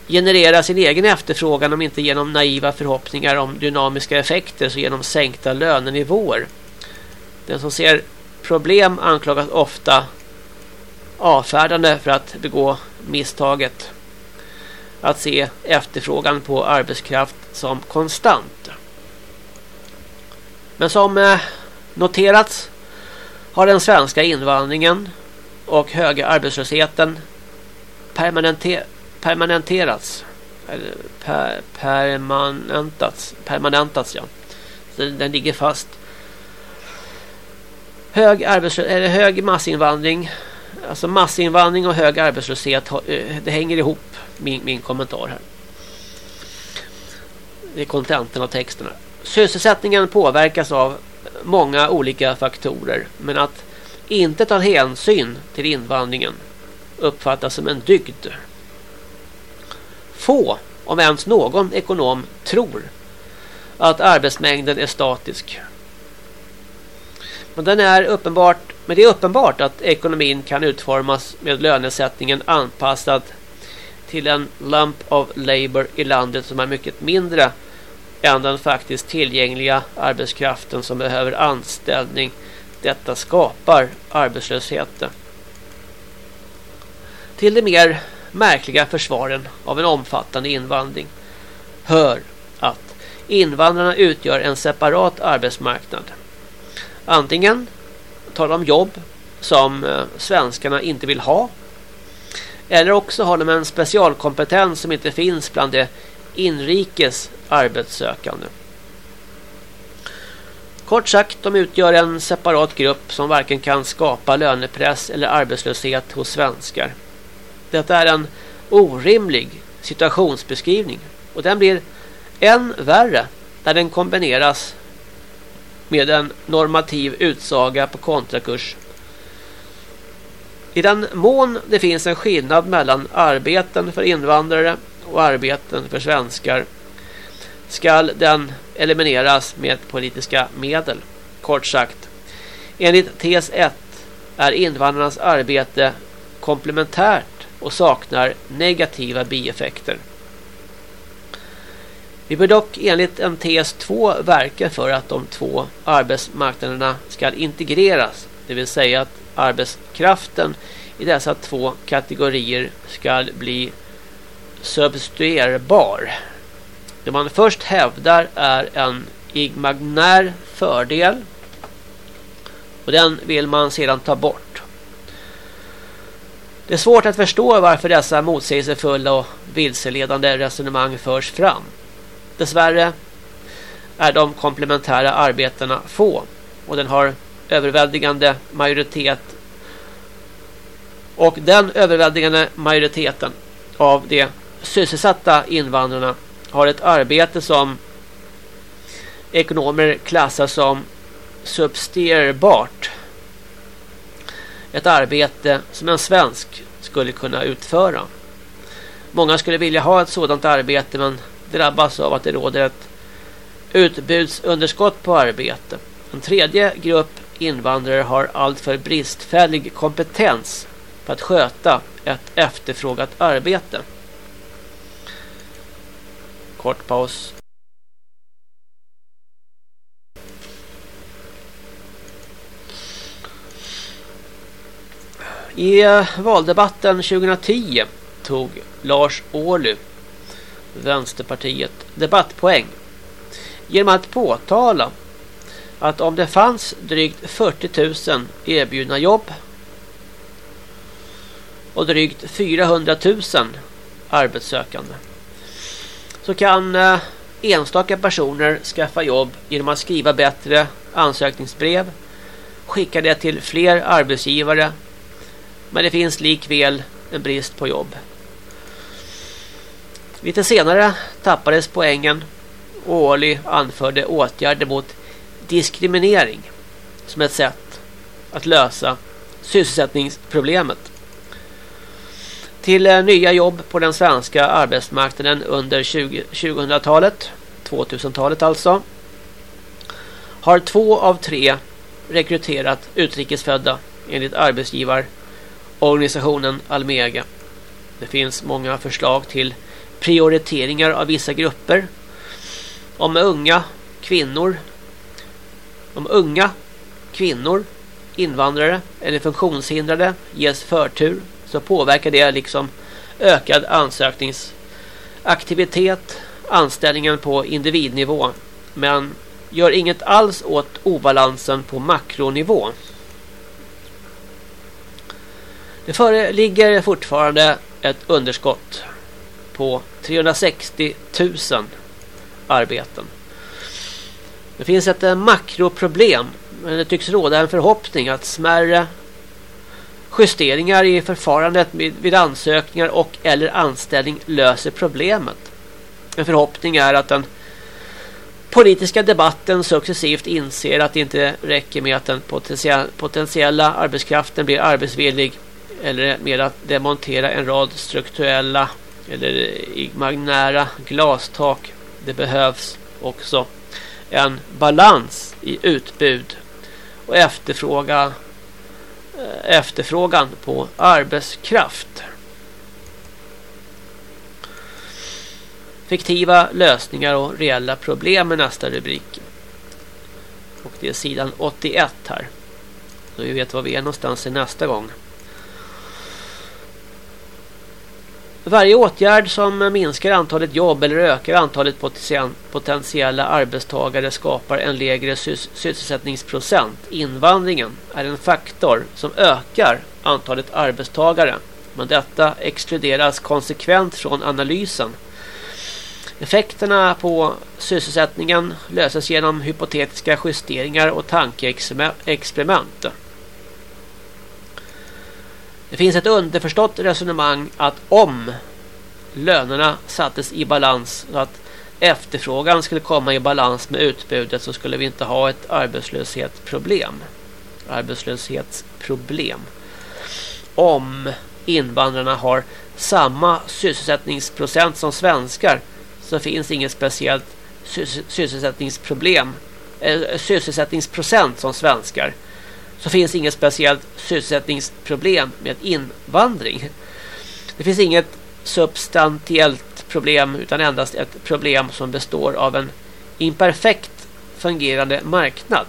S3: generera sin egen efterfrågan om inte genom naiva förhoppningar om dynamiska effekter så genom sänkta lönenivåer. Den som ser problem anklagas ofta avfärdande för att begå misstaget att se efterfrågan på arbetskraft som konstant. Men som eh, noterats har den svenska invandringen och höga arbetslösheten permanenterats eller per permanentats permanentats ja. Så den ligger fast. Hög arbetslöshet eller hög massinvandring alltså massinvandring och hög arbetslöshet eh, det hänger ihop min, min kommentar här. Det är kontenten av texterna. Sysselsättningen påverkas av många olika faktorer men att inte ta hänsyn till invandringen uppfattas som en dygd. Få, om ens någon ekonom, tror att arbetsmängden är statisk. Men, den är uppenbart, men det är uppenbart att ekonomin kan utformas med lönesättningen anpassad till en lump of labor i landet som är mycket mindre än den faktiskt tillgängliga arbetskraften som behöver anställning. Detta skapar arbetslösheten. Till det mer märkliga försvaren av en omfattande invandring hör att invandrarna utgör en separat arbetsmarknad. Antingen tar de jobb som eh, svenskarna inte vill ha eller också har de en specialkompetens som inte finns bland de inrikes arbetssökande. Kort sagt, de utgör en separat grupp som varken kan skapa lönepress eller arbetslöshet hos svenskar. Detta är en orimlig situationsbeskrivning och den blir än värre när den kombineras med en normativ utsaga på kontrakurs. I den mån det finns en skillnad mellan arbeten för invandrare och arbeten för svenskar skall den elimineras med politiska medel. Kort sagt, enligt tes 1 är invandrarnas arbete komplementärt och saknar negativa bieffekter. Vi bör dock enligt en tes 2 verka för att de två arbetsmarknaderna ska integreras, det vill säga att arbetskraften i dessa två kategorier ska bli substituerbar. Det man först hävdar är en imaginär fördel och den vill man sedan ta bort. Det är svårt att förstå varför dessa motsägelsefulla och vilseledande resonemang förs fram. Dessvärre är de komplementära arbetena få och den har överväldigande majoritet och den överväldigande majoriteten av de sysselsatta invandrarna har ett arbete som ekonomer klassar som substierbart. Ett arbete som en svensk skulle kunna utföra. Många skulle vilja ha ett sådant arbete men drabbas av att det råder ett utbudsunderskott på arbete. En tredje grupp invandrare har alltför bristfällig kompetens för att sköta ett efterfrågat arbete. Kort paus. I valdebatten 2010 tog Lars Ohly Vänsterpartiet debattpoäng genom att påtala att om det fanns drygt 40 000 erbjudna jobb och drygt 400 000 arbetssökande så kan eh, enstaka personer skaffa jobb genom att skriva bättre ansökningsbrev, skicka det till fler arbetsgivare men det finns likväl en brist på jobb. Lite senare tappades poängen och anförde åtgärder mot diskriminering som ett sätt att lösa sysselsättningsproblemet. Till eh, nya jobb på den svenska arbetsmarknaden under 2000-talet, 2000-talet alltså, har två av tre rekryterat utrikesfödda enligt Organisationen Almega. Det finns många förslag till prioriteringar av vissa grupper. Om unga kvinnor om unga kvinnor, invandrare eller funktionshindrade ges förtur så påverkar det liksom ökad ansökningsaktivitet, anställningen på individnivå men gör inget alls åt obalansen på makronivå. Det föreligger fortfarande ett underskott på 360 000 arbeten. Det finns ett eh, makroproblem men det tycks råda en förhoppning att smärre justeringar i förfarandet vid ansökningar och eller anställning löser problemet. En förhoppning är att den politiska debatten successivt inser att det inte räcker med att den potentiella arbetskraften blir arbetsvillig eller mer att demontera en rad strukturella eller imaginära glastak. Det behövs också en balans i utbud och efterfråga, eh, efterfrågan på arbetskraft. Fiktiva lösningar och reella problem är nästa rubrik. Och det är sidan 81 här. Så vi vet var vi är någonstans i nästa gång. Varje åtgärd som minskar antalet jobb eller ökar antalet potentiella arbetstagare skapar en lägre sysselsättningsprocent. Invandringen är en faktor som ökar antalet arbetstagare. Men detta exkluderas konsekvent från analysen. Effekterna på sysselsättningen löses genom hypotetiska justeringar och tankeexperiment. Det finns ett underförstått resonemang att om lönerna sattes i balans så att efterfrågan skulle komma i balans med utbudet så skulle vi inte ha ett arbetslöshetsproblem. Arbetslöshetsproblem. Om invandrarna har samma sysselsättningsprocent som svenskar så finns inget speciellt sysselsättningsproblem eh, sysselsättningsprocent som svenskar så finns inget speciellt sysselsättningsproblem med invandring. Det finns inget substantiellt problem utan endast ett problem som består av en imperfekt fungerande marknad.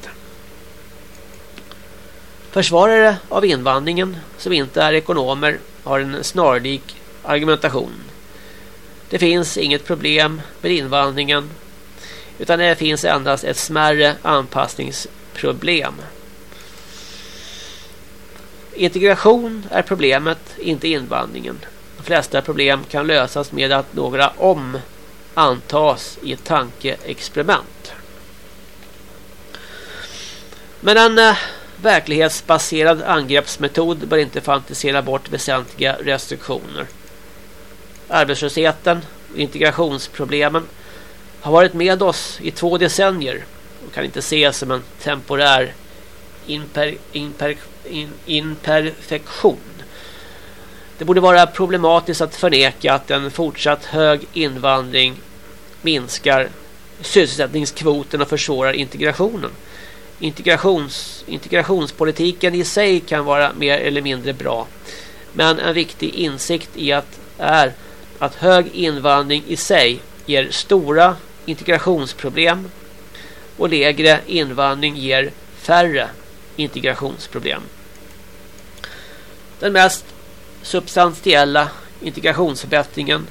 S3: Försvarare av invandringen som inte är ekonomer har en snarlik argumentation. Det finns inget problem med invandringen utan det finns endast ett smärre anpassningsproblem. Integration är problemet, inte invandringen. De flesta problem kan lösas med att några om antas i ett tankeexperiment. Men en eh, verklighetsbaserad angreppsmetod bör inte fantisera bort väsentliga restriktioner. Arbetslösheten och integrationsproblemen har varit med oss i två decennier och kan inte ses som en temporär imper, imper, in, imperfektion. Det borde vara problematiskt att förneka att en fortsatt hög invandring minskar sysselsättningskvoten och försvårar integrationen. Integrations, integrationspolitiken i sig kan vara mer eller mindre bra. Men en viktig insikt i att är att hög invandring i sig ger stora integrationsproblem och lägre invandring ger färre integrationsproblem. Den mest substantiella integrationsförbättringen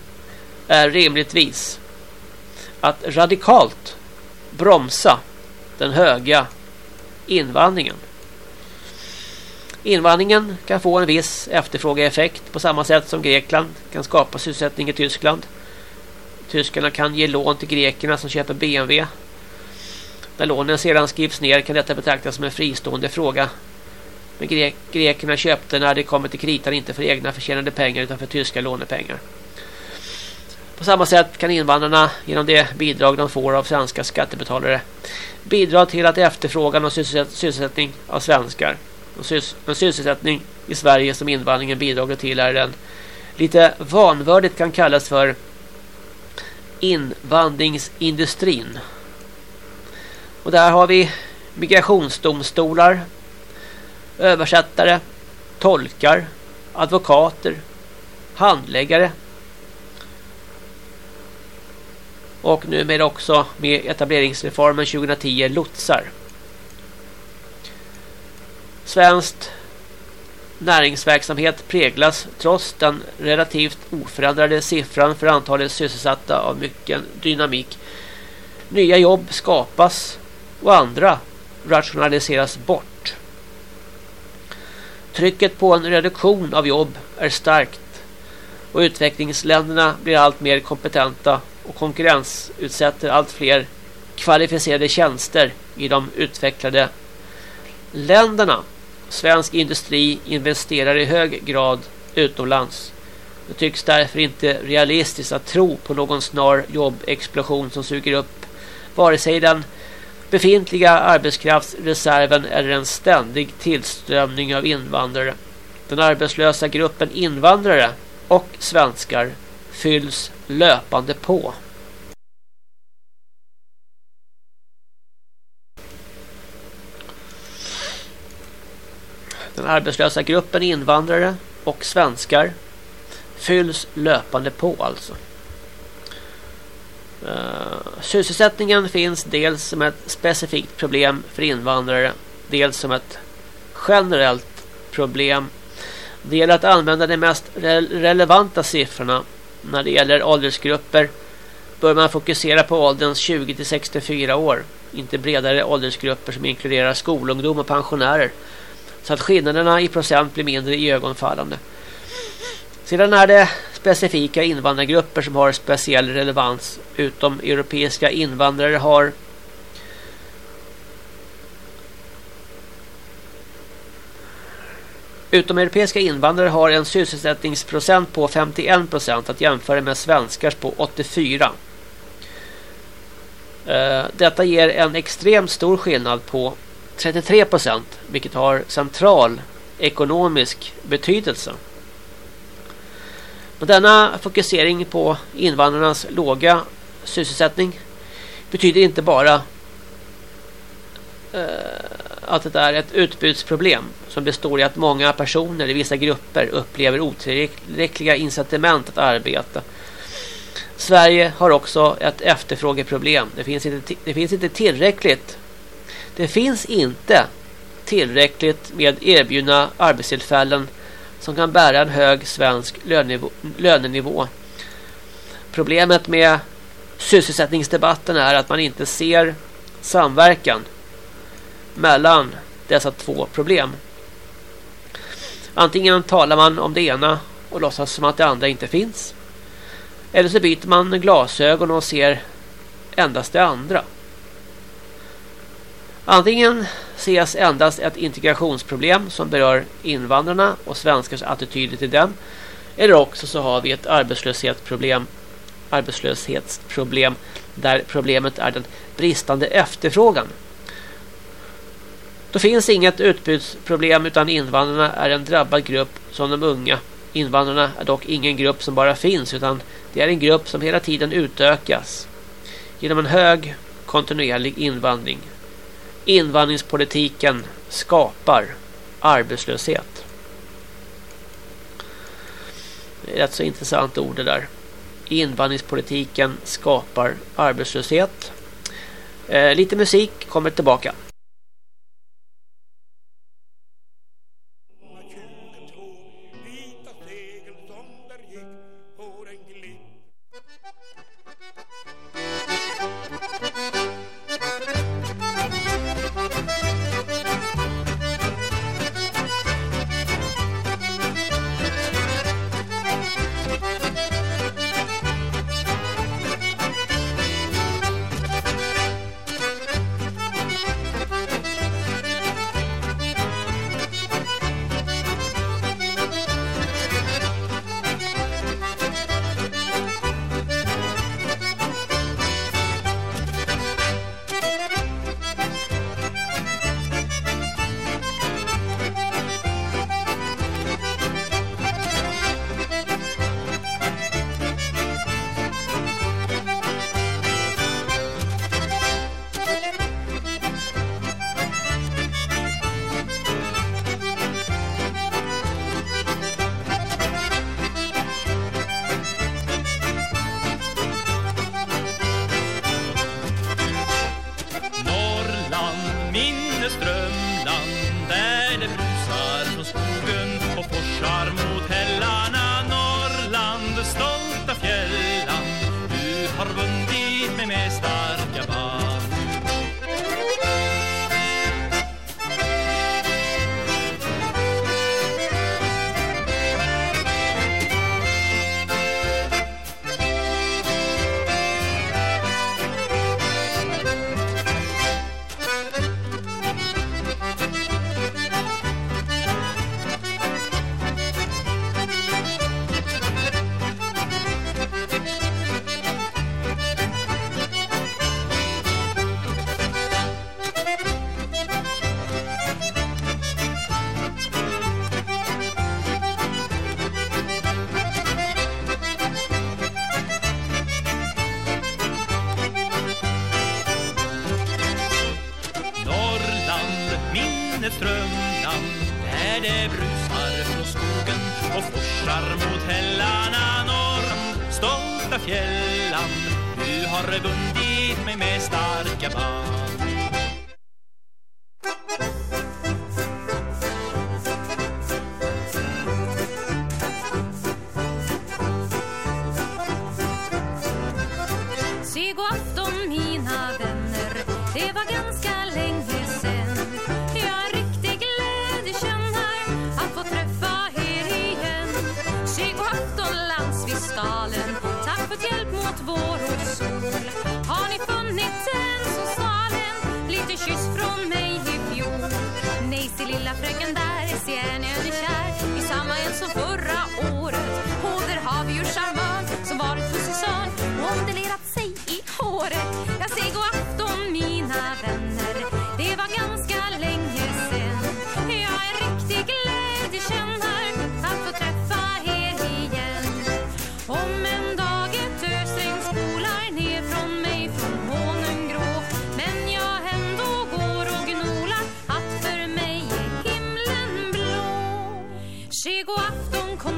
S3: är rimligtvis att radikalt bromsa den höga invandringen. Invandringen kan få en viss efterfrågeeffekt på samma sätt som Grekland kan skapa sysselsättning i Tyskland. Tyskarna kan ge lån till grekerna som köper BMW. När lånen sedan skrivs ner kan detta betraktas som en fristående fråga. Men grek grekerna köpte när det kommer till kritan inte för egna förtjänade pengar utan för tyska lånepengar. På samma sätt kan invandrarna genom det bidrag de får av svenska skattebetalare bidra till att efterfrågan och sysselsättning av svenskar och en sysselsättning i Sverige som invandringen bidragit till är den lite vanvördigt kan kallas för invandringsindustrin. Och där har vi migrationsdomstolar, översättare, tolkar, advokater, handläggare och numera också med etableringsreformen 2010 lotsar. Svenskt näringsverksamhet präglas trots den relativt oförändrade siffran för antalet sysselsatta av mycket dynamik. Nya jobb skapas och andra rationaliseras bort. Trycket på en reduktion av jobb är starkt och utvecklingsländerna blir allt mer kompetenta och konkurrensutsätter allt fler kvalificerade tjänster i de utvecklade länderna. Svensk industri investerar i hög grad utomlands. Det tycks därför inte realistiskt att tro på någon snar jobbexplosion som suger upp vare sig den befintliga arbetskraftsreserven eller en ständig tillströmning av invandrare. Den arbetslösa gruppen invandrare och svenskar fylls löpande på. Den arbetslösa gruppen invandrare och svenskar fylls löpande på alltså. Uh, sysselsättningen finns dels som ett specifikt problem för invandrare, dels som ett generellt problem. Det gäller att använda de mest re relevanta siffrorna. När det gäller åldersgrupper bör man fokusera på ålderns 20 till 64 år, inte bredare åldersgrupper som inkluderar skolungdom och pensionärer så att skillnaderna i procent blir mindre i ögonfallande. Sedan är det specifika invandrargrupper som har speciell relevans. Utom europeiska invandrare har Utomeuropeiska invandrare har en sysselsättningsprocent på 51 procent att jämföra med svenskars på 84. Eh, detta ger en extremt stor skillnad på 33 procent, vilket har central ekonomisk betydelse. Men denna fokusering på invandrarnas låga sysselsättning betyder inte bara eh, att det är ett utbudsproblem som består i att många personer i vissa grupper upplever otillräckliga incitament att arbeta. Sverige har också ett efterfrågeproblem. Det finns inte, det finns inte tillräckligt det finns inte tillräckligt med erbjudna arbetstillfällen som kan bära en hög svensk lönenivå. lönenivå. Problemet med sysselsättningsdebatten är att man inte ser samverkan mellan dessa två problem. Antingen talar man om det ena och låtsas som att det andra inte finns. Eller så byter man glasögon och ser endast det andra. Antingen ses endast ett integrationsproblem som berör invandrarna och svenskars attityder till dem. Eller också så har vi ett arbetslöshetsproblem, arbetslöshetsproblem där problemet är den bristande efterfrågan. Då finns inget utbudsproblem utan invandrarna är en drabbad grupp som de unga. Invandrarna är dock ingen grupp som bara finns utan det är en grupp som hela tiden utökas genom en hög kontinuerlig invandring invandringspolitiken skapar arbetslöshet. Det är ett så intressant ord det där. Invandringspolitiken skapar arbetslöshet. Eh, lite musik kommer tillbaka.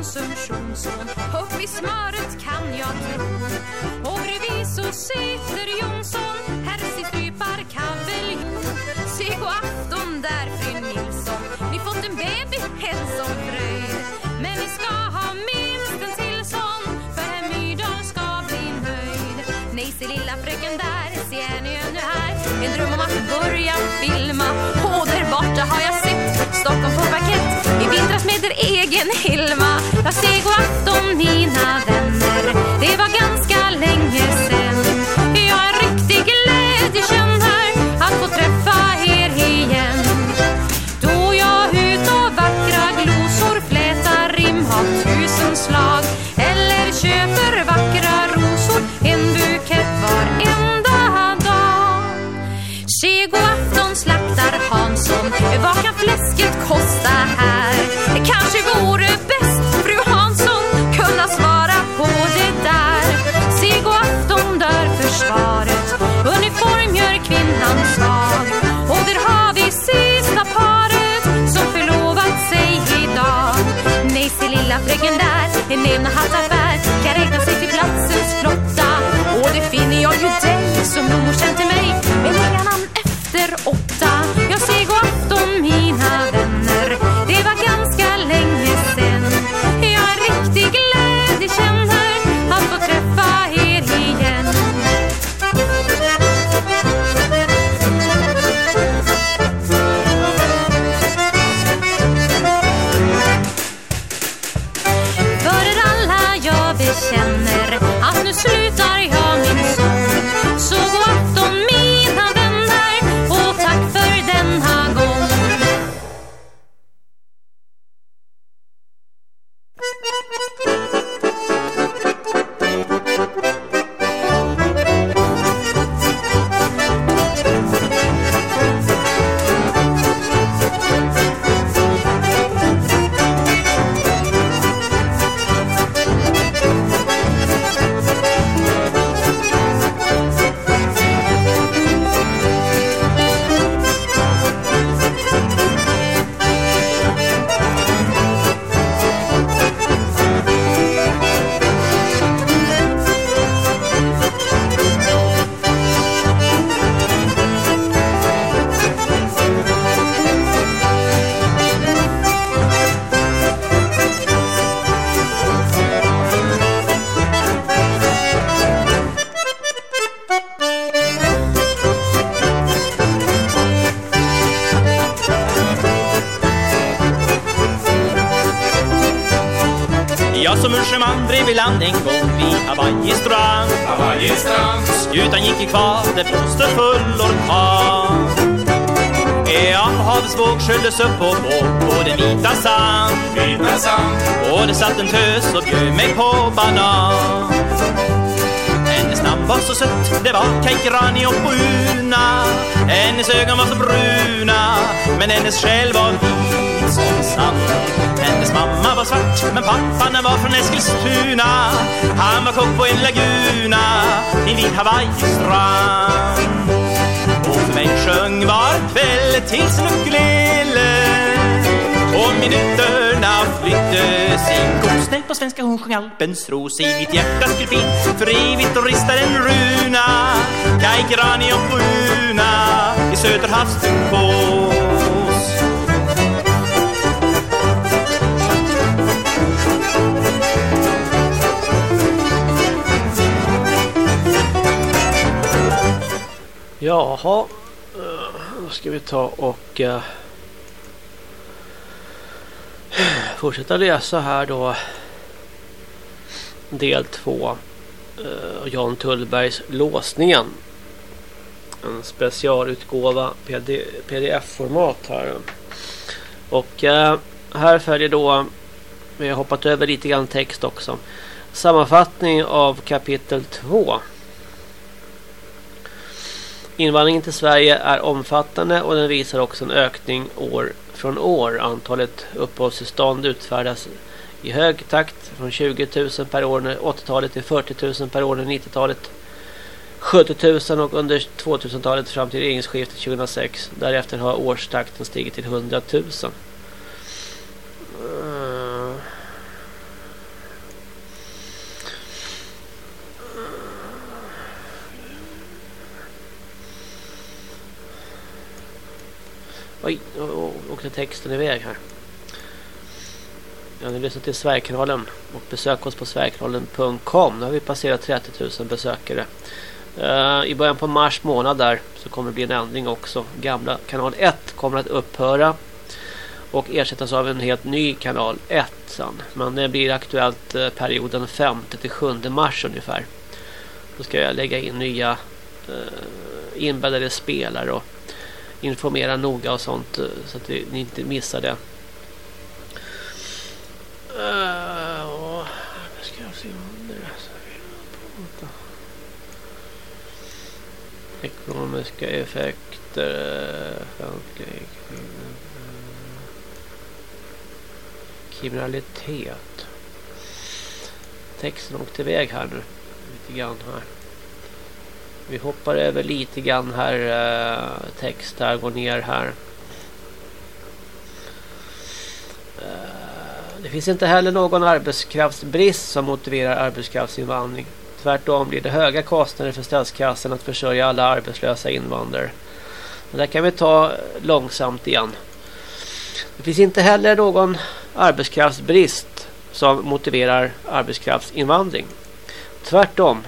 S1: konsumtionsson Upp i smöret kan jag tro. Och bredvid så sitter Jonsson Här strypar kaveljon Se god afton där fru Nilsson. Ni fått en baby, en som fröjd Men ni ska ha minst en till sån För herr Myrdal ska bli nöjd Nej, se lilla fröken där se är ni ännu här? En dröm om att börja filma. Och där borta har jag sett. mina vänner. Det var ganska länge sen. Jag är riktig glädje här att få träffa er igen. Då jag utav vackra glosor flätar rim av tusen slag. Eller köper vackra rosor, en bukett varenda dag. Se, god afton, slaktar Hansson, vad kan fläsket kosta här?
S4: Men hennes själ var vit som sand Hennes mamma var svart, men pappan var från Eskilstuna. Han var kock på en laguna, invid Hawaii-strand. Och för mig sjöng var kväll Tills sin ukulele och minuterna flydde sin Godsnäll på svenska. Hon sjöng Alpens ros I mitt hjärta skulle för evigt och ristar en runa. Kaj Grani och Bruna i Söderhavstukås
S3: Jaha, eh, då ska vi ta och uh, fortsätta läsa här då del 2. uh, eh, Jan Tullbergs Låsningen. En specialutgåva PD, pdf-format här. Och uh, här följer då, vi har hoppat över lite grann text också. Sammanfattning av kapitel 2. Invandringen till Sverige är omfattande och den visar också en ökning år från år. Antalet uppehållstillstånd utfärdas i hög takt från 20 000 per år under 80-talet till 40 000 per år under 90-talet. 70 000 och under 2000-talet fram till regeringsskiftet 2006. Därefter har årstakten stigit till 100 000. Oj, nu åkte texten iväg här. Ja, ni lyssnar till Sverigekanalen och besök oss på sverigekanalen.com. Nu har vi passerat 30 000 besökare. Uh, I början på mars månad där så kommer det bli en ändring också. Gamla kanal 1 kommer att upphöra och ersättas av en helt ny kanal 1 sen. Men det blir aktuellt uh, perioden 5 till 7 mars ungefär. Då ska jag lägga in nya uh, inbäddade spelare och informera noga och sånt eh, så att ni inte missar det. Uh, ska jag se Ekonomiska effekter. Eh, kriminalitet. Texten åkte iväg här nu. Lite grann här. Vi hoppar över lite grann här. Eh, text här, går ner här. Eh, det finns inte heller någon arbetskraftsbrist som motiverar arbetskraftsinvandring. Tvärtom blir det höga kostnader för statskassan att försörja alla arbetslösa invandrare. Det där kan vi ta långsamt igen. Det finns inte heller någon arbetskraftsbrist som motiverar arbetskraftsinvandring. Tvärtom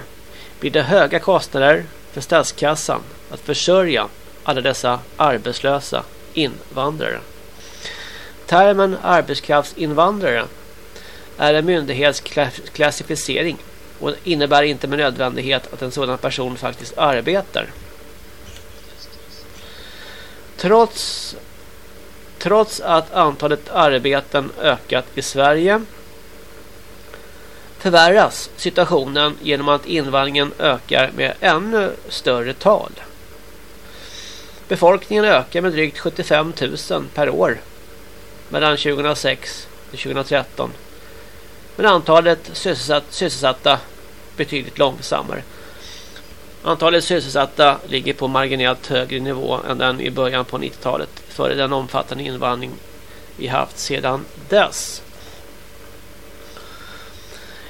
S3: blir det höga kostnader för statskassan att försörja alla dessa arbetslösa invandrare. Termen arbetskraftsinvandrare är en myndighetsklassificering och innebär inte med nödvändighet att en sådan person faktiskt arbetar. Trots, trots att antalet arbeten ökat i Sverige förvärras situationen genom att invandringen ökar med ännu större tal. Befolkningen ökar med drygt 75 000 per år mellan 2006 och 2013. Men antalet sysselsatt, sysselsatta betydligt långsammare. Antalet sysselsatta ligger på marginellt högre nivå än den i början på 90-talet före den omfattande invandring vi haft sedan dess.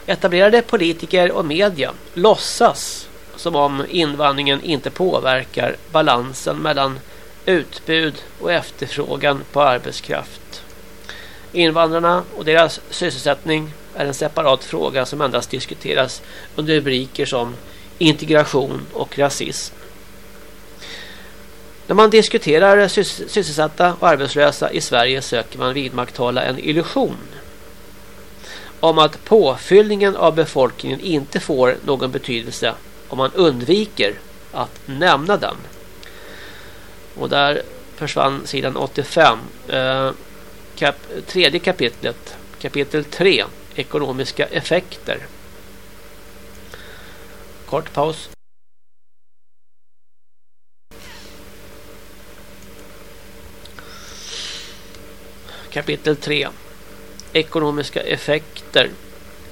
S3: Etablerade politiker och media låtsas som om invandringen inte påverkar balansen mellan utbud och efterfrågan på arbetskraft. Invandrarna och deras sysselsättning är en separat fråga som endast diskuteras under rubriker som integration och rasism. När man diskuterar sysselsatta och arbetslösa i Sverige söker man vidmakthålla en illusion om att påfyllningen av befolkningen inte får någon betydelse om man undviker att nämna den. Och där försvann sidan 85. Eh, kap, tredje kapitlet, kapitel 3, ekonomiska effekter. Kort paus. Kapitel 3. Ekonomiska effekter.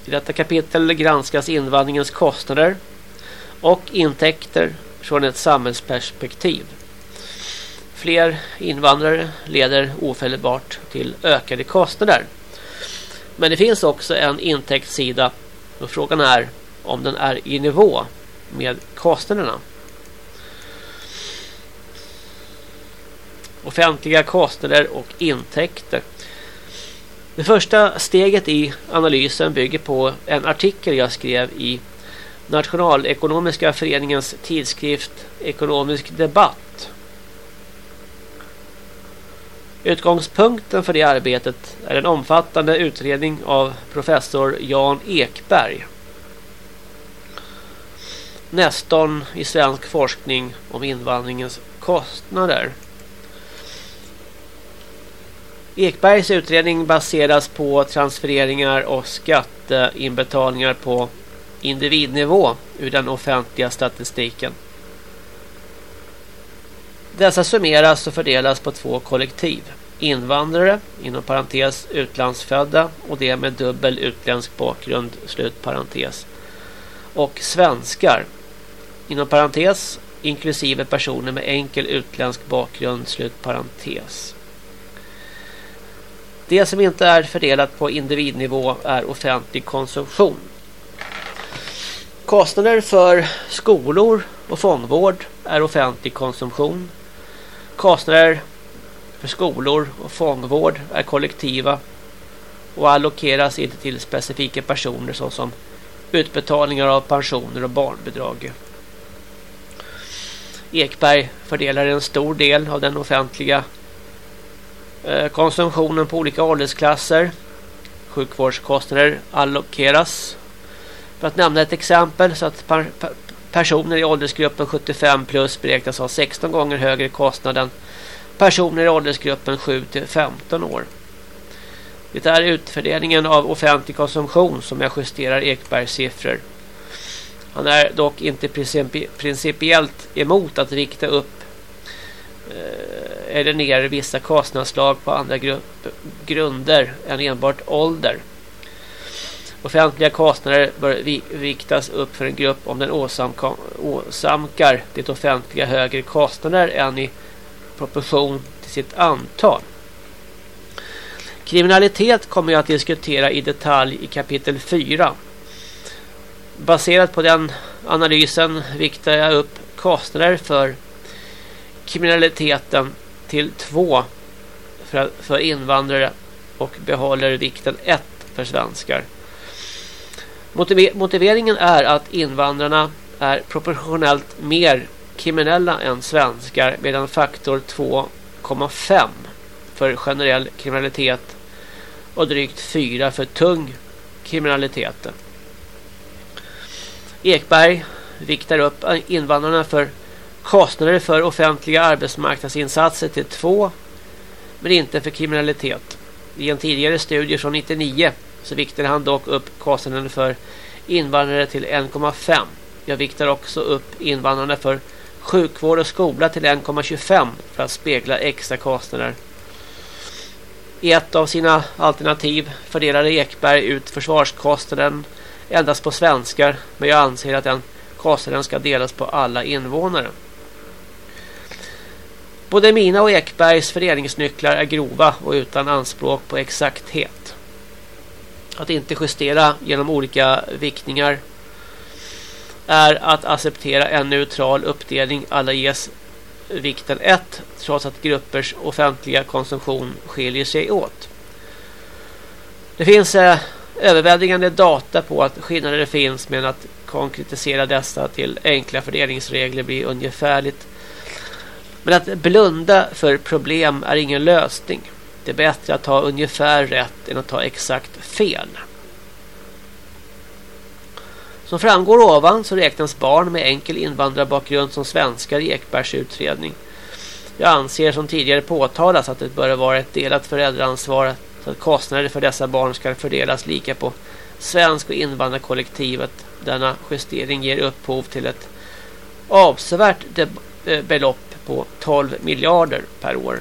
S3: I detta kapitel granskas invandringens kostnader och intäkter från ett samhällsperspektiv. Fler invandrare leder ofelbart till ökade kostnader. Men det finns också en intäktssida och frågan är om den är i nivå med kostnaderna. Offentliga kostnader och intäkter. Det första steget i analysen bygger på en artikel jag skrev i Nationalekonomiska föreningens tidskrift Ekonomisk debatt. Utgångspunkten för det arbetet är en omfattande utredning av professor Jan Ekberg. Nästan i svensk forskning om invandringens kostnader. Ekbergs utredning baseras på transfereringar och skatteinbetalningar på individnivå ur den offentliga statistiken. Dessa summeras och fördelas på två kollektiv. Invandrare, inom parentes utlandsfödda och det med dubbel utländsk bakgrund, slut parentes. Och svenskar, inom parentes inklusive personer med enkel utländsk bakgrund, slut parentes. Det som inte är fördelat på individnivå är offentlig konsumtion. Kostnader för skolor och fångvård är offentlig konsumtion. Kostnader för skolor och fångvård är kollektiva och allokeras inte till specifika personer såsom utbetalningar av pensioner och barnbidrag. Ekberg fördelar en stor del av den offentliga Eh, konsumtionen på olika åldersklasser. Sjukvårdskostnader allokeras. För att nämna ett exempel så att personer i åldersgruppen 75 plus beräknas ha 16 gånger högre kostnad än personer i åldersgruppen 7 till 15 år. Det är utvärderingen av offentlig konsumtion som jag justerar Ekbergs siffror. Han är dock inte principiellt emot att rikta upp Eh, eller ner vissa kostnadslag på andra grunder än enbart ålder. Offentliga kostnader bör viktas upp för en grupp om den åsamkar det offentliga högre kostnader än i proportion till sitt antal. Kriminalitet kommer jag att diskutera i detalj i kapitel 4. Baserat på den analysen viktar jag upp kostnader för kriminaliteten till 2 för, för invandrare och behåller vikten 1 för svenskar. Motiveringen är att invandrarna är proportionellt mer kriminella än svenskar medan faktor 2,5 för generell kriminalitet och drygt 4 för tung kriminalitet. Ekberg viktar upp invandrarna för kostnader för offentliga arbetsmarknadsinsatser till 2 men inte för kriminalitet. I en tidigare studie från 99 så viktade han dock upp kostnaden för invandrare till 1,5. Jag viktar också upp invandrarna för sjukvård och skola till 1,25 för att spegla extra kostnader. I ett av sina alternativ fördelade Ekberg ut försvarskostnaden endast på svenskar men jag anser att den kostnaden ska delas på alla invånare. Både mina och Ekbergs föreningsnycklar är grova och utan anspråk på exakthet. Att inte justera genom olika viktningar är att acceptera en neutral uppdelning. Alla ges vikten 1 trots att gruppers offentliga konsumtion skiljer sig åt. Det finns eh, överväldigande data på att skillnader finns men att konkretisera dessa till enkla fördelningsregler blir ungefärligt. Men att blunda för problem är ingen lösning. Det är bättre att ta ungefär rätt än att ta exakt fel. Som framgår ovan så räknas barn med enkel invandrarbakgrund som svenskar i Ekbergs utredning. Jag anser som tidigare påtalas att det bör vara ett delat föräldraansvar så att kostnader för dessa barn ska fördelas lika på svensk och invandrarkollektivet. Denna justering ger upphov till ett avsevärt eh, belopp på 12 miljarder per år.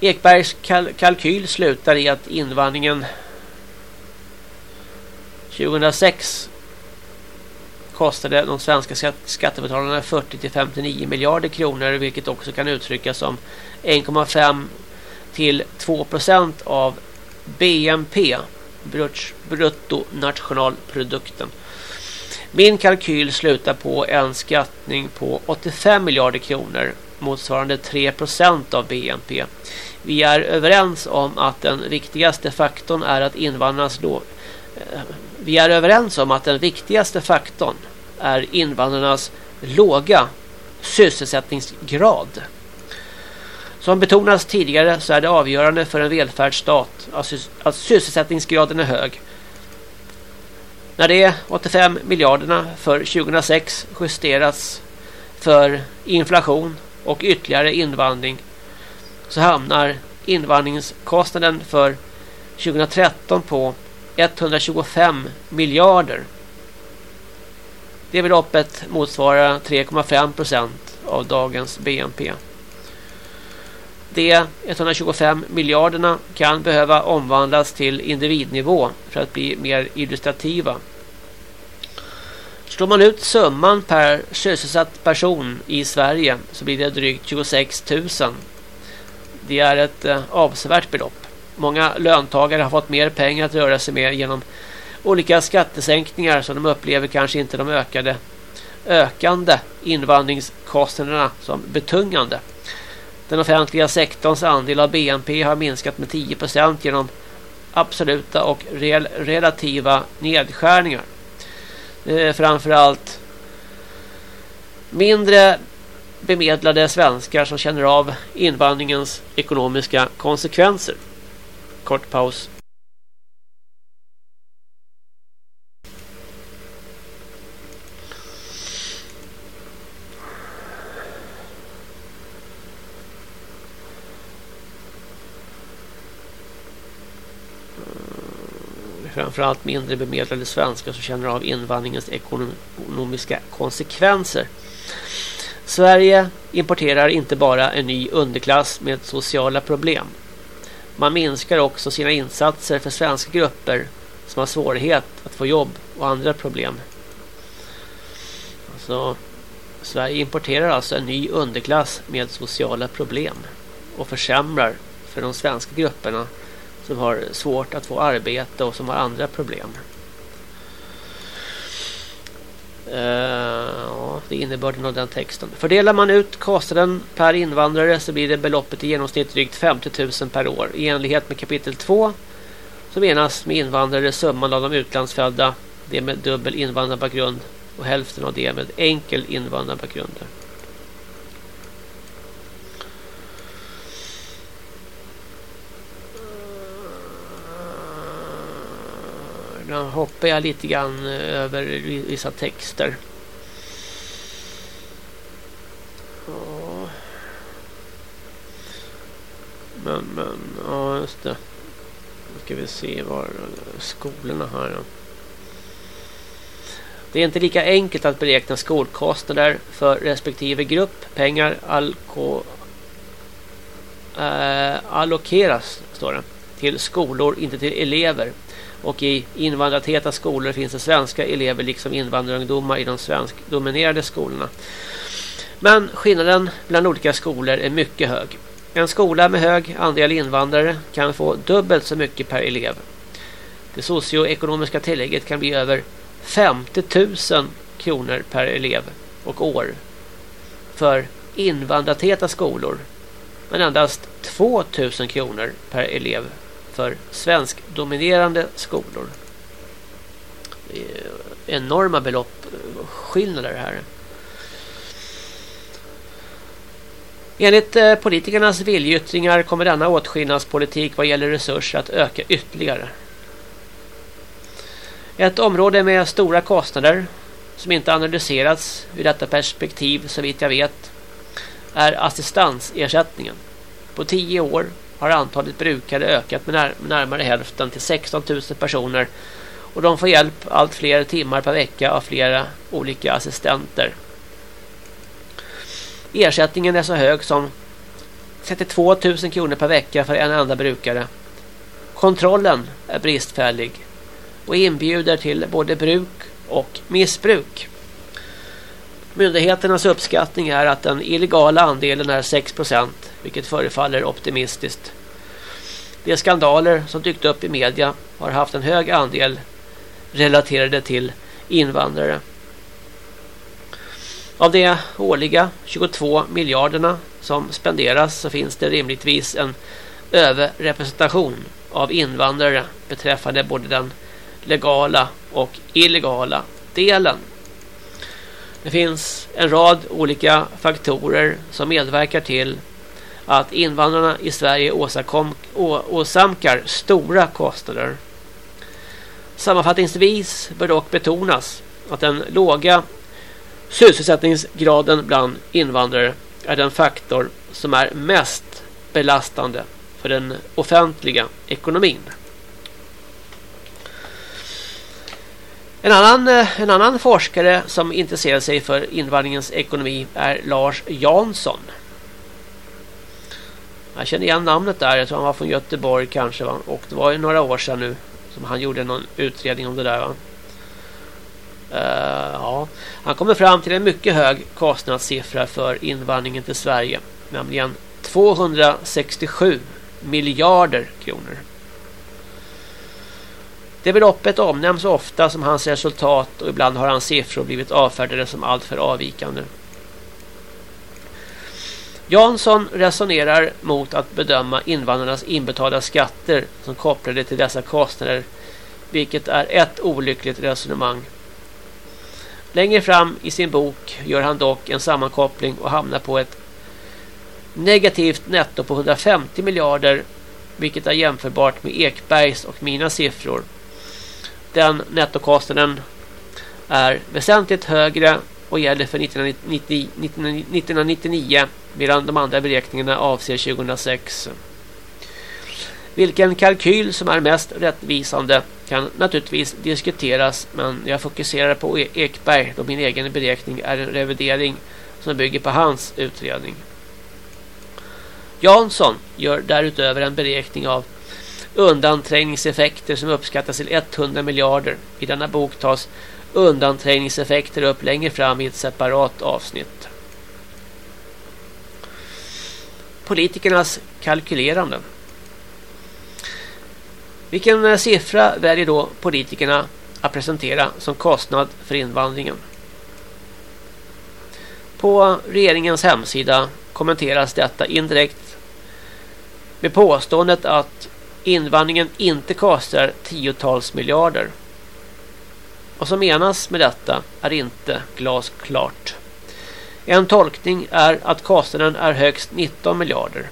S3: Ekbergs kal kalkyl slutar i att invandringen 2006 kostade de svenska skattebetalarna 40 59 miljarder kronor vilket också kan uttryckas som 1,5 till 2 procent av BNP bruttonationalprodukten. Min kalkyl slutar på en skattning på 85 miljarder kronor motsvarande 3% av BNP. Vi är överens om att den viktigaste faktorn är att invandrarnas låg eh, vi är överens om att den viktigaste faktorn är invandrarnas låga sysselsättningsgrad. Som betonats tidigare så är det avgörande för en välfärdsstat att sysselsättningsgraden är hög. När de 85 miljarderna för 2006 justerats för inflation och ytterligare invandring så hamnar invandringskostnaden för 2013 på 125 miljarder. Det beloppet motsvarar 3,5 procent av dagens BNP. De 125 miljarderna kan behöva omvandlas till individnivå för att bli mer illustrativa. Slår man ut summan per sysselsatt person i Sverige så blir det drygt 26 000. Det är ett eh, avsevärt belopp. Många löntagare har fått mer pengar att röra sig med genom olika skattesänkningar som de upplever kanske inte de ökade ökande invandringskostnaderna som betungande. Den offentliga sektorns andel av BNP har minskat med 10% genom absoluta och rel relativa nedskärningar. Eh, framförallt mindre bemedlade svenskar som känner av invandringens ekonomiska konsekvenser. Kort paus. Framförallt mindre bemedlade svenskar som känner av invandringens ekonomiska konsekvenser. Sverige importerar inte bara en ny underklass med sociala problem. Man minskar också sina insatser för svenska grupper som har svårighet att få jobb och andra problem. Alltså, Sverige importerar alltså en ny underklass med sociala problem och försämrar för de svenska grupperna som har svårt att få arbete och som har andra problem. Uh, ja, det är innebörden av den texten. Fördelar man ut kostnaden per invandrare så blir det beloppet i genomsnitt drygt 50 000 per år. I enlighet med kapitel 2 så menas med invandrare summan av de utlandsfödda, det med dubbel invandrarbakgrund och hälften av det med enkel invandrarbakgrund. Nu hoppar jag lite grann eh, över vissa texter. Ja. Men, men, ja just det. Nu ska vi se var eh, skolorna här då. Det är inte lika enkelt att beräkna skolkostnader för respektive grupp. Pengar alko, äh, allokeras står det, till skolor, inte till elever. Och i invandrartäta skolor finns det svenska elever liksom invandrarungdomar i de svenskdominerade skolorna. Men skillnaden bland olika skolor är mycket hög. En skola med hög andel invandrare kan få dubbelt så mycket per elev. Det socioekonomiska tillägget kan bli över 50 000 kronor per elev och år för invandrartäta skolor men endast 2 000 kronor per elev för svenskdominerande skolor. Det är enorma belopp skillnader här. Enligt eh, politikernas viljeyttringar kommer denna åtskillnadspolitik vad gäller resurser att öka ytterligare. Ett område med stora kostnader som inte analyserats ur detta perspektiv så vitt jag vet är assistansersättningen. På tio år har antalet brukare ökat med, när närmare hälften till 16 000 personer och de får hjälp allt fler timmar per vecka av flera olika assistenter. Ersättningen är så hög som 32 000 kronor per vecka för en enda brukare. Kontrollen är bristfällig och inbjuder till både bruk och missbruk. Myndigheternas uppskattning är att den illegala andelen är 6% vilket förefaller optimistiskt. De skandaler som dykt upp i media har haft en hög andel relaterade till invandrare. Av de årliga 22 miljarderna som spenderas så finns det rimligtvis en överrepresentation av invandrare beträffande både den legala och illegala delen. Det finns en rad olika faktorer som medverkar till att invandrarna i Sverige åsakom, å, åsamkar stora kostnader. Sammanfattningsvis bör dock betonas att den låga sysselsättningsgraden bland invandrare är den faktor som är mest belastande för den offentliga ekonomin. En annan, eh, en annan forskare som intresserar sig för invandringens ekonomi är Lars Jansson. Jag känner igen namnet där. Jag tror han var från Göteborg kanske. Va? Och det var ju några år sedan nu som han gjorde någon utredning om det där. Va? Uh, ja. Han kommer fram till en mycket hög kostnadssiffra för invandringen till Sverige. Nämligen 267 miljarder kronor. Det beloppet omnämns ofta som hans resultat och ibland har hans siffror blivit avfärdade som alltför avvikande. Jansson resonerar mot att bedöma invandrarnas inbetalda skatter som kopplade till dessa kostnader vilket är ett olyckligt resonemang. Längre fram i sin bok gör han dock en sammankoppling och hamnar på ett negativt netto på 150 miljarder vilket är jämförbart med Ekbergs och mina siffror. Den nettokostnaden är väsentligt högre och gäller för 1990, 1999 medan de andra beräkningarna avser 2006. Vilken kalkyl som är mest rättvisande kan naturligtvis diskuteras men jag fokuserar på e- Ekberg då min egen beräkning är en revidering som bygger på hans utredning. Jansson gör därutöver en beräkning av undanträngningseffekter som uppskattas till 100 miljarder. I denna bok tas undanträngningseffekter upp längre fram i ett separat avsnitt. Politikernas kalkylerande. Vilken eh, siffra väljer då politikerna att presentera som kostnad för invandringen? På regeringens hemsida kommenteras detta indirekt med påståendet att invandringen inte kostar tiotals miljarder. Vad som menas med detta är inte glasklart. En tolkning är att kostnaden är högst 19 miljarder.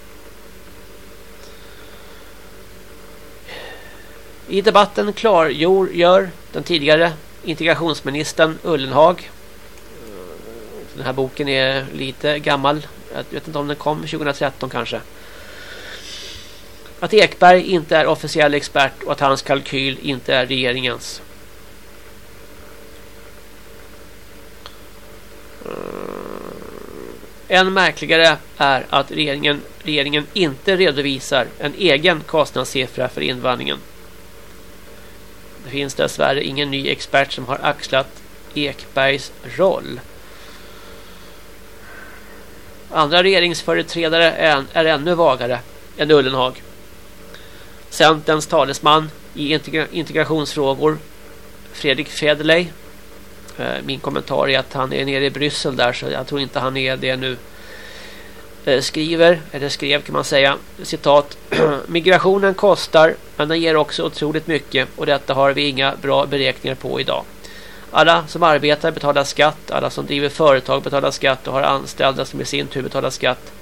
S3: I debatten klargör den tidigare integrationsministern Ullenhag den här boken är lite gammal. Jag vet inte om den kom 2013 kanske. Att Ekberg inte är officiell expert och att hans kalkyl inte är regeringens. Eh, än märkligare är att regeringen, regeringen inte redovisar en egen kostnadssiffra för invandringen. Det finns dessvärre ingen ny expert som har axlat Ekbergs roll. Andra regeringsföreträdare är, är ännu vagare än Ullenhag. Centerns talesman i integra integrationsfrågor Fredrik Federley eh, min kommentar är att han är nere i Bryssel där så jag tror inte han är det nu. Eh, skriver, eller skrev kan man säga, citat. Migrationen kostar men den ger också otroligt mycket och detta har vi inga bra beräkningar på idag. Alla som arbetar betalar skatt, alla som driver företag betalar skatt och har anställda som i sin tur betalar skatt.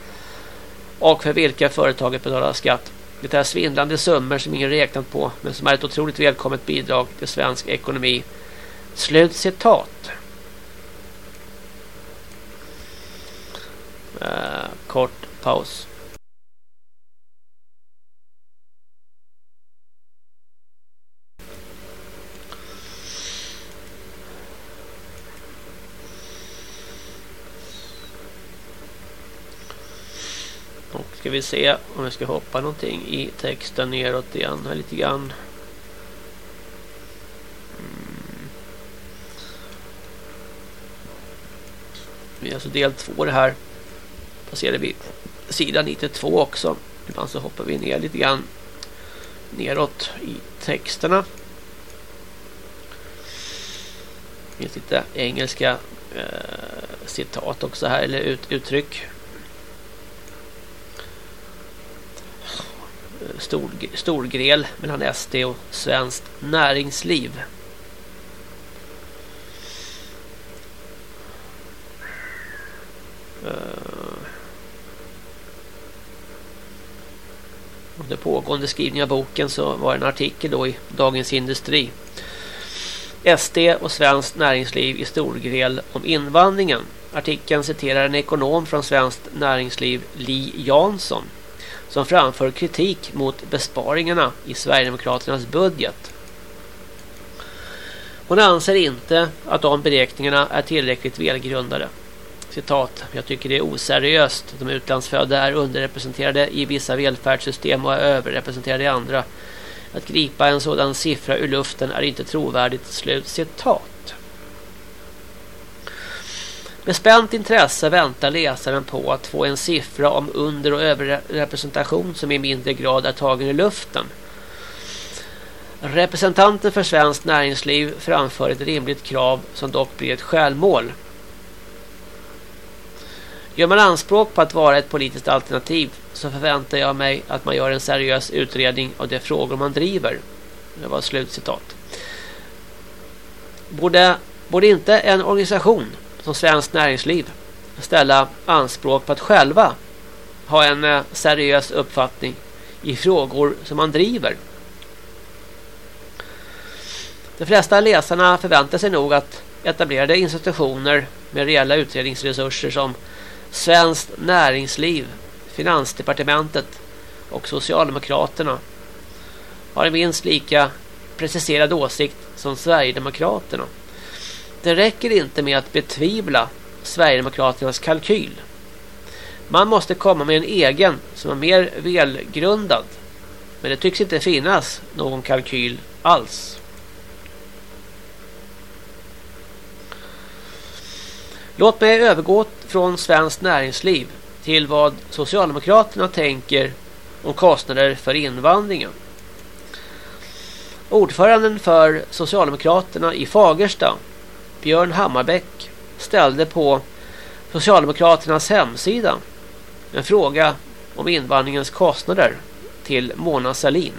S3: Och för vilka företaget betalar skatt. Det är svindlande summor som ingen räknat på men som är ett otroligt välkommet bidrag till svensk ekonomi. Slut citat. Uh, eh, kort paus. Och ska vi se om jag ska hoppa någonting i texten neråt igen här lite grann. Mm. Vi är alltså del två det här. Passerar vi sidan 92 också. Ibland så hoppar vi ner lite grann neråt i texterna. Det finns lite engelska eh, citat också här eller ut, uttryck. Stor, storgrel mellan SD och svenskt näringsliv. Eh, under pågående skrivning av boken så var en artikel då i Dagens Industri. SD och svenskt näringsliv i storgrel om invandringen. Artikeln citerar en ekonom från svenskt näringsliv, Li Jansson som framför kritik mot besparingarna i Sverigedemokraternas budget. Hon anser inte att de beräkningarna är tillräckligt välgrundade. Citat, jag tycker det är oseriöst. De utlandsfödda är underrepresenterade i vissa välfärdssystem och är överrepresenterade i andra. Att gripa en sådan siffra ur luften är inte trovärdigt. Slut citat. Med spänt intresse väntar läsaren på att få en siffra om under- och överrepresentation som i mindre grad är tagen i luften. Representanten för svenskt näringsliv framför ett rimligt krav som dock blir ett självmål. Gör man anspråk på att vara ett politiskt alternativ så förväntar jag mig att man gör en seriös utredning av de frågor man driver. Det var slutcitat. Borde, borde inte en organisation som svenskt näringsliv ställa anspråk på att själva ha en eh, seriös uppfattning i frågor som man driver. De flesta läsarna förväntar sig nog att etablerade institutioner med reella utredningsresurser som Svenskt Näringsliv, Finansdepartementet och Socialdemokraterna har en minst lika preciserad åsikt som Sverigedemokraterna. Det räcker inte med att betvivla Sverigedemokraternas kalkyl. Man måste komma med en egen som är mer välgrundad. Men det tycks inte finnas någon kalkyl alls. Låt mig övergå från svenskt näringsliv till vad Socialdemokraterna tänker om kostnader för invandringen. Ordföranden för Socialdemokraterna i Fagersta Björn Hammarbäck ställde på Socialdemokraternas hemsida en fråga om invandringens kostnader till Mona Salin.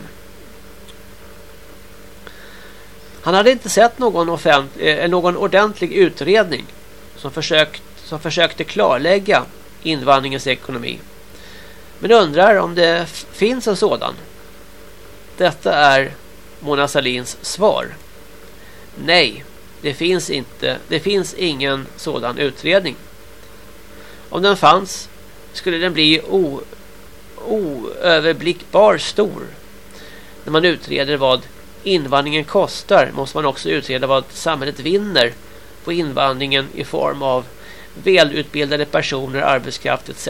S3: Han hade inte sett någon, offent eh, någon ordentlig utredning som, försökt, som försökte klarlägga invandringens ekonomi. Men undrar om det finns en sådan. Detta är Mona Salins svar. Nej, det finns inte. Det finns ingen sådan utredning. Om den fanns skulle den bli o, oöverblickbar stor. När man utreder vad invandringen kostar måste man också utreda vad samhället vinner på invandringen i form av välutbildade personer, arbetskraft etc.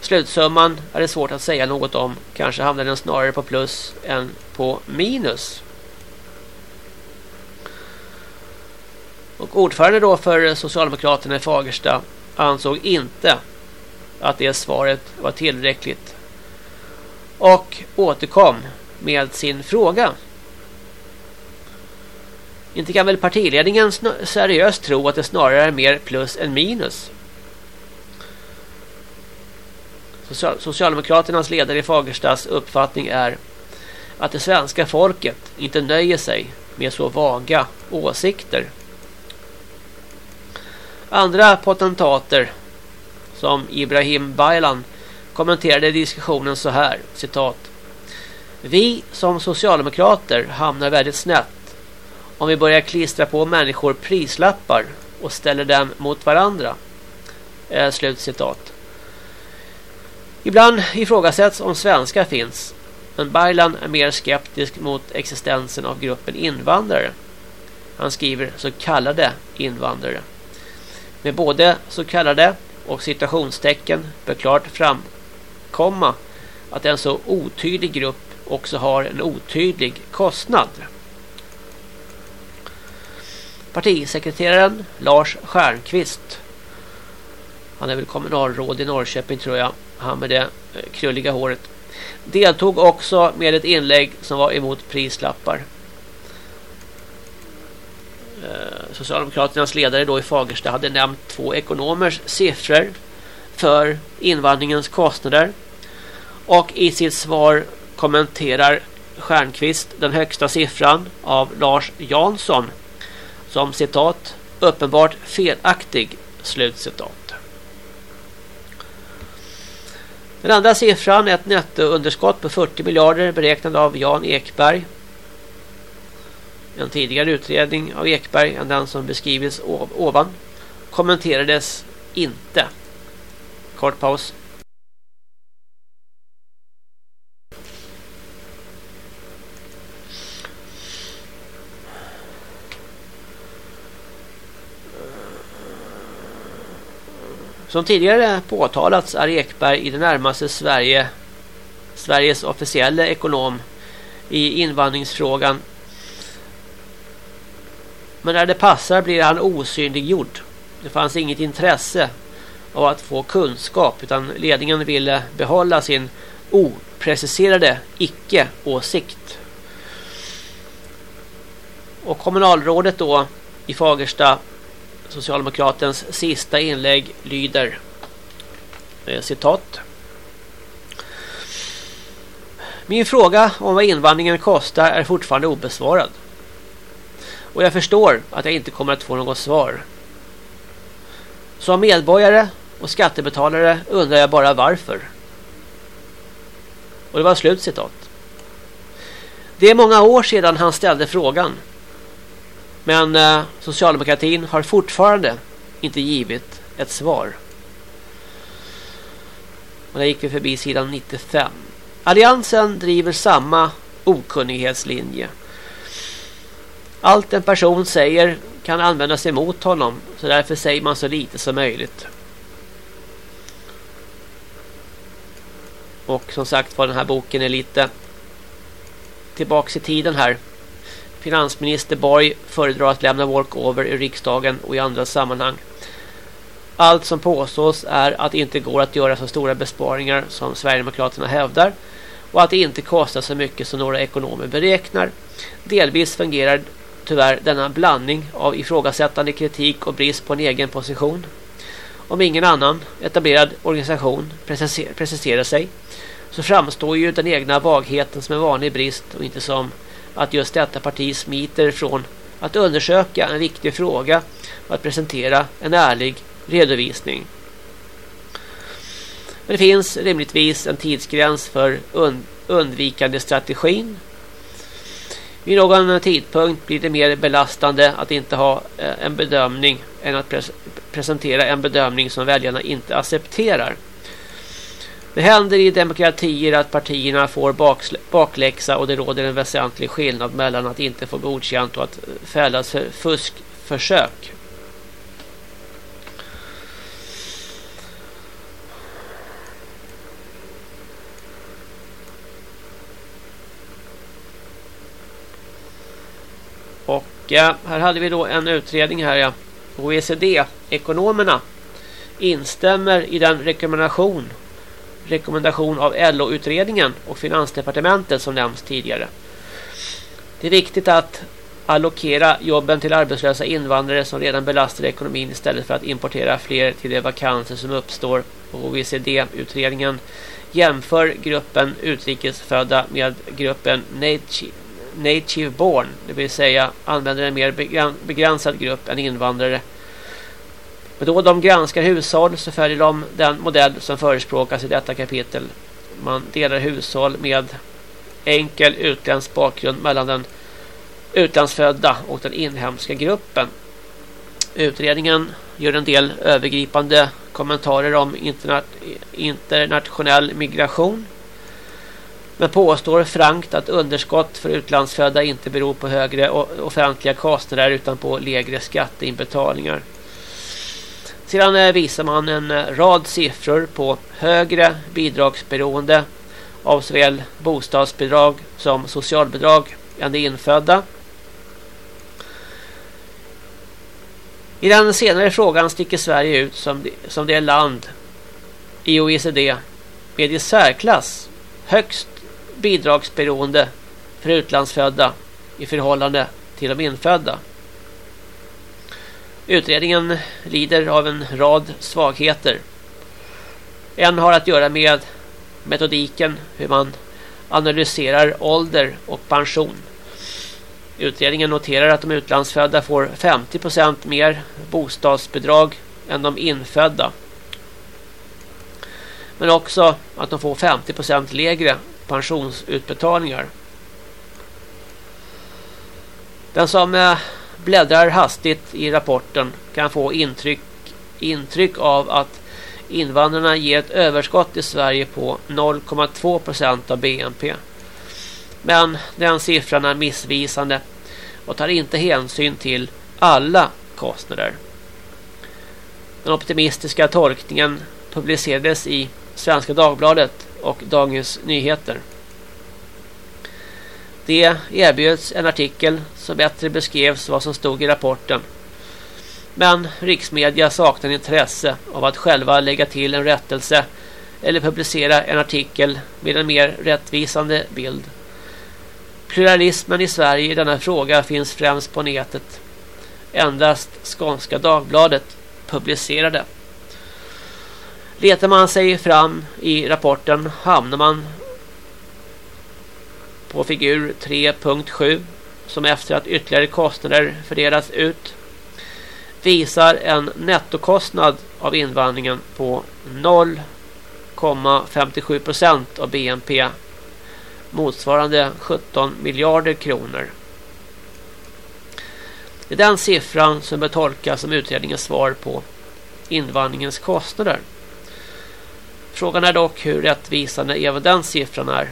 S3: Slutsumman är det svårt att säga något om. Kanske hamnar den snarare på plus än på minus. Och ordförande då för Socialdemokraterna i Fagersta ansåg inte att det svaret var tillräckligt. Och återkom med sin fråga. Inte kan väl partiledningen seriöst tro att det snarare är mer plus än minus. Socialdemokraternas ledare i Fagerstas uppfattning är att det svenska folket inte nöjer sig med så vaga åsikter. Andra potentater som Ibrahim Baylan kommenterade diskussionen så här, citat. Vi som socialdemokrater hamnar väldigt snett om vi börjar klistra på människor prislappar och ställer dem mot varandra. Eh, slut citat. Ibland ifrågasätts om svenskar finns, men Baylan är mer skeptisk mot existensen av gruppen invandrare. Han skriver så kallade invandrare. Med både så kallade och citationstecken bör klart framkomma att en så otydlig grupp också har en otydlig kostnad. Partisekreteraren Lars Stjernqvist han är väl kommunalråd i Norrköping tror jag. Han med det eh, krulliga håret. Deltog också med ett inlägg som var emot prislappar. Eh, Socialdemokraternas ledare då i Fagersta hade nämnt två ekonomers siffror för invandringens kostnader. Och i sitt svar kommenterar Stjernqvist den högsta siffran av Lars Jansson som citat uppenbart felaktig slutcitat. Den andra siffran är ett nettounderskott på 40 miljarder beräknad av Jan Ekberg. En tidigare utredning av Ekberg än den som beskrivits ovan kommenterades inte. Kort paus. Som tidigare påtalats är Ekberg i det närmaste Sverige, Sveriges officiella ekonom i invandringsfrågan. Men när det passar blir han osynliggjord. Det fanns inget intresse av att få kunskap utan ledningen ville behålla sin opreciserade icke-åsikt. Och kommunalrådet då i Fagersta Socialdemokratens sista inlägg lyder eh, citat. Min fråga om vad invandringen kostar är fortfarande obesvarad. Och jag förstår att jag inte kommer att få något svar. Som medborgare och skattebetalare undrar jag bara varför. Och det var slut citat. Det är många år sedan han ställde frågan. Men eh, socialdemokratin har fortfarande inte givit ett svar. Och där gick vi förbi sidan 95. Alliansen driver samma okunnighetslinje. Allt en person säger kan användas emot honom så därför säger man så lite som möjligt. Och som sagt var den här boken är lite tillbaks i tiden här. Finansminister Borg föredrar att lämna walkover i riksdagen och i andra sammanhang. Allt som påstås är att det inte går att göra så stora besparingar som Sverigedemokraterna hävdar och att det inte kostar så mycket som några ekonomer beräknar. Delvis fungerar tyvärr denna blandning av ifrågasättande kritik och brist på en egen position. Om ingen annan etablerad organisation preciserar sig så framstår ju den egna vagheten som en vanlig brist och inte som att just detta parti smiter från att undersöka en viktig fråga och att presentera en ärlig redovisning. Men det finns rimligtvis en tidsgräns för und undvikande strategin. Vid någon tidpunkt blir det mer belastande att inte ha eh, en bedömning än att pres presentera en bedömning som väljarna inte accepterar. Det händer i demokratier att partierna får bakläxa och det råder en väsentlig skillnad mellan att inte få godkänt och att fällas för fuskförsök. Och eh, här hade vi då en utredning här ja. OECD-ekonomerna instämmer i den rekommendation rekommendation av LO-utredningen och Finansdepartementet som nämns tidigare. Det är viktigt att allokera jobben till arbetslösa invandrare som redan belastar ekonomin istället för att importera fler till de vakanser som uppstår. OECD-utredningen jämför gruppen utrikesfödda med gruppen native, born, det vill säga använder en mer begränsad grupp än invandrare Men då de granskar hushåll så följer de den modell som förespråkas i detta kapitel. Man delar hushåll med enkel utländsk bakgrund mellan den utlandsfödda och den inhemska gruppen. Utredningen gör en del övergripande kommentarer om internationell migration. Men påstår frankt att underskott för utlandsfödda inte beror på högre offentliga kostnader utan på lägre skatteinbetalningar. Sedan eh, visar man en eh, rad siffror på högre bidragsberoende av såväl bostadsbidrag som socialbidrag än de infödda. I den senare frågan sticker Sverige ut som det, som det land i OECD med i särklass högst bidragsberoende för utlandsfödda i förhållande till de infödda. Utredningen lider av en rad svagheter. En har att göra med metodiken, hur man analyserar ålder och pension. Utredningen noterar att de utlandsfödda får 50% mer bostadsbidrag än de infödda. Men också att de får 50% lägre pensionsutbetalningar. Den som eh, bläddrar hastigt i rapporten kan få intryck, intryck av att invandrarna ger ett överskott i Sverige på 0,2% av BNP. Men den siffran är missvisande och tar inte hänsyn till alla kostnader. Den optimistiska tolkningen publicerades i Svenska Dagbladet och Dagens Nyheter. Det erbjöds en artikel som bättre beskrevs vad som stod i rapporten. Men riksmedia saknar intresse av att själva lägga till en rättelse eller publicera en artikel med en mer rättvisande bild. Pluralismen i Sverige i denna fråga finns främst på nätet. Endast Skånska Dagbladet publicerade. Letar man sig fram i rapporten hamnar man på figur 3.7 som efter att ytterligare kostnader fördelats ut visar en nettokostnad av invandringen på 0,57 procent av BNP motsvarande 17 miljarder kronor. Det är den siffran som bör tolkas som utredningens svar på invandringens kostnader. Frågan är dock hur rättvisande även den siffran är.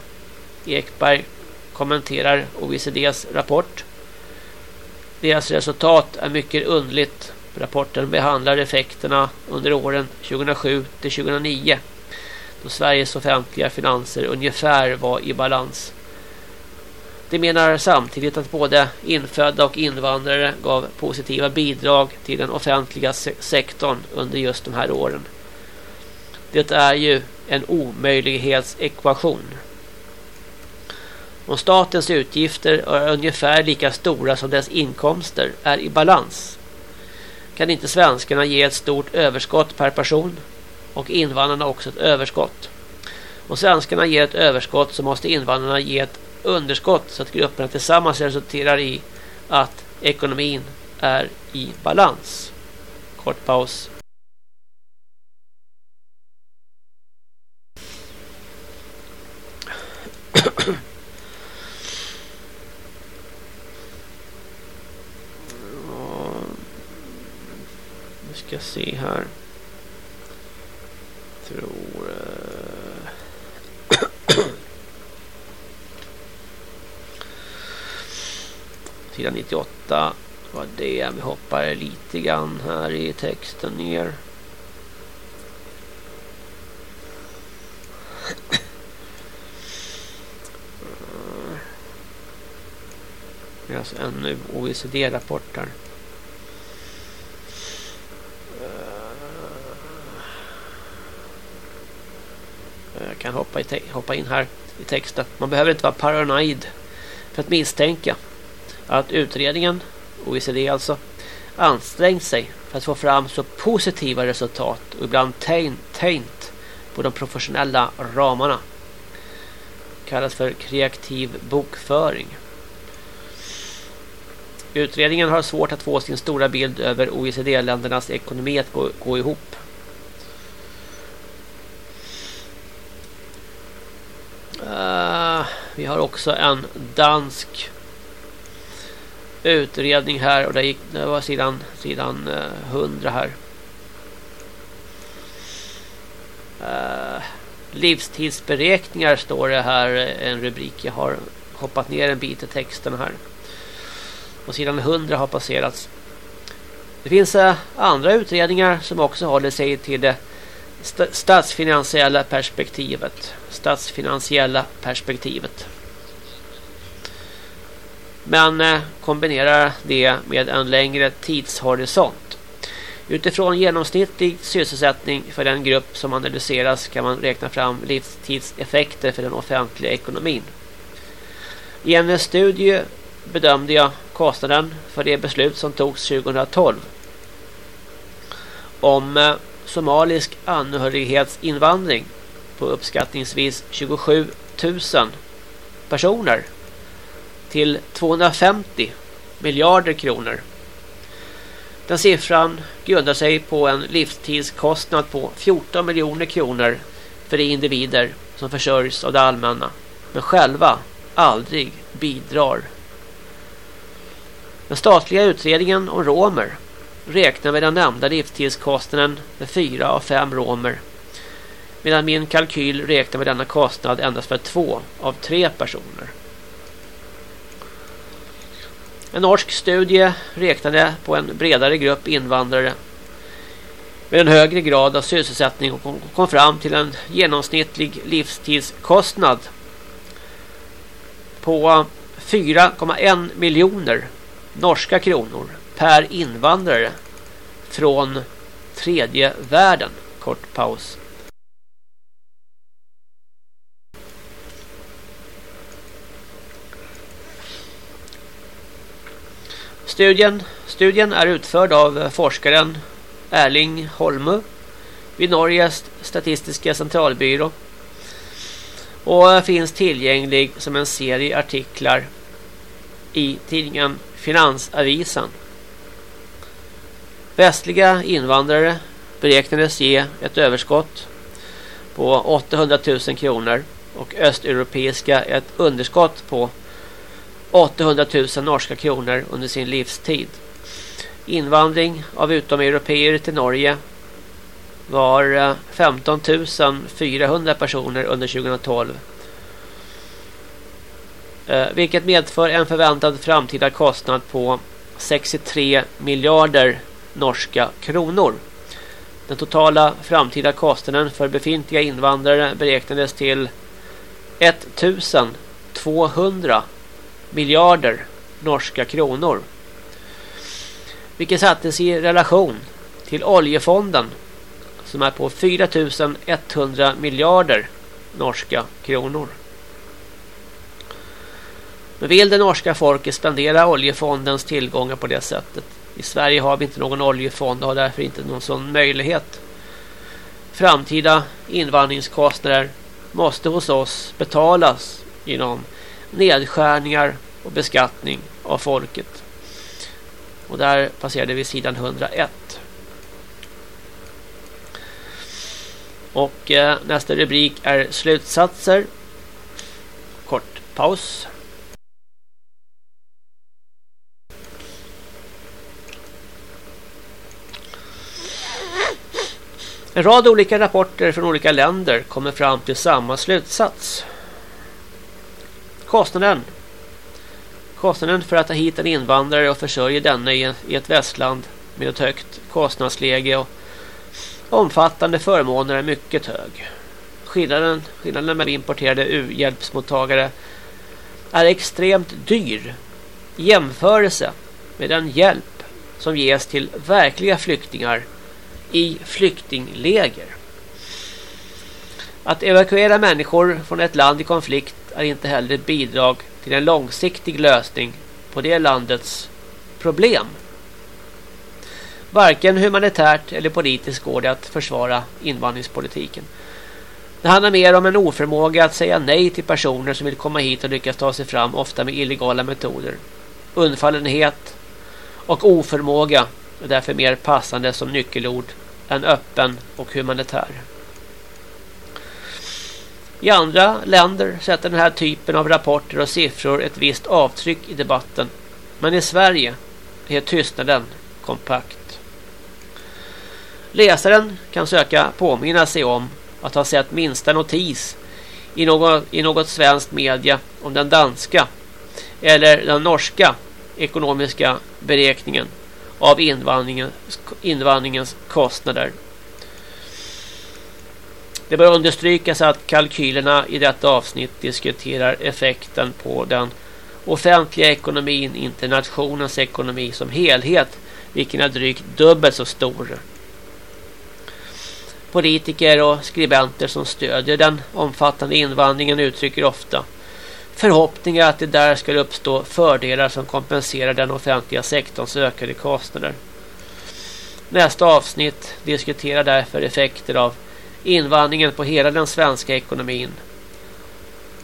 S3: Ekberg kommenterar OECDs rapport. Deras resultat är mycket undligt. Rapporten behandlar effekterna under åren 2007 till 2009 då Sveriges offentliga finanser ungefär var i balans. De menar samtidigt att både infödda och invandrare gav positiva bidrag till den offentliga sektorn under just de här åren. Det är ju en omöjlighetsekvation. Om statens utgifter är ungefär lika stora som dess inkomster är i balans kan inte svenskarna ge ett stort överskott per person och invandrarna också ett överskott. Om svenskarna ger ett överskott så måste invandrarna ge ett underskott så att grupperna tillsammans resulterar i att ekonomin är i balans. Kort paus. Ska se här. Tror... Eh. Sidan 98 var det. Vi hoppar lite grann här i texten ner. Det är alltså en OECD-rapport här. Eh, jag kan hoppa, i hoppa in här i texten. Man behöver inte vara paranoid för att misstänka att utredningen, OECD alltså, ansträngt sig för att få fram så positiva resultat och ibland tänkt på de professionella ramarna. Kallas för kreativ bokföring. Utredningen har svårt att få sin stora bild över OECD-ländernas ekonomi att gå, gå ihop. Uh, vi har också en dansk utredning här och det, gick, det var sidan, sidan eh, uh, 100 här. Uh, livstidsberäkningar står det här en rubrik. Jag har hoppat ner en bit i texten här. Och sidan 100 har passerats. Det finns uh, andra utredningar som också håller sig till det st statsfinansiella perspektivet. Statsfinansiella perspektivet. Men eh, uh, kombinerar det med en längre tidshorisont. Utifrån genomsnittlig sysselsättning för den grupp som analyseras kan man räkna fram livstidseffekter för den offentliga ekonomin. I en studie bedömde jag kostnaden för det beslut som togs 2012 om eh, somalisk anhörighetsinvandring på uppskattningsvis 27 000 personer till 250 miljarder kronor. Den siffran grundar sig på en livstidskostnad på 14 miljoner kronor för de individer som försörjs av det allmänna men själva aldrig bidrar. Den statliga utredningen om romer räknar med den nämnda livstidskostnaden med fyra av fem romer medan min kalkyl räknar med denna kostnad endast för två av tre personer. En norsk studie räknade på en bredare grupp invandrare med en högre grad av sysselsättning och kom fram till en genomsnittlig livstidskostnad på 4,1 miljoner norska kronor per invandrare från tredje världen. Kort paus. Studien, studien är utförd av forskaren Erling Holmö vid Norges statistiska centralbyrå och finns tillgänglig som en serie artiklar i tidningen Finansavisen. Västliga invandrare beräknades ge ett överskott på 800 000 kronor och östeuropeiska ett underskott på 800 000 norska kronor under sin livstid. Invandring av utomeuropeer till Norge var eh, 15 400 personer under 2012. Eh, vilket medför en förväntad framtida kostnad på 63 miljarder norska kronor. Den totala framtida kostnaden för befintliga invandrare beräknades till 1200 miljarder norska kronor. Vilket sattes i relation till oljefonden som är på 4100 miljarder norska kronor. Men vill det norska folket spendera oljefondens tillgångar på det sättet? I Sverige har vi inte någon oljefond och har därför inte någon sån möjlighet. Framtida invandringskostnader måste hos oss betalas genom nedskärningar och beskattning av folket. Och där passerade vi sidan 101. Och eh, nästa rubrik är slutsatser. Kort paus. En rad olika rapporter från olika länder kommer fram till samma slutsats. Kostnaden Kostnaden för att ta hit en invandrare och försörja denna i ett västland med ett högt kostnadsläge och omfattande förmåner är mycket hög. Skillnaden, skillnaden med importerade u-hjälpsmottagare är extremt dyr i jämförelse med den hjälp som ges till verkliga flyktingar i flyktingläger. Att evakuera människor från ett land i konflikt är inte heller ett bidrag till en långsiktig lösning på det landets problem. Varken humanitärt eller politiskt går det att försvara invandringspolitiken. Det handlar mer om en oförmåga att säga nej till personer som vill komma hit och lyckas ta sig fram, ofta med illegala metoder. Undfallenhet och oförmåga är därför mer passande som nyckelord än öppen och humanitär. I andra länder sätter den här typen av rapporter och siffror ett visst avtryck i debatten. Men i Sverige är tystnaden kompakt. Läsaren kan söka påminna sig om att ha sett minsta notis i något, i något svenskt media om den danska eller den norska ekonomiska beräkningen av invandringens, invandringens kostnader. Det bör understrykas att kalkylerna i detta avsnitt diskuterar effekten på den offentliga ekonomin, inte nationens ekonomi som helhet, vilken är drygt dubbelt så stor. Politiker och skribenter som stödjer den omfattande invandringen uttrycker ofta förhoppningar att det där skulle uppstå fördelar som kompenserar den offentliga sektorns ökade kostnader. Nästa avsnitt diskuterar därför effekter av invandringen på hela den svenska ekonomin.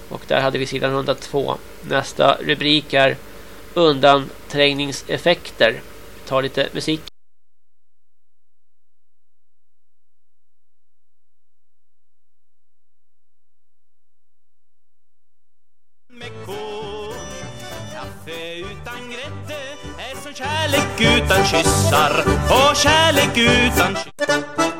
S3: Och där hade vi sidan 102. Nästa rubrik är undanträngningseffekter. Vi tar lite musik.
S4: Utan kyssar och kärlek utan kyssar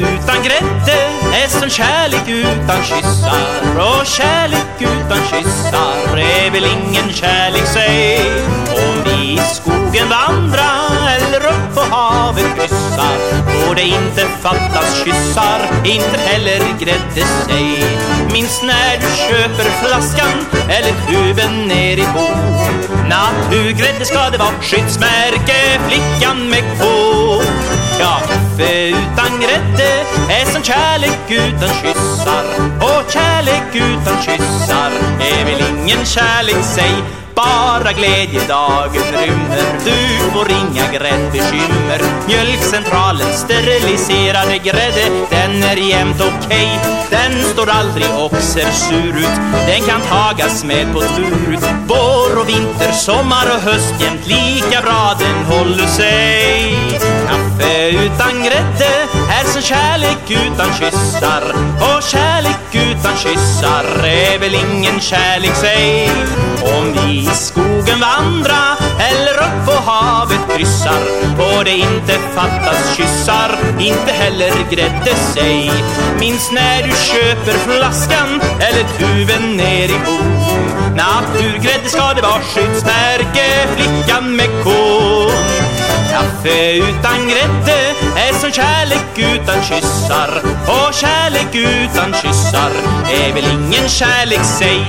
S4: Utan grädde är som kärlek utan kyssar. Och kärlek utan kyssar är väl ingen kärlek säg. Om vi i skogen vandra eller upp på havet kryssar får det inte fattas kyssar, inte heller grädde sig Minns när du köper flaskan eller tuben ner i bo. Naturgrädde ska det vara skyddsmärke, flickan med ko Ja, kaffe utan grädde är som kärlek utan kyssar. Och kärlek utan kyssar är väl ingen kärlek säg bara glädjedagen rymmer. Du får inga gräddbekymmer Mjölkcentralen steriliserade grädde Den är jämt okej. Okay. Den står aldrig och ser sur ut. Den kan tagas med på tur ut. Vår och vinter, sommar och höst Jämt lika bra den håller sig. Kaffe utan grädde är som kärlek utan kyssar. Och kärlek utan kyssar är väl ingen kärlek sig Om vi i skogen vandra eller upp på havet kryssar får det inte fattas kyssar, inte heller grädde sig Minns när du köper flaskan eller tuven ner i bo Naturgrädde ska det vara skyddsmärke, flickan med kon. Kaffe utan grädde är som kärlek utan kyssar. Och kärlek utan kyssar är väl ingen kärlek, säg.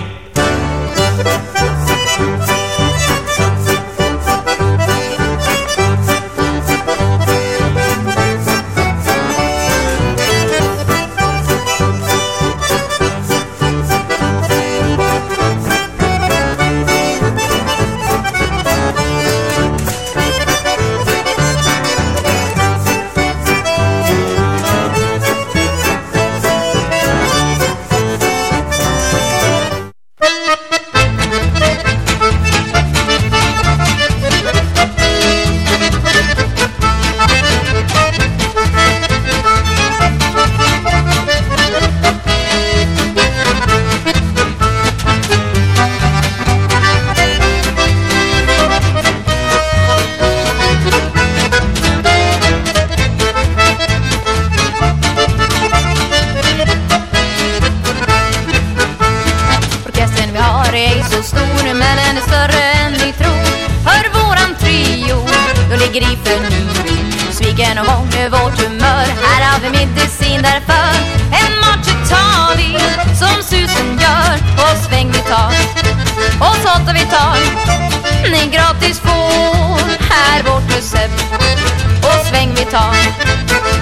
S1: ta.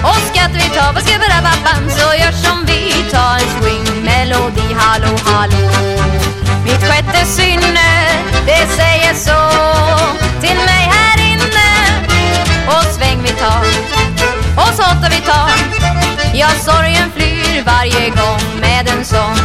S1: Och skatt vi tar på skubberababam Så gör som vi tar. En swingmelodi Hallå, hallå. Mitt sjätte sinne, det säger så. Till mig här inne. Och sväng vi tar Och så åtta vi tar Ja, sorgen flyr varje gång med en sång.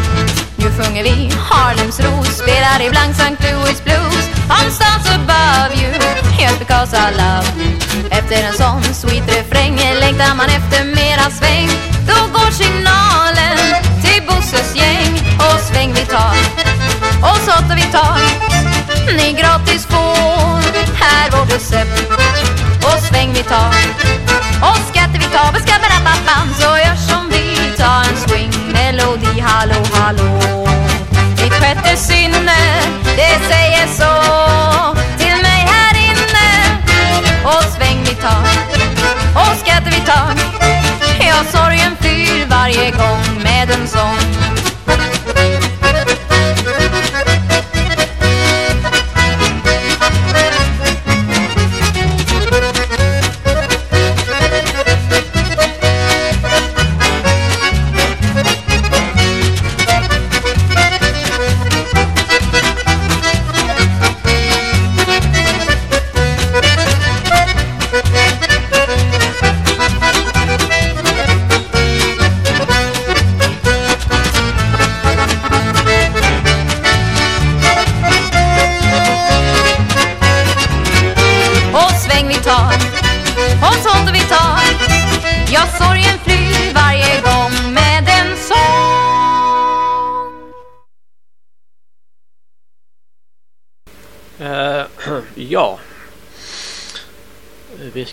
S1: Nu sjunger vi Harlems ros. Spelar ibland St. Louis blues. I'm stars above you. Just because I love. you efter en sån sweet refräng. Längtar man efter mera sväng. Då går signalen till Bosses gäng. Och sväng vi tar Och så tar vi tag Ni gratis får Här vårt recept Och sväng vi tar Och skatter vi tar. Bam, så gör som vi tar en swing. Melodi, hallå, hallå. Ditt sjätte sinne,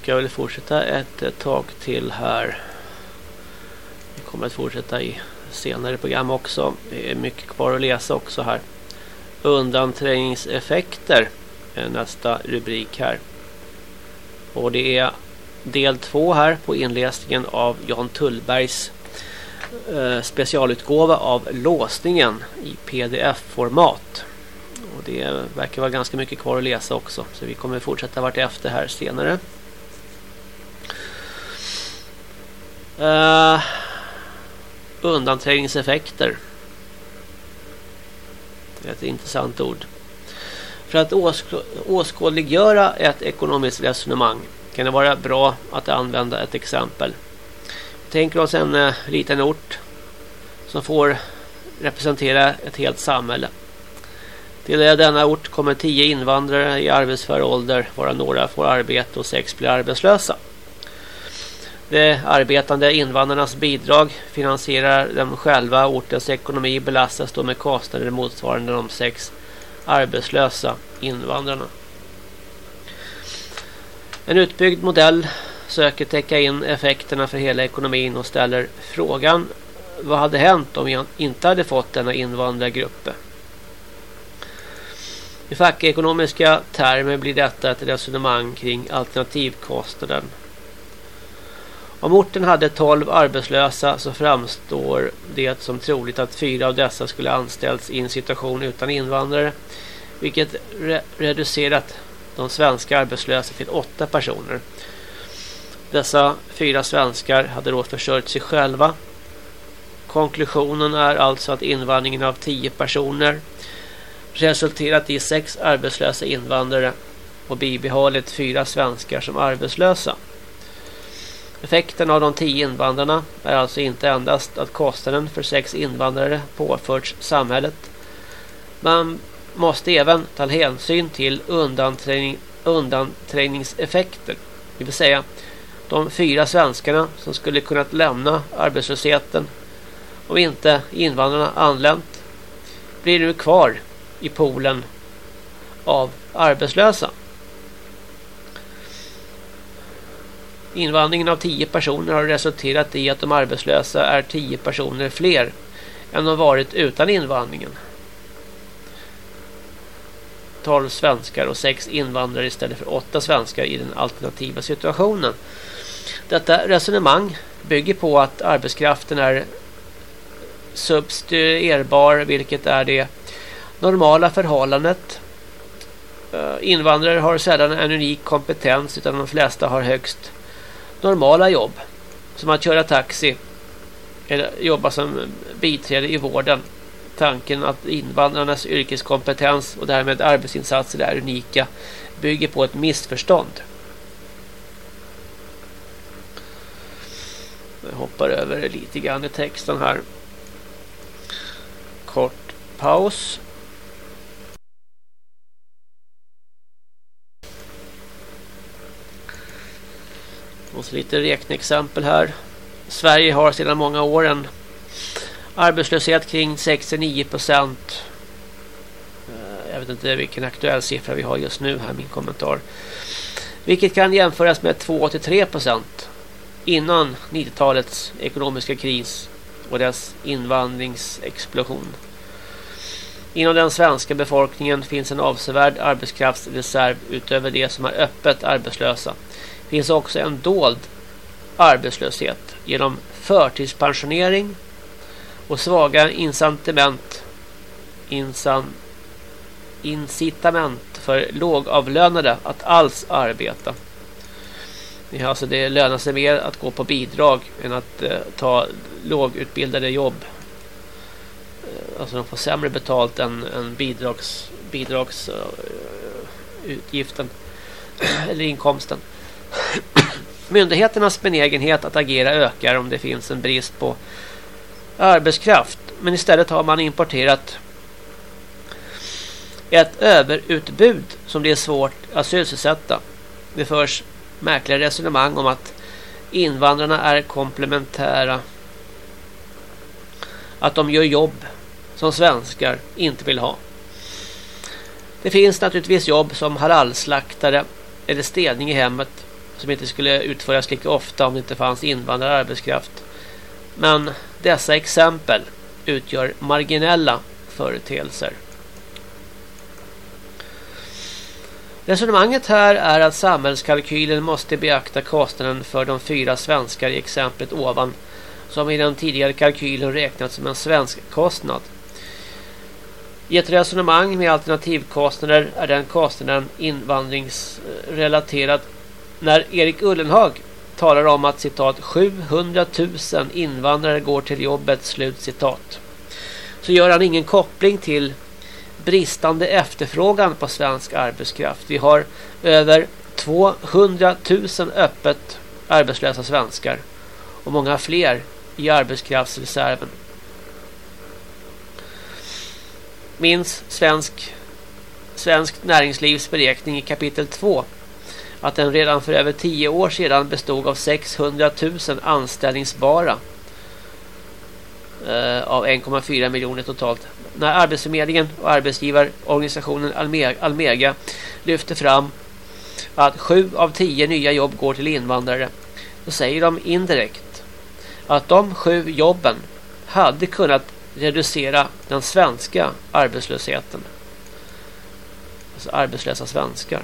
S3: ska väl fortsätta ett tag till här. Vi kommer att fortsätta i senare program också. Det är mycket kvar att läsa också här. Undanträngningseffekter är nästa rubrik här. Och det är del två här på inläsningen av Jan Tullbergs eh, specialutgåva av låsningen i pdf-format. Och det verkar vara ganska mycket kvar att läsa också. Så vi kommer fortsätta vart efter här senare. Eh, uh, undanträngningseffekter. Det är ett intressant ord. För att åskådliggöra ett ekonomiskt resonemang kan det vara bra att använda ett exempel. Tänk oss en uh, liten ort som får representera ett helt samhälle. Till denna ort kommer tio invandrare i arbetsför ålder, vara några får arbete och sex blir arbetslösa. De arbetande invandrarnas bidrag finansierar dem själva. Ortens ekonomi belastas då med kostnader motsvarande de sex arbetslösa invandrarna. En utbyggd modell söker täcka in effekterna för hela ekonomin och ställer frågan vad hade hänt om vi inte hade fått denna invandrargrupp? I fackekonomiska termer blir detta ett resonemang kring alternativkostnaden om orten hade 12 arbetslösa så framstår det som troligt att fyra av dessa skulle anställts i en situation utan invandrare vilket re reducerat de svenska arbetslösa till åtta personer. Dessa fyra svenskar hade då försörjt sig själva. Konklusionen är alltså att invandringen av tio personer resulterat i sex arbetslösa invandrare och bibehållit fyra svenskar som arbetslösa. Effekten av de tio invandrarna är alltså inte endast att kostnaden för sex invandrare påförts samhället. Man måste även ta hänsyn till undanträngning, undanträngningseffekter. Det vill säga de fyra svenskarna som skulle kunnat lämna arbetslösheten om inte invandrarna anlänt blir nu kvar i poolen av arbetslösa. Invandringen av 10 personer har resulterat i att de arbetslösa är 10 personer fler än de varit utan invandringen. 12 svenskar och 6 invandrare istället för 8 svenskar i den alternativa situationen. Detta resonemang bygger på att arbetskraften är substituerbar vilket är det normala förhållandet. Eh, invandrare har sällan en unik kompetens utan de flesta har högst normala jobb. Som att köra taxi. Eller jobba som biträde i vården. Tanken att invandrarnas yrkeskompetens och därmed arbetsinsatser är unika bygger på ett missförstånd. Jag hoppar över lite grann i texten här. Kort paus. Och så lite räkneexempel här. Sverige har sedan många år en arbetslöshet kring 69 procent. Eh, jag vet inte vilken aktuell siffra vi har just nu här, min kommentar. Vilket kan jämföras med 2-3 procent innan 90-talets ekonomiska kris och dess invandringsexplosion. Inom den svenska befolkningen finns en avsevärd arbetskraftsreserv utöver det som är öppet arbetslösa. Finns också en dold arbetslöshet genom förtidspensionering och svaga incitament, insan, incitament för lågavlönade att alls arbeta. Alltså det lönar sig mer att gå på bidrag än att eh, ta lågutbildade jobb. Eh, alltså de får sämre betalt än, än bidrags, bidragsutgiften eh, uh, eller inkomsten. Myndigheternas benägenhet att agera ökar om det finns en brist på arbetskraft. Men istället har man importerat ett överutbud som det är svårt att sysselsätta. Det förs märkliga resonemang om att invandrarna är komplementära. Att de gör jobb som svenskar inte vill ha. Det finns naturligtvis jobb som halalslaktare eller städning i hemmet som inte skulle utföras lika ofta om det inte fanns invandrararbetskraft. Men dessa exempel utgör marginella företeelser. Resonemanget här är att samhällskalkylen måste beakta kostnaden för de fyra svenskar i exemplet ovan som i den tidigare kalkylen räknats som en svensk kostnad. I ett resonemang med alternativkostnader är den kostnaden invandringsrelaterad när Erik Ullenhag talar om att citat 700 000 invandrare går till jobbet slut citat. Så gör han ingen koppling till bristande efterfrågan på svensk arbetskraft. Vi har över 200 000 öppet arbetslösa svenskar och många fler i arbetskraftsreserven. Minns svensk Svenskt näringslivs beräkning i kapitel 2 att den redan för över 10 år sedan bestod av 600 000 anställningsbara eh, av 1,4 miljoner totalt. När Arbetsförmedlingen och arbetsgivarorganisationen Almega lyfter fram att 7 av 10 nya jobb går till invandrare så säger de indirekt att de sju jobben hade kunnat reducera den svenska arbetslösheten. Alltså arbetslösa svenskar.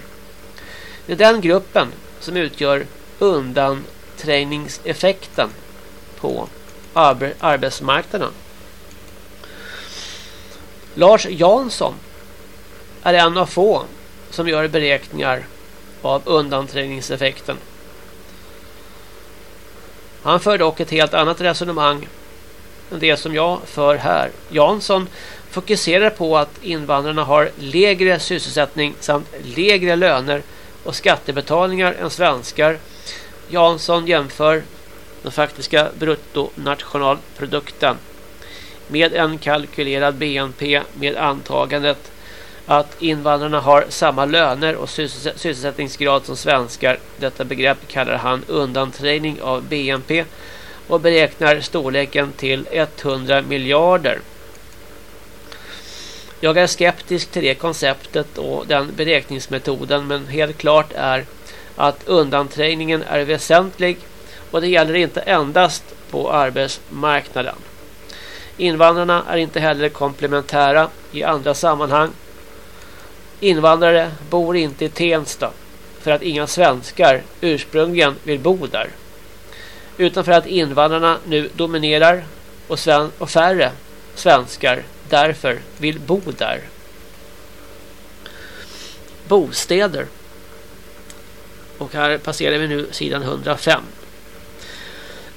S3: Det är den gruppen som utgör undanträngningseffekten på arbetsmarknaden. Lars Jansson är en av få som gör beräkningar av undanträngningseffekten. Han för dock ett helt annat resonemang än det som jag för här. Jansson fokuserar på att invandrarna har lägre sysselsättning samt lägre löner och skattebetalningar än svenskar. Jansson jämför den faktiska bruttonationalprodukten med en kalkylerad BNP med antagandet att invandrarna har samma löner och sysselsättningsgrad som svenskar. Detta begrepp kallar han undanträngning av BNP och beräknar storleken till 100 miljarder. Jag är skeptisk till det konceptet och den beräkningsmetoden men helt klart är att undanträngningen är väsentlig och det gäller inte endast på arbetsmarknaden. Invandrarna är inte heller komplementära i andra sammanhang. Invandrare bor inte i Tensta för att inga svenskar ursprungligen vill bo där. Utan för att invandrarna nu dominerar och, sven och färre svenskar därför vill bo där. Bostäder. Och här passerar vi nu sidan 105.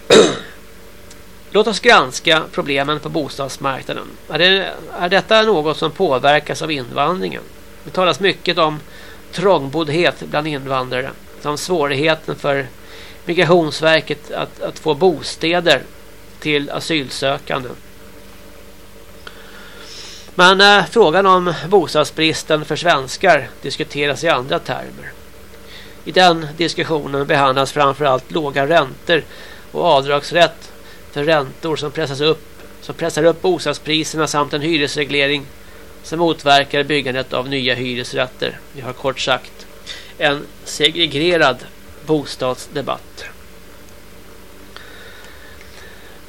S3: Låt oss granska problemen på bostadsmarknaden. Är, det, är detta något som påverkas av invandringen? Det talas mycket om trångboddhet bland invandrare. Som svårigheten för Migrationsverket att, att få bostäder till asylsökande. Men eh, frågan om bostadsbristen för svenskar diskuteras i andra termer. I den diskussionen behandlas framförallt låga räntor och avdragsrätt för räntor som pressas upp som pressar upp bostadspriserna samt en hyresreglering som motverkar byggandet av nya hyresrätter. Vi har kort sagt en segregerad bostadsdebatt.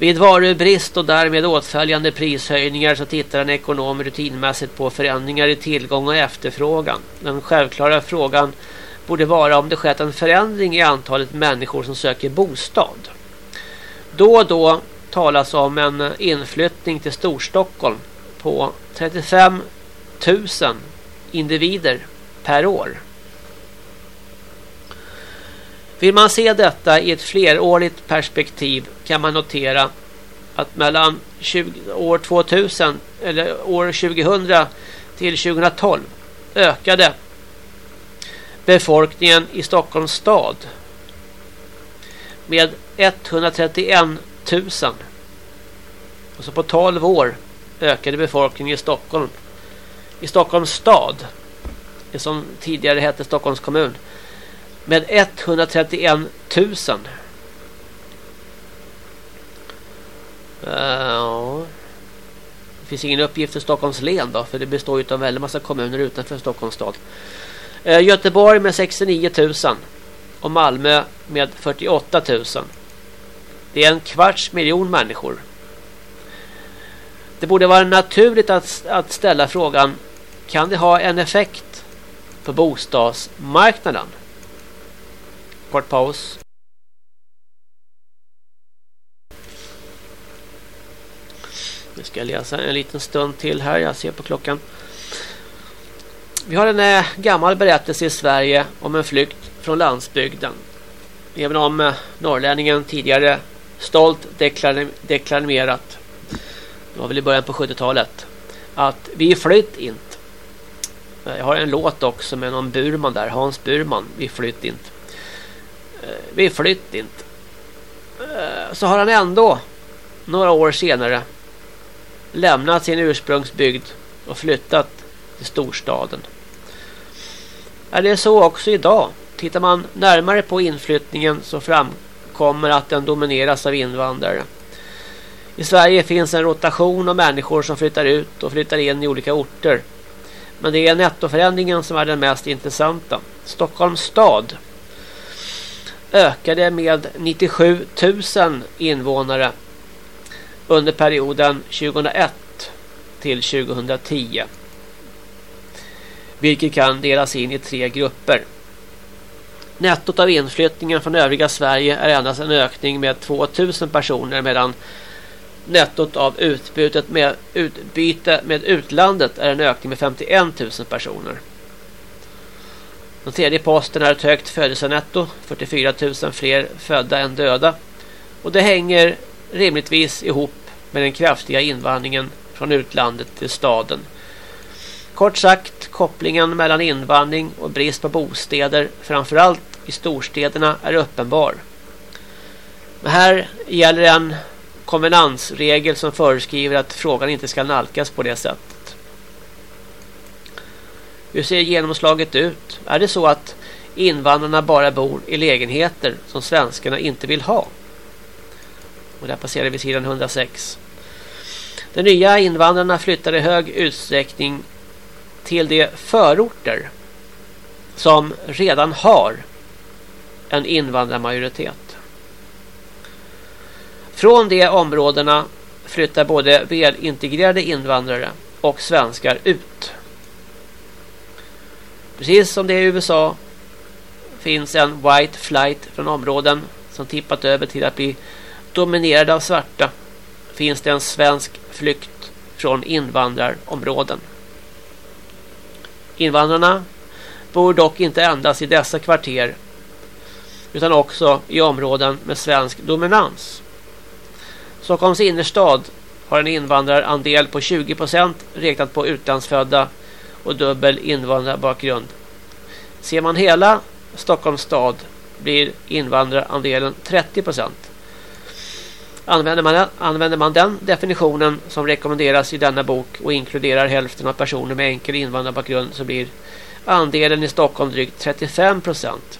S3: Vid varubrist och därmed åtföljande prishöjningar så tittar en ekonom rutinmässigt på förändringar i tillgång och efterfrågan. Den självklara frågan borde vara om det skett en förändring i antalet människor som söker bostad. Då och då talas om en inflyttning till Storstockholm på 35 000 individer per år. Vill man se detta i ett flerårigt perspektiv kan man notera att mellan 20, år 2000 eller år 2000 till 2012 ökade befolkningen i Stockholms stad med 131 000. Och så på 12 år ökade befolkningen i Stockholm. I Stockholms stad, det som tidigare hette Stockholms kommun, med 131 000. Uh, det finns ingen uppgift för Stockholms län då, för det består ju av väldigt massa kommuner utanför Stockholms stad. Uh, Göteborg med 69 000 och Malmö med 48 000. Det är en kvarts miljon människor. Det borde vara naturligt att, att ställa frågan kan det ha en effekt på bostadsmarknaden? Kort paus. Nu ska jag läsa en liten stund till här. Jag ser på klockan. Vi har en eh, gammal berättelse i Sverige om en flykt från landsbygden. Även om eh, norrlänningen tidigare stolt deklarerat det var väl i början på 70-talet att vi flytt inte. Jag har en låt också med någon Burman där, Hans Burman, vi flytt inte. Eh, vi flytt inte. Eh, så har han ändå några år senare lämnat sin ursprungsbygd och flyttat till storstaden. Är det så också idag? Tittar man närmare på inflyttningen så framkommer att den domineras av invandrare. I Sverige finns en rotation av människor som flyttar ut och flyttar in i olika orter. Men det är nettoförändringen som är den mest intressanta. Stockholms stad ökade med 97 000 invånare under perioden 2001 till 2010. Vilket kan delas in i tre grupper. Nettot av inflyttningen från övriga Sverige är endast en ökning med 2000 personer medan nettot av utbytet med utbyte med utlandet är en ökning med 51 000 personer. Den tredje posten är ett högt födelsenetto, 44 000 fler födda än döda. Och det hänger rimligtvis ihop med den kraftiga invandringen från utlandet till staden. Kort sagt, kopplingen mellan invandring och brist på bostäder, framförallt i storstäderna, är uppenbar. Men här gäller en konvenansregel som föreskriver att frågan inte ska nalkas på det sättet. Hur ser genomslaget ut? Är det så att invandrarna bara bor i lägenheter som svenskarna inte vill ha? Och där passerar vi sidan 106. De nya invandrarna flyttar i hög utsträckning till de förorter som redan har en invandrarmajoritet. Från de områdena flyttar både välintegrerade invandrare och svenskar ut. Precis som det i USA finns en white flight från områden som tippat över till att bli dominerade av svarta finns det en svensk flykt från invandrarområden. Invandrarna bor dock inte endast i dessa kvarter utan också i områden med svensk dominans. Stockholms innerstad har en invandrarandel på 20% räknat på utlandsfödda och dubbel invandrarbakgrund. Ser man hela Stockholms stad blir invandrarandelen 30 procent. Använder man, använder man den definitionen som rekommenderas i denna bok och inkluderar hälften av personer med enkel invandrarbakgrund så blir andelen i Stockholm drygt 35 procent.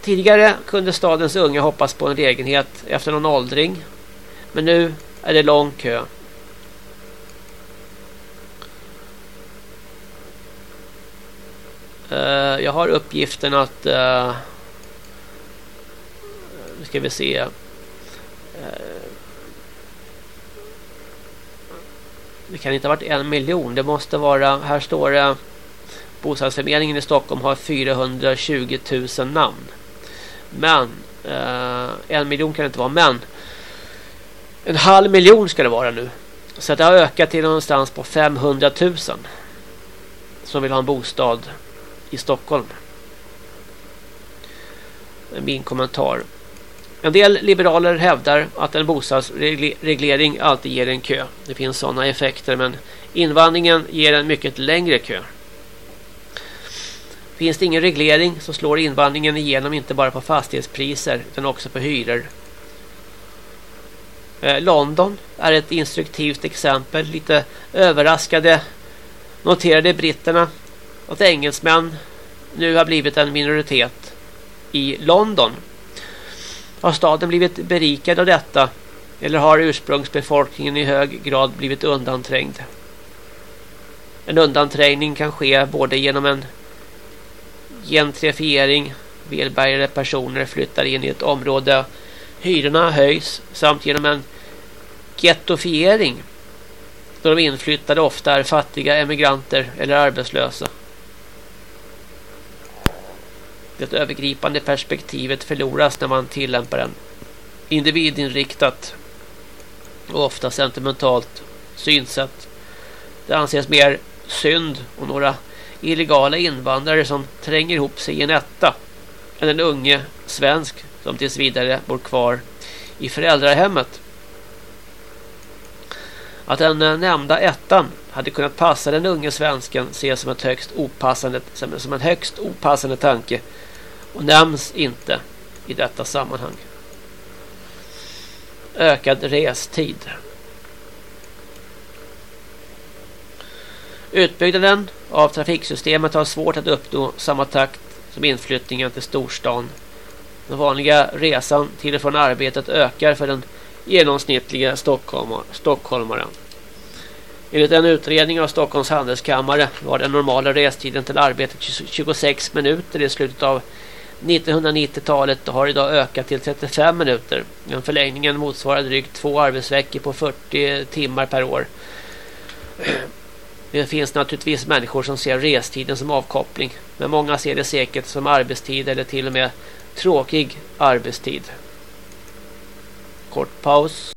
S3: Tidigare kunde stadens unga hoppas på en lägenhet efter någon åldring. Men nu är det lång kö. Eh, jag har uppgiften att... Uh, nu ska vi se. Uh, det kan inte ha varit en miljon. Det måste vara... Här står det... Bostadsförmedlingen i Stockholm har 420 000 namn. Men en miljon kan det inte vara. Men en halv miljon ska det vara nu. Så det har ökat till någonstans på 500 000 som vill ha en bostad i Stockholm. Min kommentar. En del liberaler hävdar att en bostadsreglering alltid ger en kö. Det finns sådana effekter men invandringen ger en mycket längre kö. Finns det ingen reglering så slår invandringen igenom inte bara på fastighetspriser utan också på hyror. Eh, London är ett instruktivt exempel. Lite överraskade noterade britterna att engelsmän nu har blivit en minoritet i London. Har staden blivit berikad av detta eller har ursprungsbefolkningen i hög grad blivit undanträngd? En undanträngning kan ske både genom en gentrifiering, välbärgade personer flyttar in i ett område, hyrorna höjs samt genom en gettofiering då de inflyttade ofta är fattiga emigranter eller arbetslösa. Det övergripande perspektivet förloras när man tillämpar en individinriktat och ofta sentimentalt synsätt. Det anses mer synd om några illegala invandrare som tränger ihop sig i en etta än en unge svensk som tills vidare bor kvar i föräldrahemmet. Att den nämnda ettan hade kunnat passa den unge svensken ses som, ett högst opassande, som en högst opassande tanke och nämns inte i detta sammanhang. Ökad restid. Utbyggnaden av trafiksystemet har svårt att uppnå samma takt som inflyttningen till storstan. Den vanliga resan till och från arbetet ökar för den genomsnittliga stockholmaren. Enligt en utredning av Stockholms handelskammare var den normala restiden till arbetet 26 minuter i slutet av 1990-talet och har idag ökat till 35 minuter. Den förlängningen motsvarar drygt två arbetsveckor på 40 timmar per år. Det finns naturligtvis människor som ser restiden som avkoppling. Men många ser det säkert som arbetstid eller till och med tråkig arbetstid. Kort paus.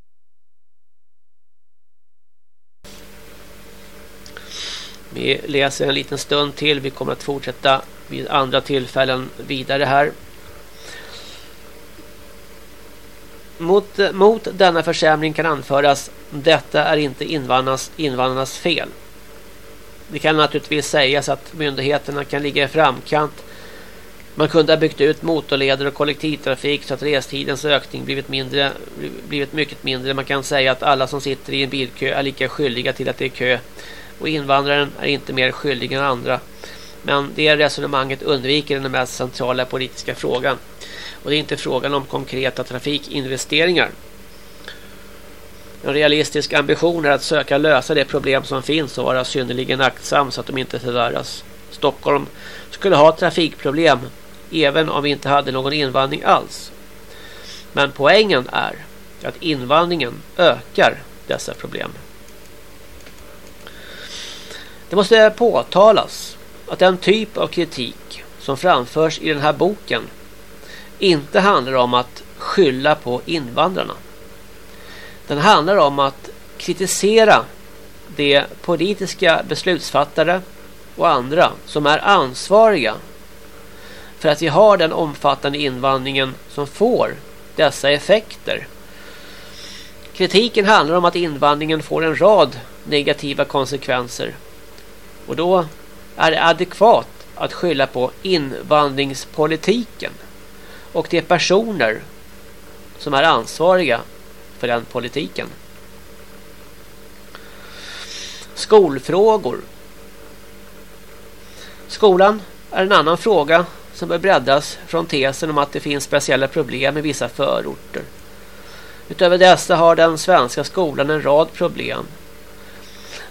S3: Vi läser en liten stund till. Vi kommer att fortsätta vid andra tillfällen vidare här. Mot, mot denna försämring kan anföras detta är inte invandrarnas, invandrarnas fel. Det kan naturligtvis sägas att myndigheterna kan ligga i framkant. Man kunde ha byggt ut motorleder och kollektivtrafik så att restidens ökning blivit, mindre, blivit mycket mindre. Man kan säga att alla som sitter i en bilkö är lika skyldiga till att det är kö. Och invandraren är inte mer skyldig än andra. Men det resonemanget undviker den mest centrala politiska frågan. Och det är inte frågan om konkreta trafikinvesteringar. En realistisk ambition är att söka lösa de problem som finns och vara synnerligen aktsam så att de inte förvärras. Stockholm skulle ha trafikproblem även om vi inte hade någon invandring alls. Men poängen är att invandringen ökar dessa problem. Det måste påtalas att den typ av kritik som framförs i den här boken inte handlar om att skylla på invandrarna. Den handlar om att kritisera de politiska beslutsfattare och andra som är ansvariga för att vi har den omfattande invandringen som får dessa effekter. Kritiken handlar om att invandringen får en rad negativa konsekvenser. Och då är det adekvat att skylla på invandringspolitiken. och de personer som är ansvariga för den politiken. Skolfrågor. Skolan är en annan fråga som bör breddas från tesen om att det finns speciella problem i vissa förorter. Utöver dessa har den svenska skolan en rad problem.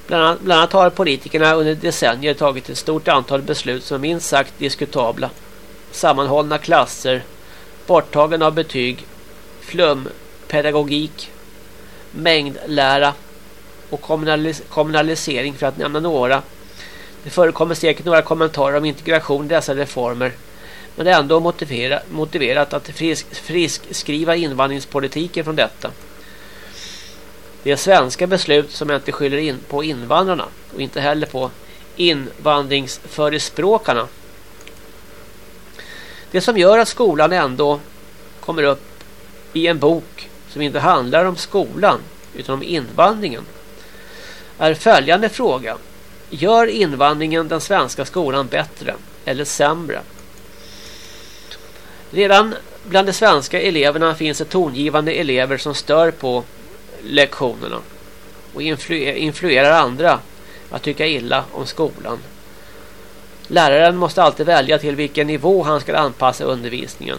S3: Bland annat, bland annat har politikerna under decennier tagit ett stort antal beslut som är minst sagt diskutabla. Sammanhållna klasser, borttagande av betyg, flumpedagogik, mängdlära och kommunalis kommunalisering för att nämna några. Det förekommer säkert några kommentarer om integration i dessa reformer. Men det är ändå motivera motiverat att frisk, friskskriva invandringspolitiken från detta. Det är svenska beslut som jag inte skyller in på invandrarna och inte heller på invandringsförespråkarna. Det som gör att skolan ändå kommer upp i en bok som inte handlar om skolan utan om invandringen är följande fråga. Gör invandringen den svenska skolan bättre eller sämre? Redan bland de svenska eleverna finns det tongivande elever som stör på lektionerna och influ influerar andra att tycka illa om skolan. Läraren måste alltid välja till vilken nivå han ska anpassa undervisningen.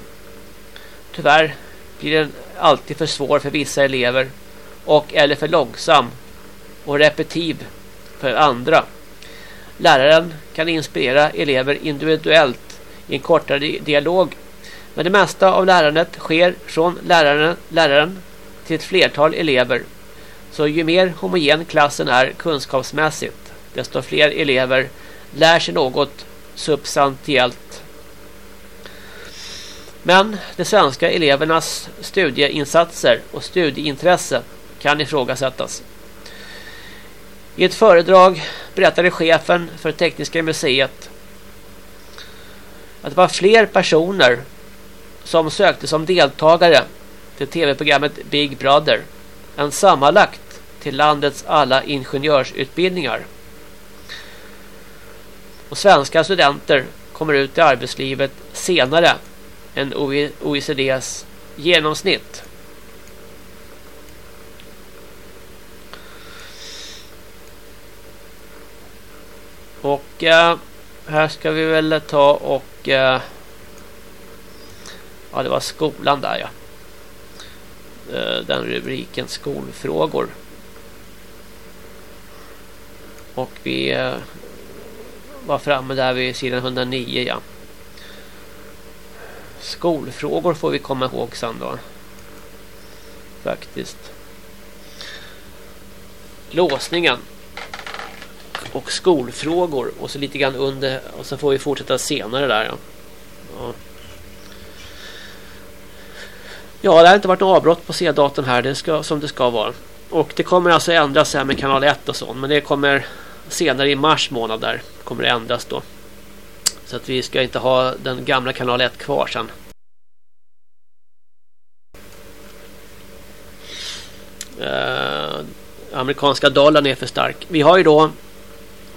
S3: Tyvärr blir den alltid för svår för vissa elever och eller för långsam och repetiv för andra. Läraren kan inspirera elever individuellt i en kortare dialog men det mesta av lärandet sker från läraren, läraren till ett flertal elever. Så ju mer homogen klassen är kunskapsmässigt, desto fler elever lär sig något substantiellt. Men de svenska elevernas studieinsatser och studieintresse kan ifrågasättas. I ett föredrag berättade chefen för Tekniska museet att det var fler personer som sökte som deltagare till tv-programmet Big Brother än sammanlagt till landets alla ingenjörsutbildningar. Och svenska studenter kommer ut i arbetslivet senare än OECDs genomsnitt. Och eh, här ska vi väl ta och Eh, Ja, det var skolan där ja. Eh, den rubriken skolfrågor. Och vi eh, var framme där vid sidan 109 ja. Skolfrågor får vi komma ihåg sen då. Faktiskt. Låsningen. Och skolfrågor. Och så lite grann under. Och så får vi fortsätta senare där ja. ja. Ja, det har inte varit något avbrott på C-datorn här det ska, som det ska vara. Och det kommer alltså ändras här med kanal 1 och så. Men det kommer senare i mars månad där kommer det ändras då. Så att vi ska inte ha den gamla kanal 1 kvar sen. Uh, amerikanska dollarn är för stark. Vi har ju då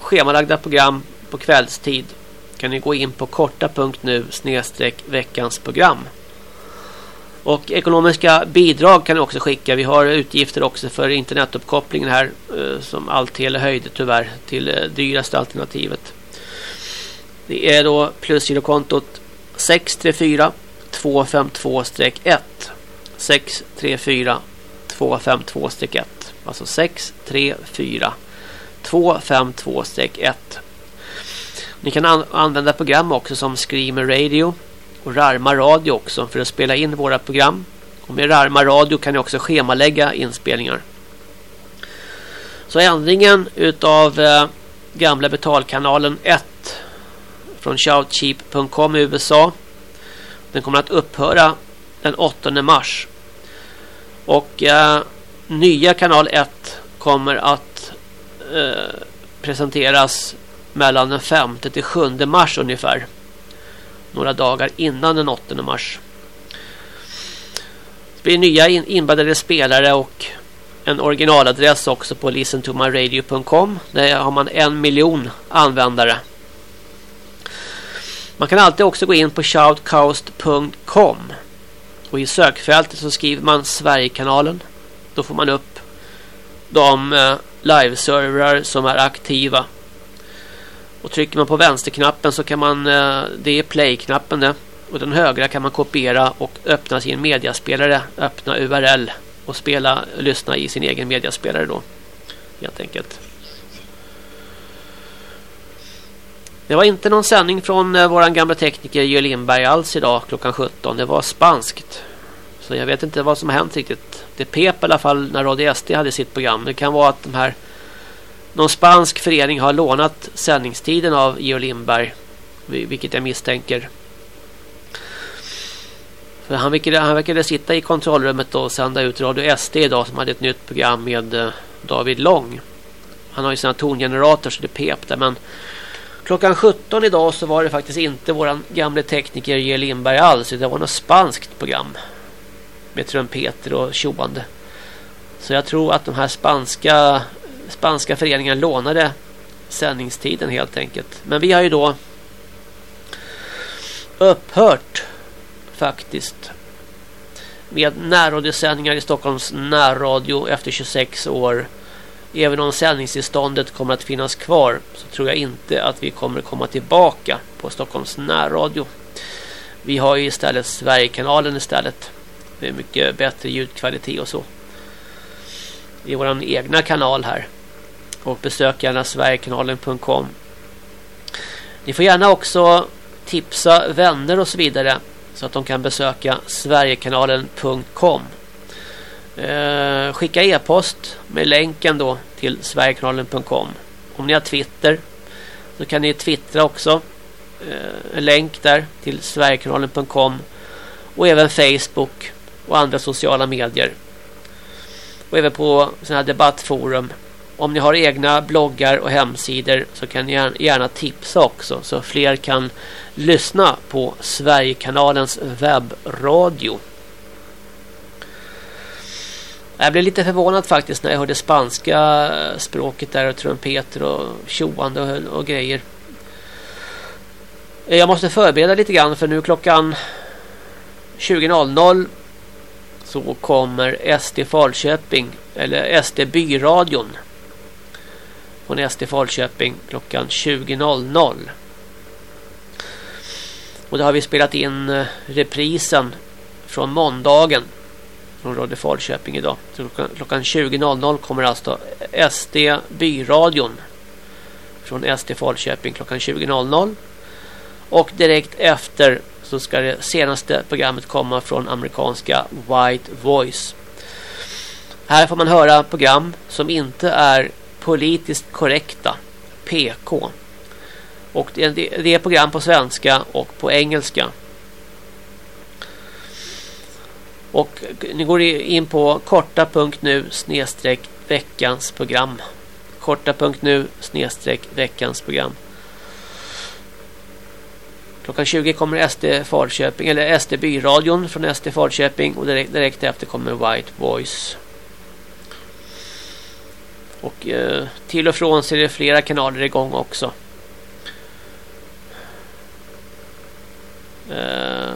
S3: schemalagda program på kvällstid. Kan ni gå in på korta.nu snedstreck veckans program. Och ekonomiska bidrag kan ni också skicka. Vi har utgifter också för internetuppkopplingen här eh, som allt höjde tyvärr till eh, dyraste alternativet. Det är då plusgirokontot 634 252-1 634 252-1 alltså 634 252-1 Ni kan an använda program också som Screamer Radio och Rarma Radio också för att spela in våra program. Och med Rarma Radio kan ni också schemalägga inspelningar. Så ändringen utav eh, gamla betalkanalen 1 från shoutcheap.com i USA den kommer att upphöra den 8 mars. Och eh, nya kanal 1 kommer att eh, presenteras mellan den 5 till 7 mars ungefär några dagar innan den 8 mars. Det blir nya inbäddade spelare och en originaladress också på listentomyradio.com. Där har man en miljon användare. Man kan alltid också gå in på shoutcast.com Och i sökfältet så skriver man Sverigekanalen. Då får man upp de eh, liveservrar som är aktiva. Och trycker man på vänsterknappen så kan man, eh, det är play-knappen det. Och den högra kan man kopiera och öppna sin mediaspelare, öppna URL och spela, lyssna i sin egen mediaspelare då. Helt enkelt. Det var inte någon sändning från eh, våran gamla tekniker Georg Lindberg alls idag klockan 17. Det var spanskt. Så jag vet inte vad som har hänt riktigt. Det pep i alla fall när Radio SD hade sitt program. Det kan vara att de här någon spansk förening har lånat sändningstiden av Georg Lindberg. Vilket jag misstänker. För han verkade, han verkade sitta i kontrollrummet och sända ut Radio SD idag som hade ett nytt program med eh, David Lång. Han har ju sina tongenerator så det pep där men klockan 17 idag så var det faktiskt inte våran gamle tekniker Georg Lindberg alls. Utan Det var något spanskt program med trumpeter och tjoande. Så jag tror att de här spanska spanska föreningen lånade sändningstiden helt enkelt. Men vi har ju då upphört faktiskt med närradiosändningar i Stockholms närradio efter 26 år. Även om sändningstillståndet kommer att finnas kvar så tror jag inte att vi kommer komma tillbaka på Stockholms närradio. Vi har ju istället Sverigekanalen istället. Det är mycket bättre ljudkvalitet och så. I vår egna kanal här. Och besök gärna sverigekanalen.com. Ni får gärna också tipsa vänner och så vidare så att de kan besöka sverigekanalen.com. Eh, skicka e-post med länken då till sverigekanalen.com. Om ni har Twitter så kan ni twittra också. Eh, en länk där till sverigekanalen.com och även Facebook och andra sociala medier. Och även på sådana här debattforum. Om ni har egna bloggar och hemsidor så kan ni gärna tipsa också så fler kan lyssna på Sverigekanalens webbradio. Jag blev lite förvånad faktiskt när jag hörde spanska eh, språket där och trumpeter och tjoande och, och grejer. Jag måste förbereda lite grann för nu klockan 20.00 så kommer SD Falköping eller SD Byradion från SD Falköping klockan 20.00. Och då har vi spelat in eh, reprisen från måndagen från Radio Falköping idag. Så klockan 20.00 kommer alltså SD Byradion från SD Falköping klockan 20.00. Och direkt efter så ska det senaste programmet komma från amerikanska White Voice. Här får man höra program som inte är politiskt korrekta. PK. Och det, det är program på svenska och på engelska. Och ni går in på korta.nu snedstreck veckans program. Korta.nu snedstreck veckans program. Klockan 20 kommer SD Falköping eller SD Byradion från SD Falköping och direkt, direkt efter kommer White Voice. Och eh, till och från så är det flera kanaler igång också. Eh,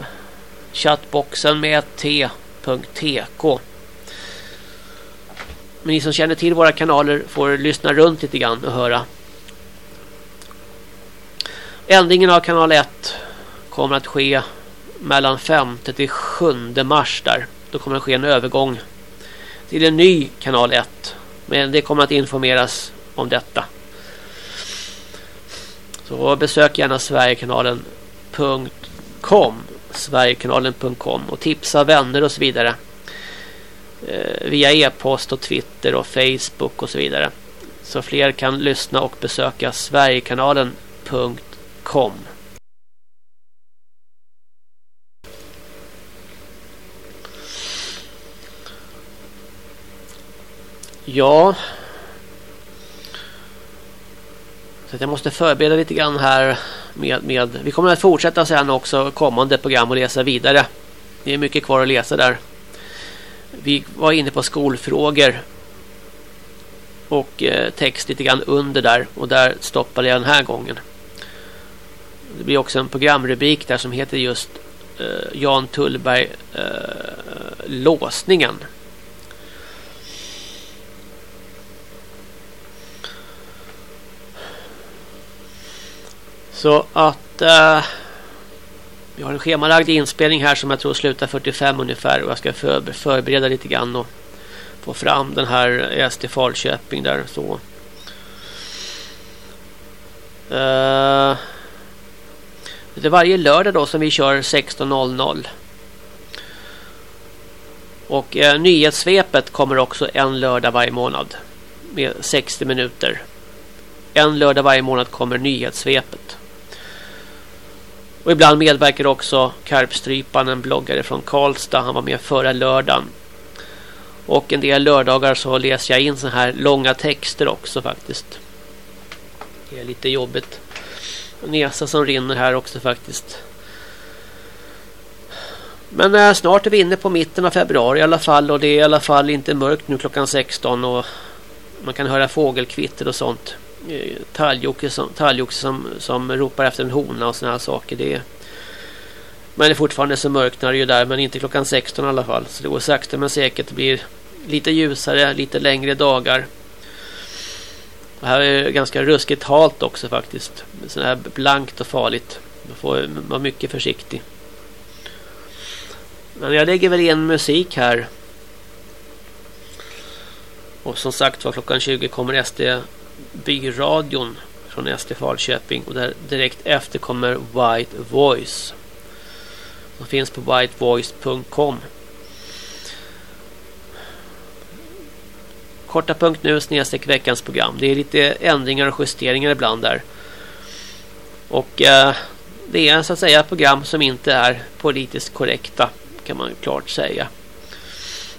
S3: chattboxen med t.tk Men ni som känner till våra kanaler får lyssna runt lite grann och höra. Ändringen av kanal 1 kommer att ske mellan 5 till 7 mars där. Då kommer det ske en övergång till en ny kanal 1 men det kommer att informeras om detta. Så besök gärna sverigekanalen.com sverigekanalen.com och tipsa vänner och så vidare. Eh, via e-post och Twitter och Facebook och så vidare. Så fler kan lyssna och besöka sverigekanalen.com Ja. Så jag måste förbereda lite grann här med, med... Vi kommer att fortsätta sen också kommande program och läsa vidare. Det är mycket kvar att läsa där. Vi var inne på skolfrågor. Och eh, text lite grann under där. Och där stoppade jag den här gången. Det blir också en programrubrik där som heter just eh, Jan Tullberg eh, låsningen. Så att eh, vi har en schemalagd inspelning här som jag tror slutar 45 ungefär och jag ska för, förbereda lite grann och få fram den här SD Falköping där så. Eh, det är varje lördag då som vi kör 16.00. Och eh, nyhetssvepet kommer också en lördag varje månad. Med 60 minuter. En lördag varje månad kommer nyhetssvepet. Och ibland medverkar också Karpstrypan, en bloggare från Karlstad. Han var med förra lördagen. Och en del lördagar så läser jag in så här långa texter också faktiskt. Det är lite jobbigt. Näsa som rinner här också faktiskt. Men eh, snart är vi inne på mitten av februari i alla fall. Och det är i alla fall inte mörkt nu klockan 16. Och man kan höra fågelkvitter och sånt. Eh, talgoxe som, talgoxe som, som ropar efter en hona och såna här saker. Det är, men det är fortfarande så mörknar det ju där. Men inte klockan 16 i alla fall. Så det går sakta men säkert. Det blir lite ljusare, lite längre dagar. Det här är ganska ruskigt halt också faktiskt. Så här blankt och farligt. Man får vara mycket försiktig. Men jag lägger väl in musik här. Och som sagt var klockan 20 kommer SD byradion från SD Falköping. Och där direkt efter kommer White Voice. Som finns på whitevoice.com. Korta punkt nu snedstreck veckans program. Det är lite ändringar och justeringar ibland där. Och eh, det är så att säga program som inte är politiskt korrekta kan man klart säga.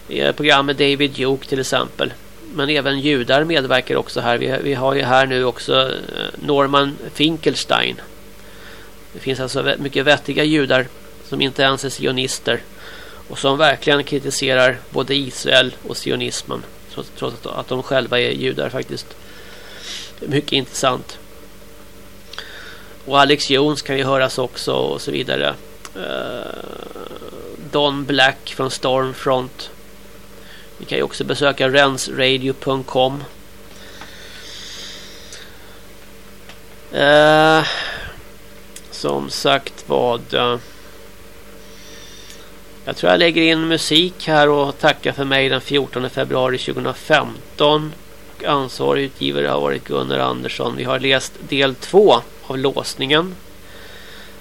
S3: Det är program med David Duke till exempel. Men även judar medverkar också här. Vi, vi har ju här nu också eh, Norman Finkelstein. Det finns alltså mycket vettiga judar som inte ens är sionister. Och som verkligen kritiserar både Israel och sionismen trots, trots att de själva är judar faktiskt. Det är mycket intressant. Och Alex Jones kan ju höras också och så vidare. Uh, Don Black från Stormfront. Ni kan ju också besöka rensradio.com. Eh, som sagt vad... eh, jag tror jag lägger in musik här och tackar för mig den 14 februari 2015. Och ansvarig utgivare har varit Gunnar Andersson. Vi har läst del 2 av låsningen.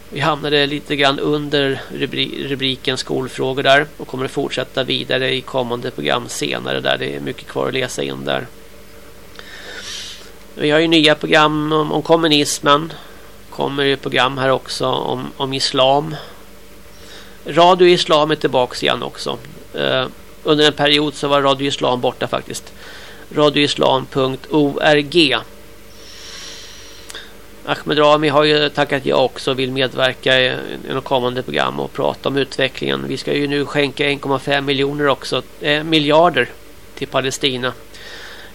S3: Vi hamnade lite grann under rubriken skolfrågor där och kommer att fortsätta vidare i kommande program senare där det är mycket kvar att läsa in där. Vi har ju nya program om, om kommunismen. Kommer ju program här också om, om islam Radio Islam är tillbaka igen också. Uh, under en period så var Radio Islam borta faktiskt. Radioislam.org Ahmed Rami har ju tackat ja också och vill medverka i något kommande program och prata om utvecklingen. Vi ska ju nu skänka 1,5 miljoner också, eh, miljarder till Palestina.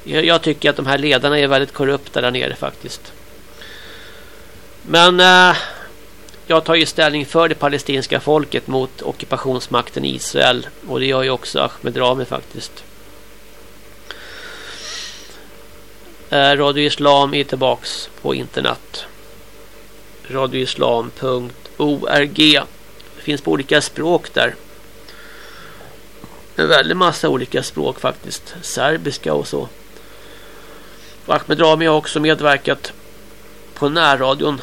S3: Jag, jag, tycker att de här ledarna är väldigt korrupta där nere faktiskt. Men eh, jag tar ju ställning för det palestinska folket mot ockupationsmakten Israel. Och det gör ju också Ahmed Rami faktiskt. Eh, Eh, Radio Islam är tillbaks på internet. Radioislam.org Det finns på olika språk där. En väldig massa olika språk faktiskt. Serbiska och så. Och Ahmed Rami har också medverkat på närradion